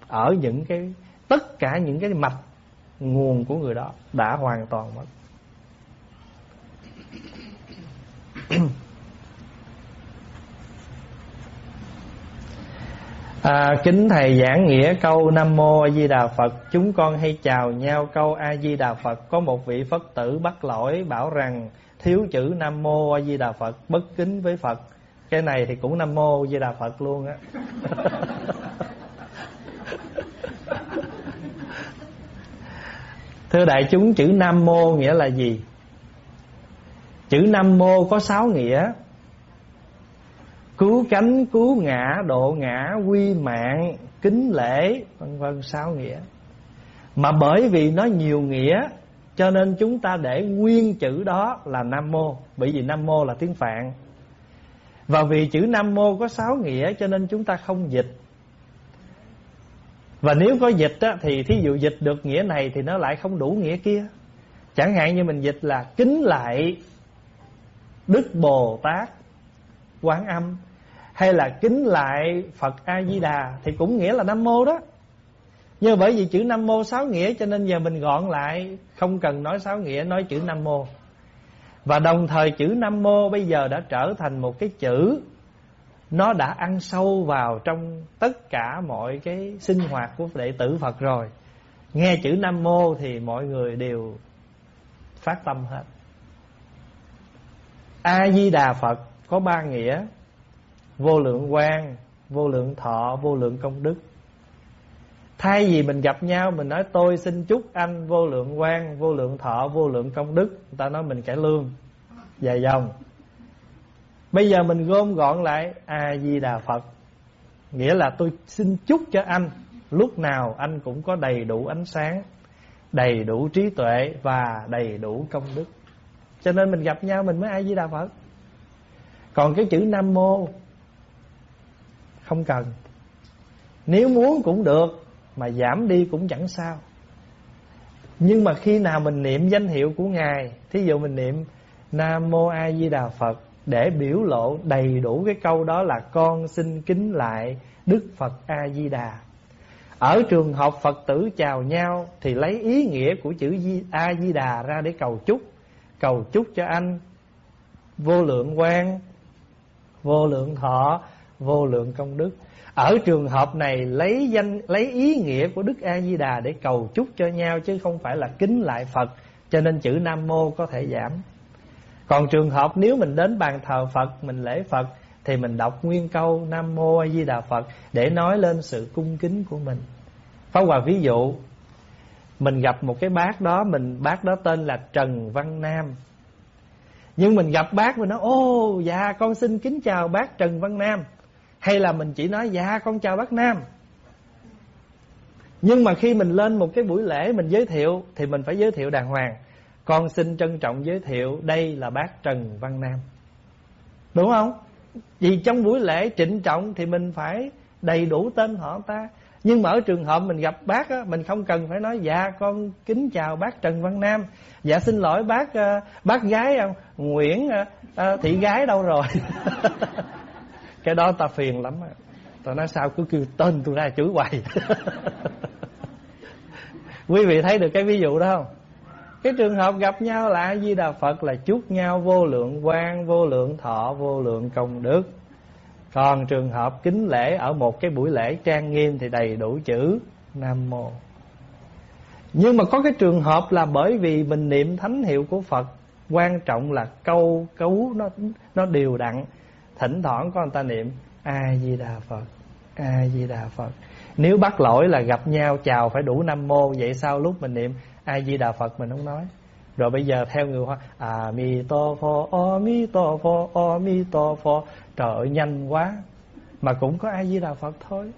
ở những cái tất cả những cái mạch nguồn của người đó đã hoàn toàn mất. À, kính thầy giảng nghĩa câu Nam Mô A Di Đà Phật. Chúng con hay chào nhau câu A Di Đà Phật. Có một vị Phật tử bắt lỗi bảo rằng Thiếu chữ Nam Mô A Di Đà Phật Bất kính với Phật. Cái này thì cũng nam mô a di đà phật luôn á. Thưa đại chúng chữ nam mô nghĩa là gì? Chữ nam mô có sáu nghĩa cứu cánh cứu ngã độ ngã quy mạng kính lễ vân vân sáu nghĩa. Mà bởi vì nó nhiều nghĩa cho nên chúng ta để nguyên chữ đó là nam mô. Bởi vì nam mô là tiếng phạn. Và vì chữ nam mô có sáu nghĩa cho nên chúng ta không dịch. Và nếu có dịch á, thì thí dụ dịch được nghĩa này thì nó lại không đủ nghĩa kia. Chẳng hạn như mình dịch là kính lại đức bồ tát quán âm hay là kính lại phật a di đà thì cũng nghĩa là nam mô đó. Nhưng bởi vì chữ nam mô sáu nghĩa cho nên giờ mình gọn lại, không cần nói sáu nghĩa, nói chữ nam mô. Và đồng thời chữ nam mô bây giờ đã trở thành một cái chữ, nó đã ăn sâu vào trong tất cả mọi cái sinh hoạt của đệ tử Phật rồi. Nghe chữ nam mô thì mọi người đều phát tâm hết. A di đà phật có ba nghĩa vô lượng quan vô lượng thọ, vô lượng công đức. Thay vì mình gặp nhau, mình nói, tôi xin chúc anh vô lượng quan vô lượng thọ, vô lượng công đức. Người ta nói mình cải lương, dài dòng. Bây giờ mình gom gọn lại, a di đà phật. Nghĩa là tôi xin chúc cho anh. Lúc nào anh cũng có đầy đủ ánh sáng, đầy đủ trí tuệ và đầy đủ công đức. Cho nên mình gặp nhau, mình mới a di đà phật. Còn cái chữ nam mô không cần. Nếu muốn cũng được, mà giảm đi cũng chẳng sao. Nhưng mà khi nào mình niệm danh hiệu của ngài, thí dụ mình niệm nam mô a di đà phật để biểu lộ đầy đủ cái câu đó là con xin kính lại đức phật a di đà. Ở trường học Phật tử chào nhau Thì lấy ý nghĩa của chữ A-di-đà ra để cầu chúc. Cầu chúc cho anh Vô lượng quan, Vô lượng thọ. Vô lượng công đức Ở trường hợp này lấy danh lấy ý nghĩa của Đức A-di-đà Để cầu chúc cho nhau Chứ không phải là kính lại Phật Cho nên chữ Nam Mô có thể giảm Còn trường hợp nếu mình đến bàn thờ Phật Mình lễ Phật thì mình đọc nguyên câu Nam Mô A Di Đà Phật để nói lên sự cung kính của mình. Pháp Hòa ví dụ mình gặp một cái bác đó, mình bác đó tên là Trần Văn Nam. Nhưng mình gặp bác mình nói ô dạ con xin kính chào bác Trần Văn Nam. Hay là mình chỉ nói dạ con chào bác Nam. Nhưng mà khi mình lên một cái buổi lễ mình giới thiệu thì mình phải giới thiệu đàng hoàng. Con xin trân trọng giới thiệu đây là bác Trần Văn Nam. Đúng không? Vì trong buổi lễ trịnh trọng thì mình phải đầy đủ tên họ ta Nhưng mà ở trường hợp mình gặp bác á, Mình không cần phải nói Dạ con kính chào bác Trần Văn Nam Dạ xin lỗi bác ờ, bác gái uh, Nguyễn ờ, ờ, thị gái đâu rồi Cái đó ta phiền lắm Tao nói sao cứ kêu tên tôi ra chửi hoài Quý vị thấy được cái ví dụ đó không cái trường hợp gặp nhau là A Di Đà Phật là chúc nhau vô lượng quan, vô lượng thọ, vô lượng công đức. Còn trường hợp kính lễ ở một cái buổi lễ trang nghiêm thì đầy đủ chữ Nam Mô. Nhưng mà có cái trường hợp là bởi vì mình niệm thánh hiệu của Phật quan trọng là câu cấu nó nó đều đặn. Thỉnh thoảng có người ta niệm A Di Đà Phật, A Di Đà Phật. Nếu bắt lỗi là gặp nhau chào phải đủ năm mô vậy sao lúc mình niệm A Di Đà Phật mình không nói. Rồi bây giờ theo người Hoa A Mi To Pho o Mi To Pho o Mi To Pho Trời ơi nhanh quá Mà cũng có A Di Đà Phật thôi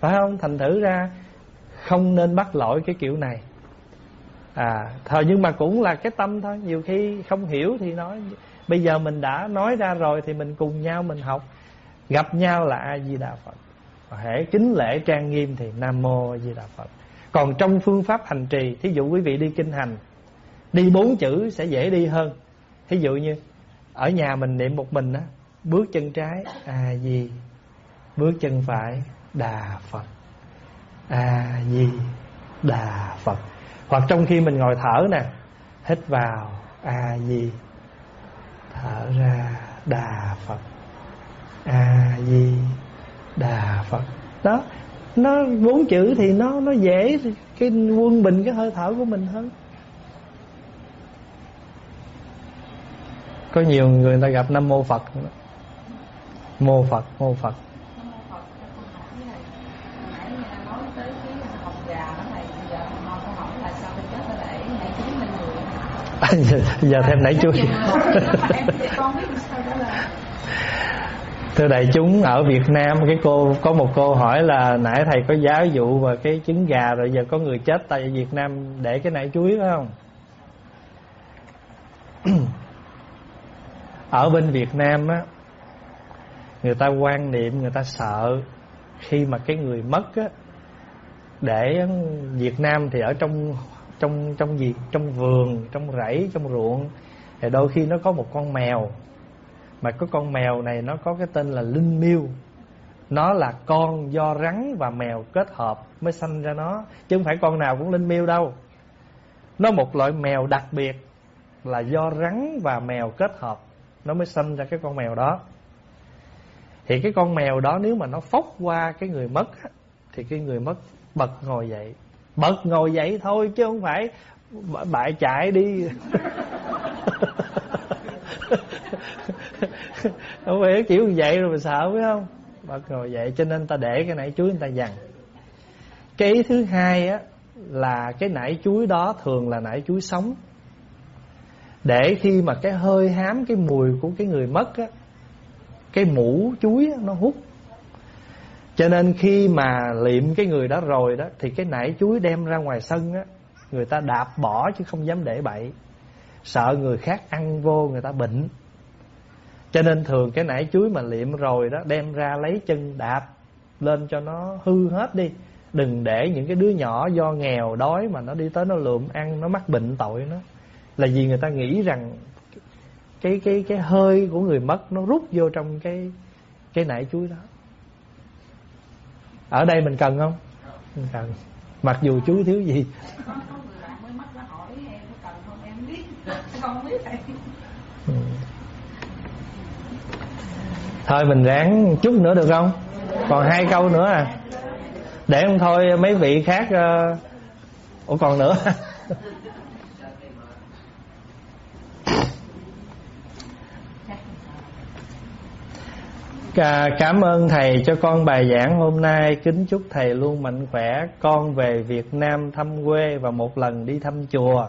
Phải không? Thành thử ra Không nên bắt lỗi cái kiểu này À thôi nhưng mà cũng là cái tâm thôi Nhiều khi không hiểu thì nói Bây giờ mình đã nói ra rồi Thì mình cùng nhau mình học. Gặp nhau là A Di Đà Phật. Hễ kính lễ trang nghiêm thì Nam Mô A Di Đà Phật. Còn trong phương pháp hành trì, Thí dụ quý vị đi kinh hành, Đi bốn chữ sẽ dễ đi hơn. Thí dụ như, Ở nhà mình niệm một mình á, Bước chân trái, A Di, Bước chân phải, Đà Phật. A Di Đà Phật. Hoặc trong khi mình ngồi thở nè, Hít vào, A Di Thở ra, Đà Phật. A Di Đà Phật. Đó, nó bốn chữ thì nó nó dễ, cái quân bình, cái hơi thở của mình hơn. Có nhiều người ta gặp năm mô phật. Mô phật mô phật. Giờ, giờ thêm nãy chui thưa đại chúng ở Việt Nam cái cô có một cô hỏi là nãy thầy có giáo dụ và cái trứng gà rồi giờ có người chết tại Việt Nam để cái nải chuối phải không? Ở bên Việt Nam á người ta quan niệm người ta sợ khi mà cái người mất á để Việt Nam thì ở trong trong trong gì? Trong vườn, trong rẫy, trong ruộng. Thì đôi khi nó có một con mèo. Mà có con mèo này nó có cái tên là linh miêu. Nó là con do rắn và mèo kết hợp mới sanh ra nó. Chứ không phải con nào cũng linh miêu đâu. Nó một loại mèo đặc biệt là do rắn và mèo kết hợp. Nó mới sanh ra cái con mèo đó. Thì cái con mèo đó nếu mà nó phốc qua cái người mất thì cái người mất bật ngồi dậy bật ngồi dậy thôi chứ không phải bại chạy đi. Không phải kiểu vậy rồi mà sợ phải không? Bật ngồi dậy cho nên ta để cái nải chuối người ta dằn. Cái ý thứ hai á là cái nải chuối đó thường là nải chuối sống. Để khi mà cái hơi hám cái mùi của cái người mất á cái mũ chuối á, nó hút cho nên khi mà liệm cái người đó rồi đó, thì cái nải chuối đem ra ngoài sân á, người ta đạp bỏ chứ không dám để bậy. Sợ người khác ăn vô, người ta bệnh. Cho nên thường cái nải chuối mà liệm rồi đó, đem ra lấy chân đạp lên cho nó hư hết đi. Đừng để những cái đứa nhỏ do nghèo đói mà nó đi tới nó lượm ăn, nó mắc bệnh tội nó. Là vì người ta nghĩ rằng cái cái cái hơi của người mất nó rút vô trong cái cái nải chuối đó ở đây mình cần không? Mình cần. Mặc dù chú thiếu gì. Thôi mình ráng chút nữa được không? Còn hai câu nữa à. Để không thôi mấy vị khác uh... ủa còn nữa. Cảm ơn thầy cho con bài giảng hôm nay. Kính chúc thầy luôn mạnh khỏe. Con về Việt Nam thăm quê Và một lần đi thăm chùa.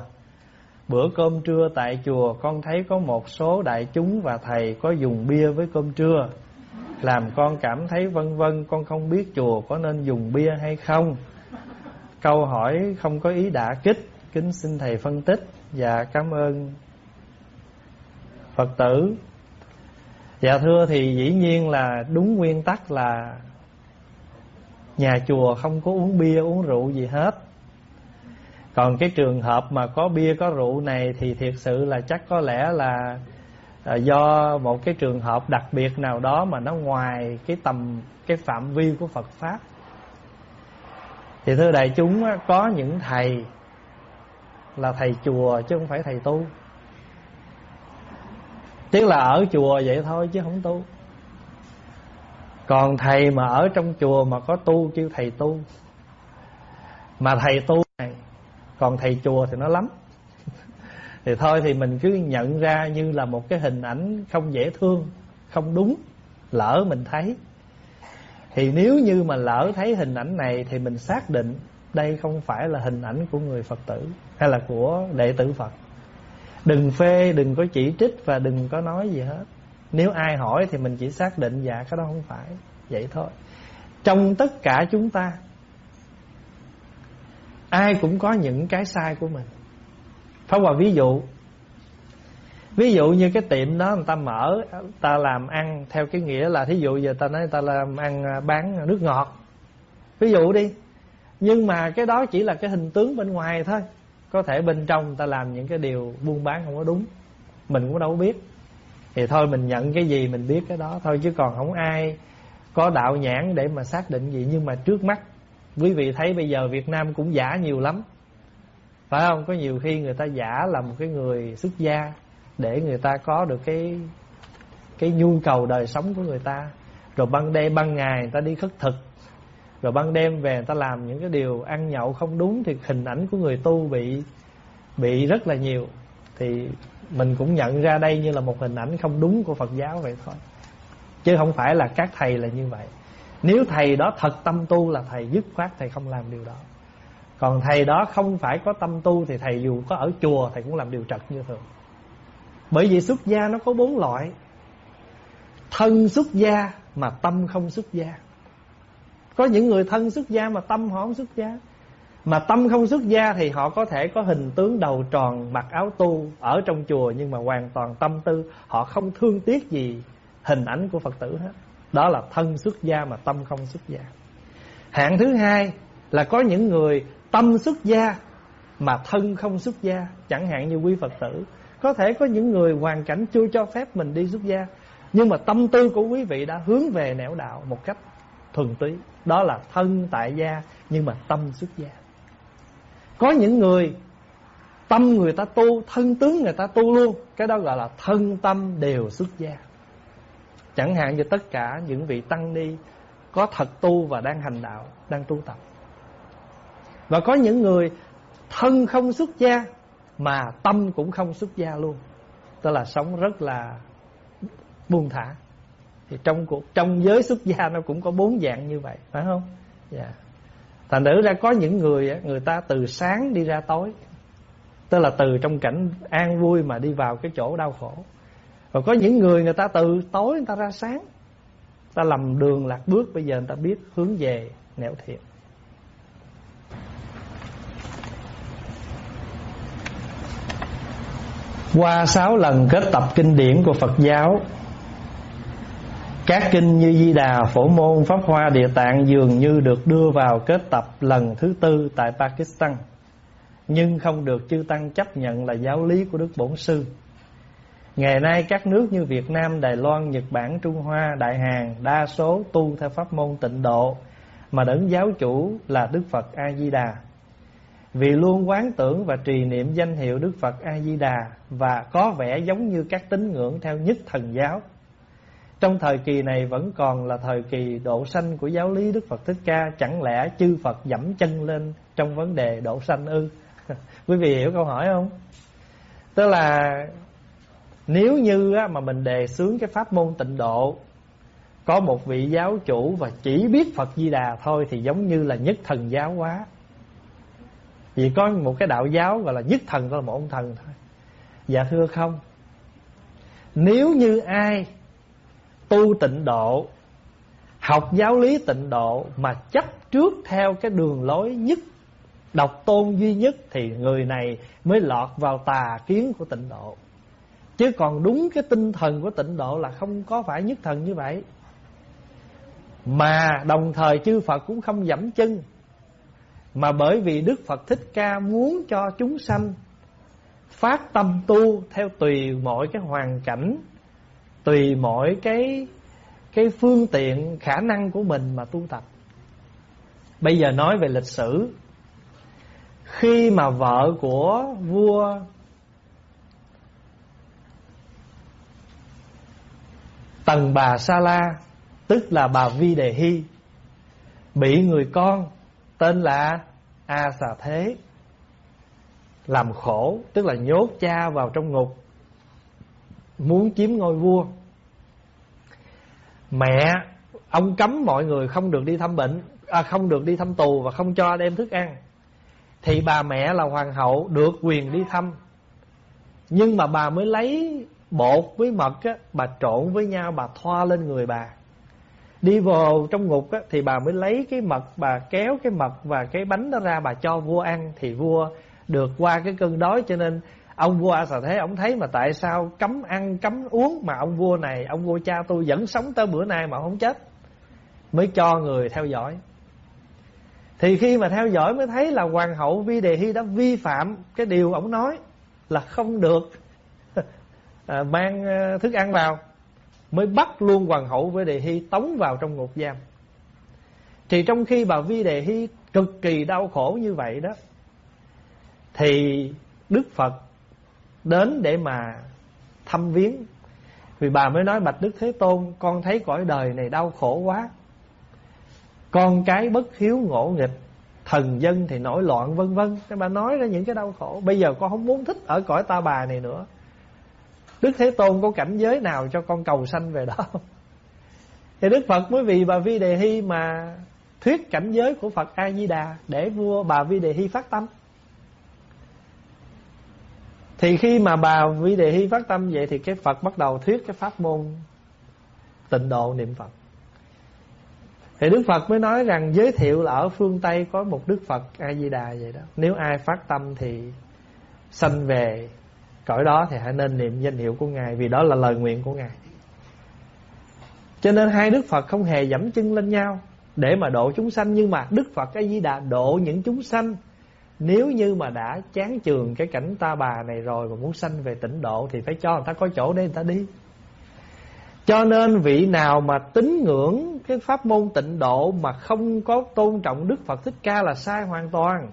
Bữa cơm trưa tại chùa, Con thấy có một số đại chúng Và thầy có dùng bia với cơm trưa. Làm con cảm thấy vân vân, Con không biết chùa có nên dùng bia hay không. Câu hỏi không có ý đả kích. Kính xin thầy phân tích Và cảm ơn Phật tử. Dạ thưa, thì dĩ nhiên là đúng nguyên tắc là Nhà chùa không có uống bia, uống rượu gì hết. Còn cái trường hợp mà có bia, có rượu này Thì thiệt sự là chắc có lẽ là à, Do một cái trường hợp đặc biệt nào đó Mà nó ngoài cái tầm, cái phạm vi của Phật Pháp. Thì thưa đại chúng Có những thầy Là thầy chùa chứ không phải thầy tu. Tiếc là ở chùa vậy thôi chứ không tu. Còn thầy mà ở trong chùa mà có tu kêu thầy tu. Mà thầy tu này, Còn thầy chùa thì nó lắm. Thì thôi thì mình cứ nhận ra như là một cái hình ảnh không dễ thương, Không đúng, Lỡ mình thấy. Thì nếu như mà lỡ thấy hình ảnh này Thì mình xác định Đây không phải là hình ảnh của người Phật tử Hay là của đệ tử Phật. Đừng phê, đừng có chỉ trích và đừng có nói gì hết. Nếu ai hỏi thì mình chỉ xác định dạ cái đó không phải. Vậy thôi. Trong tất cả chúng ta Ai cũng có những cái sai của mình. Pháp Hòa ví dụ Ví dụ như cái tiệm đó người ta mở Ta làm ăn theo cái nghĩa là Thí dụ giờ ta nói ta làm ăn à, bán nước ngọt. Ví dụ đi. Nhưng mà cái đó chỉ là cái hình tướng bên ngoài thôi có thể bên trong ta làm những cái điều buôn bán không có đúng. Mình cũng đâu có biết. Thì thôi mình nhận cái gì mình biết cái đó thôi, chứ còn không ai có đạo nhãn để mà xác định gì. Nhưng mà trước mắt, quý vị thấy bây giờ Việt Nam cũng giả nhiều lắm. Phải không? Có nhiều khi người ta giả là một cái người xuất gia để người ta có được cái cái nhu cầu đời sống của người ta. Rồi ban đêm, ban ngày người ta đi khất thực rồi ban đêm về người ta làm những cái điều ăn nhậu không đúng thì hình ảnh của người tu bị bị rất là nhiều. Thì mình cũng nhận ra đây như là một hình ảnh không đúng của Phật giáo vậy thôi. Chứ không phải là các thầy là như vậy. Nếu thầy đó thật tâm tu là thầy dứt khoát thầy không làm điều đó. Còn thầy đó không phải có tâm tu thì thầy dù có ở chùa thầy cũng làm điều trật như thường. Bởi vì xuất gia nó có bốn loại. Thân xuất gia mà tâm không xuất gia có những người thân xuất gia mà tâm họ không xuất gia. Mà tâm không xuất gia thì họ có thể có hình tướng đầu tròn, mặc áo tu ở trong chùa, nhưng mà hoàn toàn tâm tư, họ không thương tiếc gì hình ảnh của phật tử hết. Đó là thân xuất gia mà tâm không xuất gia. Hạng thứ hai là có những người tâm xuất gia mà thân không xuất gia, chẳng hạn như quý phật tử. Có thể có những người hoàn cảnh chưa cho phép mình đi xuất gia, nhưng mà tâm tư của quý vị đã hướng về nẻo đạo một cách thuần túy. Đó là thân tại gia, nhưng mà tâm xuất gia. Có những người, tâm người ta tu, thân tướng người ta tu luôn, cái đó gọi là thân tâm đều xuất gia. Chẳng hạn như tất cả những vị tăng ni có thật tu và đang hành đạo, đang tu tập. Và có những người thân không xuất gia, mà tâm cũng không xuất gia luôn. Tức là sống rất là buông thả thì trong cuộc, trong giới xuất gia nó cũng có bốn dạng như vậy, phải không? Dạ. Yeah. thành nữ ra có những người người ta từ sáng đi ra tối. Tức là từ trong cảnh an vui mà đi vào cái chỗ đau khổ. Và có những người người ta từ tối người ta ra sáng. Ta lầm đường lạc bước, bây giờ người ta biết hướng về nẻo thiện. Qua sáu lần kết tập kinh điển của Phật giáo các kinh như Di Đà, Phổ Môn, Pháp Hoa, Địa Tạng dường như được đưa vào kết tập lần thứ tư tại Pakistan nhưng không được chư tăng chấp nhận là giáo lý của Đức Bổn Sư. Ngày nay các nước như Việt Nam, Đài Loan, Nhật Bản, Trung Hoa, Đại Hàn đa số tu theo pháp môn tịnh độ mà đấng giáo chủ là Đức Phật A Di Đà. Vì luôn quán tưởng và trì niệm danh hiệu Đức Phật A Di Đà và có vẻ giống như các tín ngưỡng theo nhất thần giáo. Trong thời kỳ này vẫn còn là thời kỳ độ sanh của giáo lý Đức Phật Thích Ca, chẳng lẽ chư Phật dẫm chân lên trong vấn đề độ sanh ư? Quý vị hiểu câu hỏi không? Tức là nếu như mà mình đề xướng cái pháp môn tịnh độ Có một vị giáo chủ và chỉ biết Phật Di Đà thôi Thì giống như là nhất thần giáo quá Vì có một cái đạo giáo gọi là nhất thần gọi là một ông thần thôi Dạ thưa không Nếu như ai tu tịnh độ, Học giáo lý tịnh độ Mà chấp trước theo cái đường lối nhất Độc tôn duy nhất Thì người này mới lọt vào tà kiến của tịnh độ. Chứ còn đúng cái tinh thần của tịnh độ là không có phải nhất thần như vậy. Mà đồng thời chư Phật cũng không dẫm chân. Mà bởi vì Đức Phật Thích Ca muốn cho chúng sanh Phát tâm tu theo tùy mọi cái hoàn cảnh Tùy mọi cái cái phương tiện, khả năng của mình mà tu tập. Bây giờ nói về lịch sử. Khi mà vợ của vua Tần bà Sa La, Tức là bà Vi Đề Hy Bị người con Tên là A Xà Thế Làm khổ, Tức là nhốt cha vào trong ngục, Muốn chiếm ngôi vua. Mẹ Ông cấm mọi người không được đi thăm bệnh à, Không được đi thăm tù Và không cho đem thức ăn. Thì bà mẹ là hoàng hậu Được quyền đi thăm. Nhưng mà bà mới lấy bột với mật á, bà trộn với nhau bà thoa lên người bà. Đi vào trong ngục á, thì bà mới lấy cái mật bà kéo cái mật và cái bánh đó ra bà cho vua ăn. Thì vua được qua cái cơn đói cho nên ông vua A Xà Thế ông thấy mà tại sao cấm ăn cấm uống mà ông vua này ông vua cha tôi vẫn sống tới bữa nay mà không chết? Mới cho người theo dõi. Thì khi mà theo dõi mới thấy là hoàng hậu Vi Đề Hy đã vi phạm cái điều ông nói là không được à, mang à, thức ăn vào. Mới bắt luôn hoàng hậu với đề hy tống vào trong ngục giam. Thì trong khi bà vi đề hy cực kỳ đau khổ như vậy đó thì đức phật đến để mà thăm viếng. Vì bà mới nói, bạch đức thế tôn, con thấy cõi đời này đau khổ quá. Con cái bất hiếu ngỗ nghịch, thần dân thì nổi loạn, vân vân. Bà nói ra những cái đau khổ. Bây giờ con không muốn thích ở cõi ta bà này nữa. Đức Thế Tôn có cảnh giới nào cho con cầu sanh về đó Thì Đức Phật mới vì bà Vi Đề Hy mà Thuyết cảnh giới của Phật A-di-đà Để vua bà Vi Đề Hy phát tâm. Thì khi mà bà Vi Đề Hy phát tâm vậy Thì cái Phật bắt đầu thuyết cái pháp môn tịnh độ niệm Phật thì Đức Phật mới nói rằng giới thiệu là ở phương Tây có một Đức Phật A Di Đà vậy đó. Nếu ai phát tâm thì sanh về cõi đó thì hãy nên niệm danh hiệu của ngài, vì đó là lời nguyện của ngài. Cho nên hai Đức Phật không hề dẫm chân lên nhau để mà độ chúng sanh, nhưng mà Đức Phật A Di Đà độ những chúng sanh nếu như mà đã chán chường cái cảnh ta bà này rồi Mà muốn sanh về tịnh độ Thì phải cho người ta có chỗ để người ta đi. Cho nên vị nào mà tín ngưỡng Cái pháp môn tịnh độ Mà không có tôn trọng Đức Phật Thích Ca là sai hoàn toàn.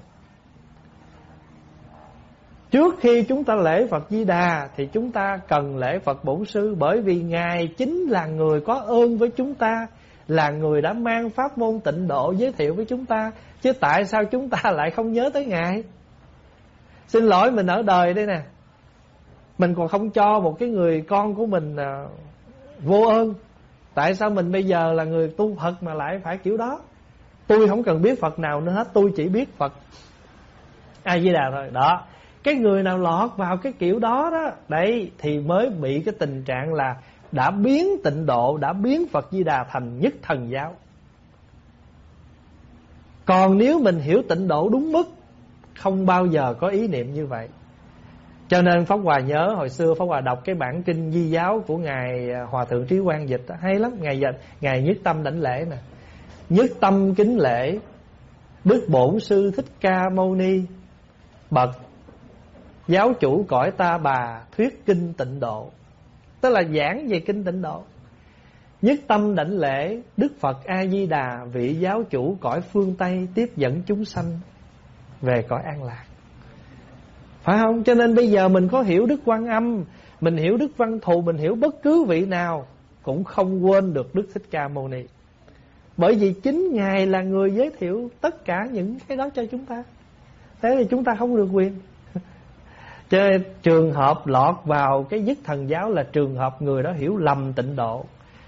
Trước khi chúng ta lễ Phật Di Đà Thì chúng ta cần lễ Phật Bổn Sư Bởi vì Ngài chính là người có ơn với chúng ta. Là người đã mang pháp môn tịnh độ giới thiệu với chúng ta Chứ tại sao chúng ta lại không nhớ tới Ngài? Xin lỗi mình ở đời đây nè. Mình còn không cho một cái người con của mình à, vô ơn. Tại sao mình bây giờ là người tu Phật mà lại phải kiểu đó? Tôi không cần biết Phật nào nữa hết Tôi chỉ biết Phật. A Di Đà thôi. Đó. Cái người nào lọt vào cái kiểu đó đó Đấy thì mới bị cái tình trạng là đã biến tịnh độ, Đã biến Phật Di Đà thành nhất thần giáo. Còn nếu mình hiểu tịnh độ đúng mức, Không bao giờ có ý niệm như vậy. Cho nên Pháp Hòa nhớ, Hồi xưa Pháp Hòa đọc cái bản kinh di giáo Của Ngài à, Hòa Thượng Trí Quang Dịch Hay lắm. Ngài dịch Ngài nhất tâm đảnh lễ nè. Nhất tâm kính lễ, Đức Bổn Sư Thích Ca Mâu Ni, Bậc Giáo chủ cõi ta bà Thuyết kinh tịnh độ. Tức là giảng về kinh tịnh độ. Nhất tâm đảnh lễ, Đức Phật A-di-đà, Vị giáo chủ cõi phương Tây Tiếp dẫn chúng sanh Về cõi an lạc. Phải không? Cho nên bây giờ mình có hiểu Đức Quan Âm, Mình hiểu Đức Văn Thù, Mình hiểu bất cứ vị nào, Cũng không quên được Đức Thích Ca Mâu Ni. Bởi vì chính Ngài là người giới thiệu Tất cả những cái đó cho chúng ta. Thế thì chúng ta không được quyền. Chứ trường hợp lọt vào Cái dứt thần giáo là trường hợp người đó hiểu lầm tịnh độ.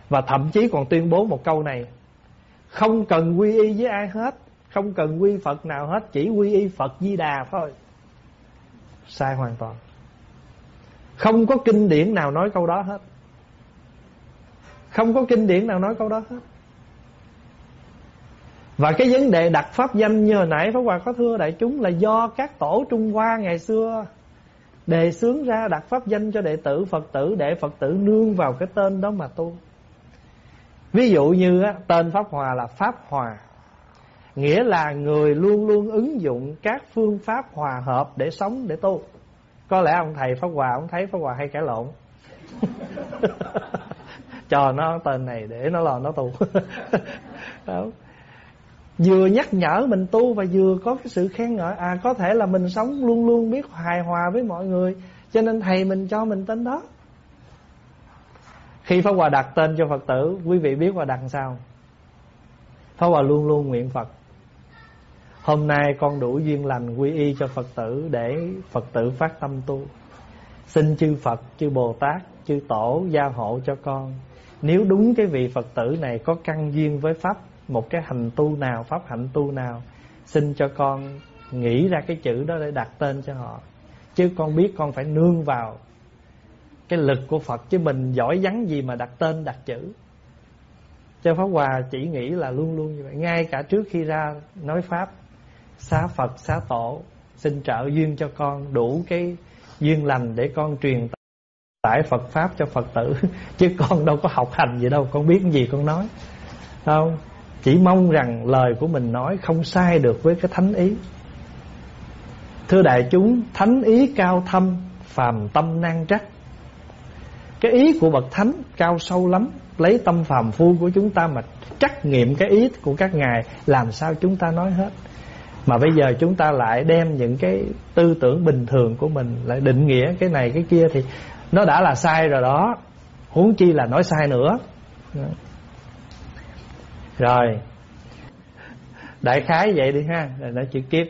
Và thậm chí còn tuyên bố một câu này. Không cần quy y với ai hết, Không cần quy Phật nào hết, Chỉ quy y Phật Di Đà thôi. Sai hoàn toàn. Không có kinh điển nào nói câu đó hết. Không có kinh điển nào nói câu đó hết. Và cái vấn đề đặt pháp danh như hồi nãy Pháp Hòa có thưa đại chúng Là do các tổ Trung Hoa ngày xưa Đề xướng ra đặt pháp danh cho đệ tử Phật tử Để Phật tử nương vào cái tên đó mà tu. Ví dụ như á, tên Pháp Hòa là Pháp Hòa Nghĩa là người luôn luôn ứng dụng các phương pháp hòa hợp để sống, để tu. Có lẽ ông thầy Pháp Hòa, ông thấy Pháp Hòa hay cãi lộn. Cho nó tên này để nó lo nó tu. Đó. Vừa nhắc nhở mình tu và vừa có cái sự khen ngợi. À có thể là mình sống luôn luôn biết hài hòa với mọi người Cho nên thầy mình cho mình tên đó. Khi Pháp Hòa đặt tên cho Phật tử Quý vị biết Hòa đặt sao? Pháp Hòa luôn luôn nguyện Phật. Hôm nay con đủ duyên lành quy y cho Phật tử Để Phật tử phát tâm tu. Xin chư Phật, chư Bồ Tát, chư Tổ gia hộ cho con. Nếu đúng cái vị Phật tử này có căn duyên với Pháp một cái hành tu nào, Pháp hạnh tu nào Xin cho con nghĩ ra cái chữ đó để đặt tên cho họ. Chứ con biết con phải nương vào cái lực của Phật chứ mình giỏi vắng gì mà đặt tên đặt chữ. Cho Pháp Hòa chỉ nghĩ là luôn luôn như vậy. Ngay cả trước khi ra nói pháp xá Phật xá tổ xin trợ duyên cho con đủ cái duyên lành để con truyền tải Phật pháp cho Phật tử. Chứ con đâu có học hành gì đâu con biết gì con nói. Không? Chỉ mong rằng lời của mình nói không sai được với cái thánh ý. Thưa đại chúng, thánh ý cao thâm, phàm tâm nan trắc. Cái ý của bậc thánh cao sâu lắm, lấy tâm phàm phu của chúng ta mà trắc nghiệm cái ý của các ngài, làm sao chúng ta nói hết? Mà bây giờ chúng ta lại đem những cái tư tưởng bình thường của mình, lại định nghĩa cái này, cái kia thì nó đã là sai rồi đó. Huống chi là nói sai nữa rồi. Đại khái vậy đi ha rồi nói chữ kiếp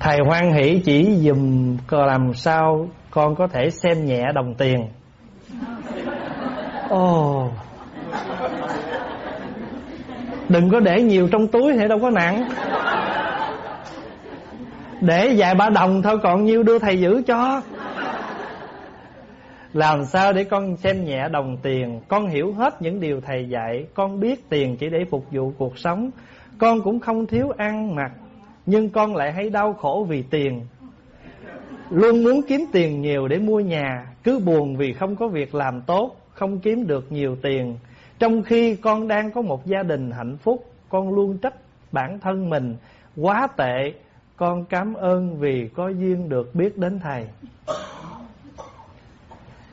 Thầy hoan hỷ chỉ dùm làm sao con có thể xem nhẹ đồng tiền. Ồ. Oh. Đừng có để nhiều trong túi thì đâu có nặng. Để vài ba đồng thôi còn nhiêu đưa thầy giữ cho làm sao để con xem nhẹ đồng tiền? Con hiểu hết những điều thầy dạy. Con biết tiền chỉ để phục vụ cuộc sống. Con cũng không thiếu ăn mặc. Nhưng con lại hay đau khổ vì tiền. Luôn muốn kiếm tiền nhiều để mua nhà. Cứ buồn vì không có việc làm tốt, Không kiếm được nhiều tiền. Trong khi con đang có một gia đình hạnh phúc, Con luôn trách bản thân mình. Quá tệ. Con cảm ơn vì có duyên được biết đến Thầy.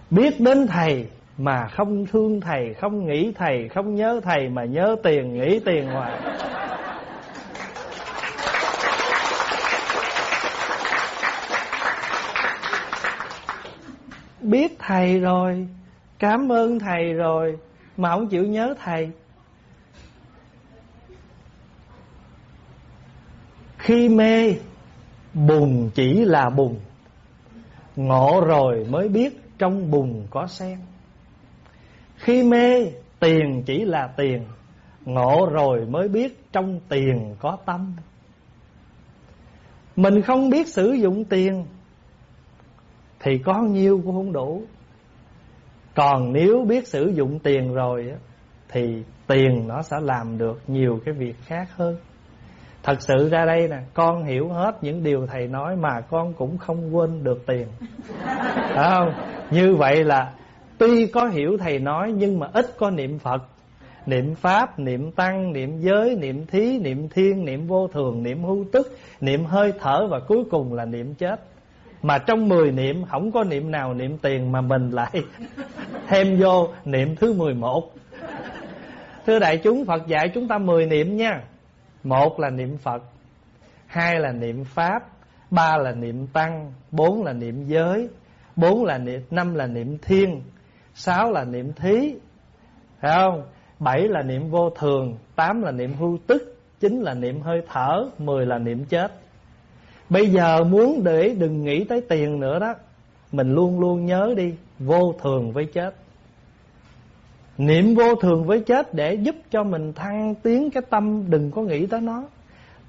Biết đến Thầy mà không thương Thầy, Không nghĩ Thầy, Không nhớ Thầy mà nhớ tiền, Nghĩ tiền hoài. Biết Thầy rồi, Cảm ơn Thầy rồi Mà không chịu nhớ Thầy. Khi mê, Bùn chỉ là bùn. Ngộ rồi mới biết trong bùn có sen. Khi mê, tiền chỉ là tiền, Ngộ rồi mới biết trong tiền có tâm. Mình không biết sử dụng tiền, Thì có nhiêu cũng không đủ. Còn nếu biết sử dụng tiền rồi Thì tiền nó sẽ làm được nhiều cái việc khác hơn. Thật sự ra đây nè Con hiểu hết những điều thầy nói Mà con cũng không quên được tiền. Phải không? Như vậy là Tuy có hiểu thầy nói Nhưng mà ít có niệm Phật. Niệm Pháp, niệm Tăng, niệm Giới, niệm Thí, niệm Thiên, niệm Vô Thường, niệm Hưu Tức Niệm hơi thở và cuối cùng là niệm chết. Mà trong 10 niệm không có niệm nào niệm tiền Mà mình lại thêm vô niệm thứ 11 Thưa đại chúng Phật dạy chúng ta 10 niệm nha một là niệm Phật Hai là niệm Pháp Ba là niệm Tăng Bốn là niệm giới Bốn là niệm Năm là niệm Thiên Sáu là niệm Thí Thấy không Bảy là niệm vô thường Tám là niệm hưu tức Chín là niệm hơi thở Mười là niệm chết Bây giờ muốn để đừng nghĩ tới tiền nữa đó Mình luôn luôn nhớ đi Vô thường với chết Niệm vô thường với chết để giúp cho mình thăng tiến cái tâm đừng có nghĩ tới nó.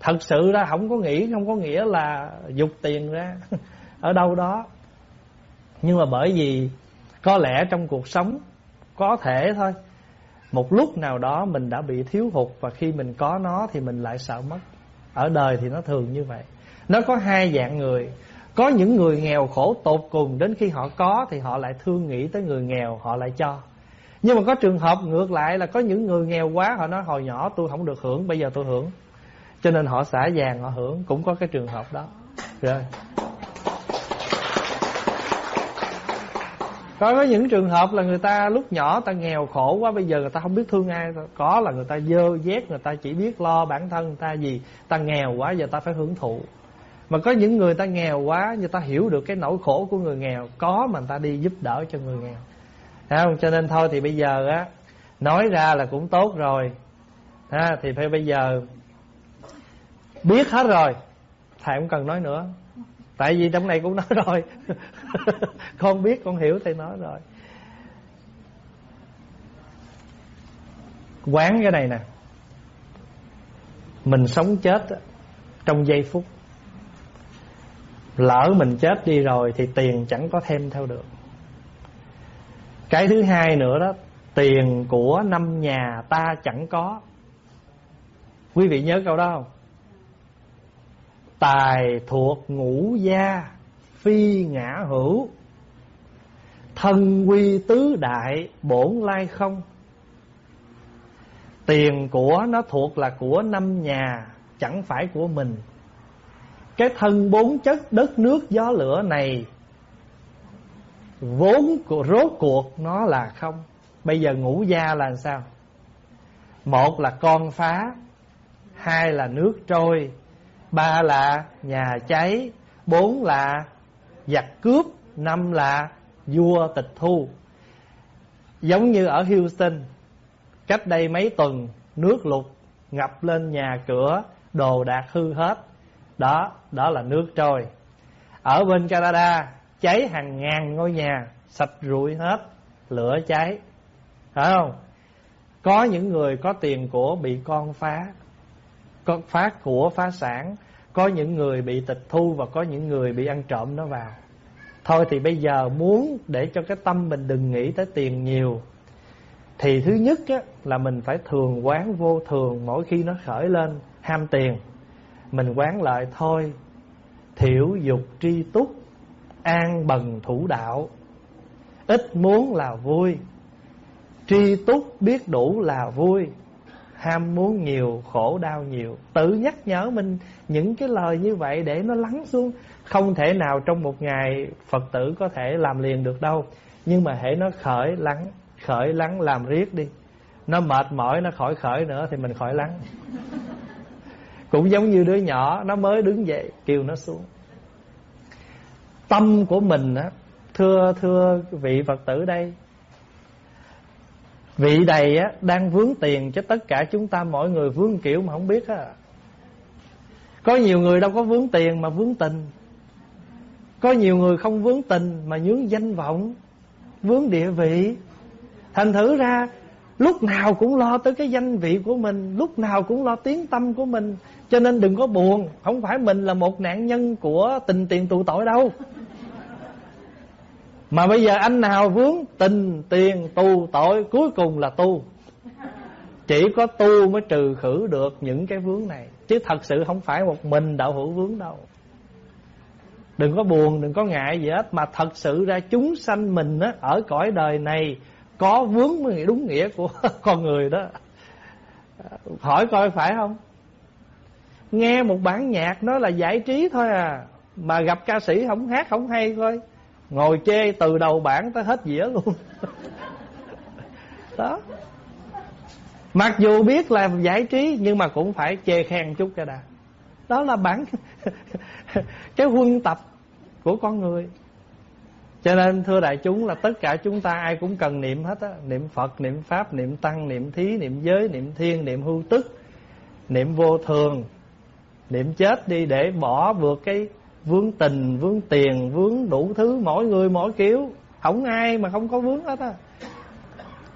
Thật sự ra không có nghĩ, không có nghĩa là dục tiền ra, Ở đâu đó. Nhưng mà bởi vì có lẽ trong cuộc sống có thể thôi, Một lúc nào đó mình đã bị thiếu hụt Và khi mình có nó thì mình lại sợ mất. Ở đời thì nó thường như vậy. Nó có hai dạng người. Có những người nghèo khổ tột cùng, Đến khi họ có thì họ lại thương nghĩ tới người nghèo, Họ lại cho nhưng mà có trường hợp, ngược lại là có những người nghèo quá, họ nói, hồi nhỏ tôi không được hưởng, bây giờ tôi hưởng. Cho nên họ xả vàng, họ hưởng, cũng có cái trường hợp đó. Rồi. Có có những trường hợp là người ta lúc nhỏ ta nghèo khổ quá, bây giờ người ta không biết thương ai có là người ta dơ dét người ta chỉ biết lo bản thân người ta gì? Ta nghèo quá, giờ ta phải hưởng thụ. Mà có những người ta nghèo quá, người ta hiểu được cái nỗi khổ của người nghèo, có mà người ta đi giúp đỡ cho người nghèo. Thấy không? Cho nên thôi thì bây giờ á Nói ra là cũng tốt rồi. Ha, Thì phải bây giờ Biết hết rồi. Thầy không cần nói nữa. Tại vì trong này cũng nói rồi. Con biết con hiểu thầy nói rồi. Quán cái này nè. Mình sống chết Trong giây phút. Lỡ mình chết đi rồi Thì tiền chẳng có thêm theo được cái thứ hai nữa đó, Tiền của năm nhà ta chẳng có. Quý vị nhớ câu đó không? Tài thuộc ngũ gia, Phi ngã hữu. Thân quy tứ đại, Bổn lai không. Tiền của nó thuộc là của năm nhà, Chẳng phải của mình. Cái thân bốn chất đất nước gió lửa này vốn của, rốt cuộc nó là không. Bây giờ ngũ gia là sao? Một là con phá, hai là nước trôi, ba là nhà cháy, bốn là giặc cướp, năm là vua tịch thu. Giống như ở Houston, cách đây mấy tuần, nước lụt, ngập lên nhà cửa, đồ đạc hư hết. Đó đó là nước trôi. Ở bên Canada cháy hàng ngàn ngôi nhà sạch rụi hết lửa cháy. Phải không? Có những người có tiền của bị con phá có phá của phá sản có những người bị tịch thu và có những người bị ăn trộm nó vào. Thôi thì bây giờ muốn để cho cái tâm mình đừng nghĩ tới tiền nhiều thì thứ nhất á, là mình phải thường quán vô thường mỗi khi nó khởi lên ham tiền. Mình quán lại thôi thiểu dục tri túc an bần thủ đạo. Ít muốn là vui, tri túc biết đủ là vui. Ham muốn nhiều, khổ đau nhiều. Tự nhắc nhở mình những cái lời như vậy để nó lắng xuống. Không thể nào trong một ngày phật tử có thể làm liền được đâu. Nhưng mà hãy nó khởi lắng khởi lắng làm riết đi. Nó mệt mỏi, nó khỏi khởi nữa thì mình khỏi lắng. Cũng giống như đứa nhỏ, nó mới đứng dậy, kêu nó xuống tâm của mình á, thưa thưa vị phật tử đây, vị này á, đang vướng tiền cho tất cả chúng ta, mọi người vướng kiểu mà không biết á. Có nhiều người đâu có vướng tiền mà vướng tình. Có nhiều người không vướng tình mà vướng danh vọng, vướng địa vị. Thành thử ra, lúc nào cũng lo tới cái danh vị của mình, lúc nào cũng lo tiếng tâm của mình, cho nên đừng có buồn. Không phải mình là một nạn nhân của tình tiền tù tội đâu mà bây giờ anh nào vướng, tình, tiền, tu, tội, cuối cùng là tu. Chỉ có tu mới trừ khử được những cái vướng này. Chứ thật sự không phải một mình đạo hữu vướng đâu. Đừng có buồn, đừng có ngại gì hết. Mà thật sự ra chúng sanh mình á, ở cõi đời này, có vướng mới đúng nghĩa của con người đó. Hỏi coi phải không? Nghe một bản nhạc nó là giải trí thôi à. Mà gặp ca sĩ không hát không hay coi ngồi chê từ đầu bản tới hết dĩa luôn. Đó. Mặc dù biết là giải trí, nhưng mà cũng phải chê khen chút cho đã. Đó là bản cái huân tập của con người. Cho nên, thưa đại chúng, là tất cả chúng ta ai cũng cần niệm hết á. Niệm phật, niệm pháp, niệm tăng, niệm thí, niệm giới, niệm thiên, niệm hưu tức, niệm vô thường, niệm chết đi để bỏ vượt cái vướng tình, vướng tiền, vướng đủ thứ, mỗi người mỗi kiểu. Không ai mà không có vướng hết á.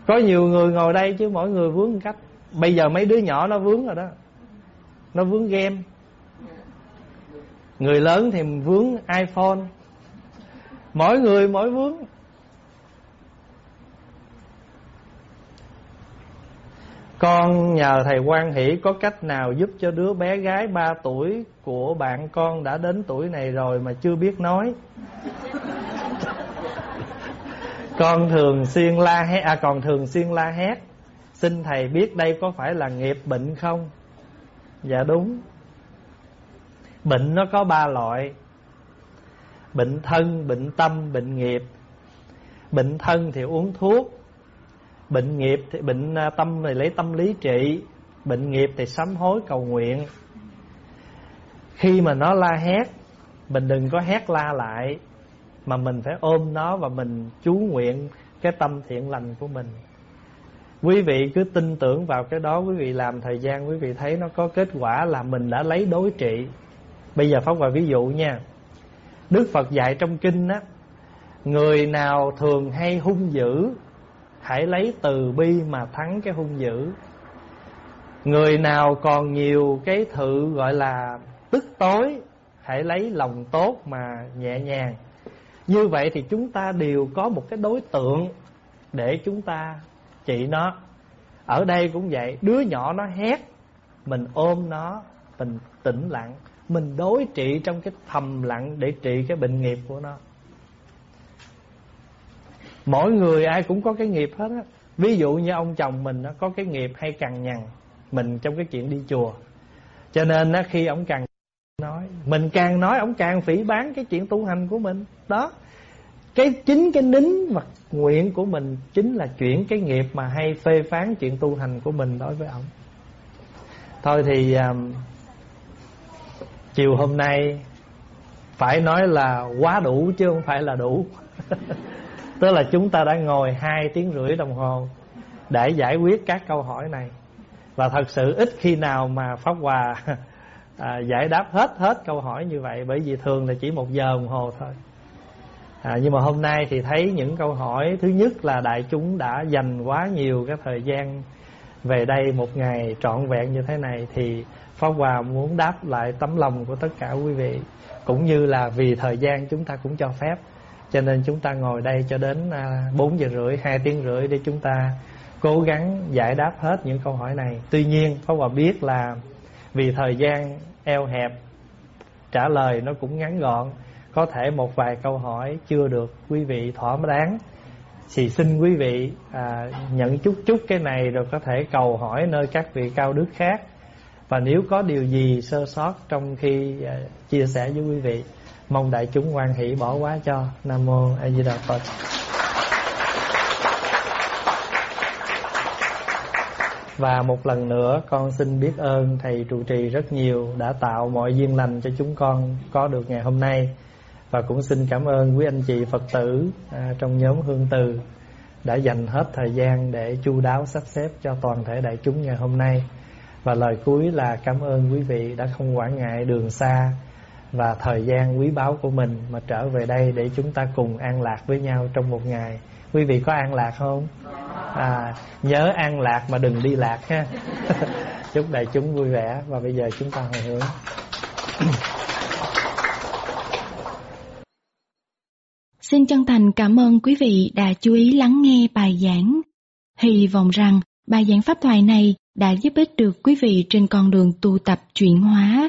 Có nhiều người ngồi đây chứ mỗi người vướng một cách. Bây giờ mấy đứa nhỏ nó vướng rồi đó. Nó vướng game. Người lớn thì vướng iphone. Mỗi người mỗi vướng. Con nhờ thầy quan hỷ có cách nào giúp cho đứa bé gái 3 tuổi của bạn con đã đến tuổi này rồi mà chưa biết nói. con thường xuyên la hét à còn thường xuyên la hét. Xin thầy biết đây có phải là nghiệp bệnh không? Dạ đúng. Bệnh nó có ba loại. Bệnh thân, bệnh tâm, bệnh nghiệp. Bệnh thân thì uống thuốc bệnh nghiệp thì bệnh à, tâm thì lấy tâm lý trị, bệnh nghiệp thì sám hối cầu nguyện. Khi mà nó la hét, mình đừng có hét la lại, mà mình phải ôm nó và mình chú nguyện cái tâm thiện lành của mình. Quý vị cứ tin tưởng vào cái đó, quý vị làm thời gian, quý vị thấy nó có kết quả là mình đã lấy đối trị. Bây giờ phóng vào ví dụ nha, đức phật dạy trong kinh á, người nào thường hay hung dữ hãy lấy từ bi mà thắng cái hung dữ. Người nào còn nhiều cái thự gọi là tức tối, hãy lấy lòng tốt mà nhẹ nhàng. Như vậy thì chúng ta đều có một cái đối tượng để chúng ta trị nó. Ở đây cũng vậy, đứa nhỏ nó hét, mình ôm nó, mình tĩnh lặng. Mình đối trị trong cái thầm lặng để trị cái bệnh nghiệp của nó mỗi người ai cũng có cái nghiệp hết á. Ví dụ như ông chồng mình nó có cái nghiệp hay cằn nhằn mình trong cái chuyện đi chùa. Cho nên á khi ông càng nói mình càng nói ông càng phỉ bán cái chuyện tu hành của mình. Đó. Cái chính cái nín và nguyện của mình chính là chuyển cái nghiệp mà hay phê phán chuyện tu hành của mình đối với ông. Thôi thì um, chiều hôm nay phải nói là quá đủ chứ không phải là đủ. Tức là chúng ta đã ngồi hai tiếng rưỡi đồng hồ Để giải quyết các câu hỏi này. Và thật sự ít khi nào mà Pháp Hòa à, giải đáp hết hết câu hỏi như vậy Bởi vì thường là chỉ một giờ đồng hồ thôi. À, Nhưng mà hôm nay thì thấy những câu hỏi Thứ nhất là đại chúng đã dành quá nhiều cái thời gian Về đây một ngày trọn vẹn như thế này Thì Pháp Hòa muốn đáp lại tấm lòng của tất cả quý vị Cũng như là vì thời gian chúng ta cũng cho phép cho nên chúng ta ngồi đây cho đến à, bốn giờ rưỡi, hai tiếng rưỡi để chúng ta cố gắng giải đáp hết những câu hỏi này. Tuy nhiên, Pháp Hòa biết là vì thời gian eo hẹp, trả lời nó cũng ngắn gọn, có thể một vài câu hỏi chưa được quý vị thỏa đáng. Thì xin quý vị à, nhận chút chút cái này rồi có thể cầu hỏi nơi các vị cao đức khác. Và nếu có điều gì sơ sót trong khi à, chia sẻ với quý vị Mong đại chúng quan hỷ bỏ quá cho Nam Mô A Di Đà Phật. Và một lần nữa con xin biết ơn Thầy trụ trì rất nhiều Đã tạo mọi duyên lành cho chúng con có được ngày hôm nay. Và cũng xin cảm ơn quý anh chị Phật tử à, Trong nhóm Hương Từ Đã dành hết thời gian để chu đáo sắp xếp cho toàn thể đại chúng ngày hôm nay. Và lời cuối là cảm ơn quý vị đã không quản ngại đường xa và thời gian quý báu của mình mà trở về đây để chúng ta cùng an lạc với nhau trong một ngày. Quý vị có an lạc không? À, nhớ an lạc mà đừng đi lạc ha. Chúc đại chúng vui vẻ và bây giờ chúng ta hồi hướng. Xin chân thành cảm ơn quý vị đã chú ý lắng nghe bài giảng. Hy vọng rằng bài giảng pháp thoại này đã giúp ích được quý vị trên con đường tu tập chuyển hóa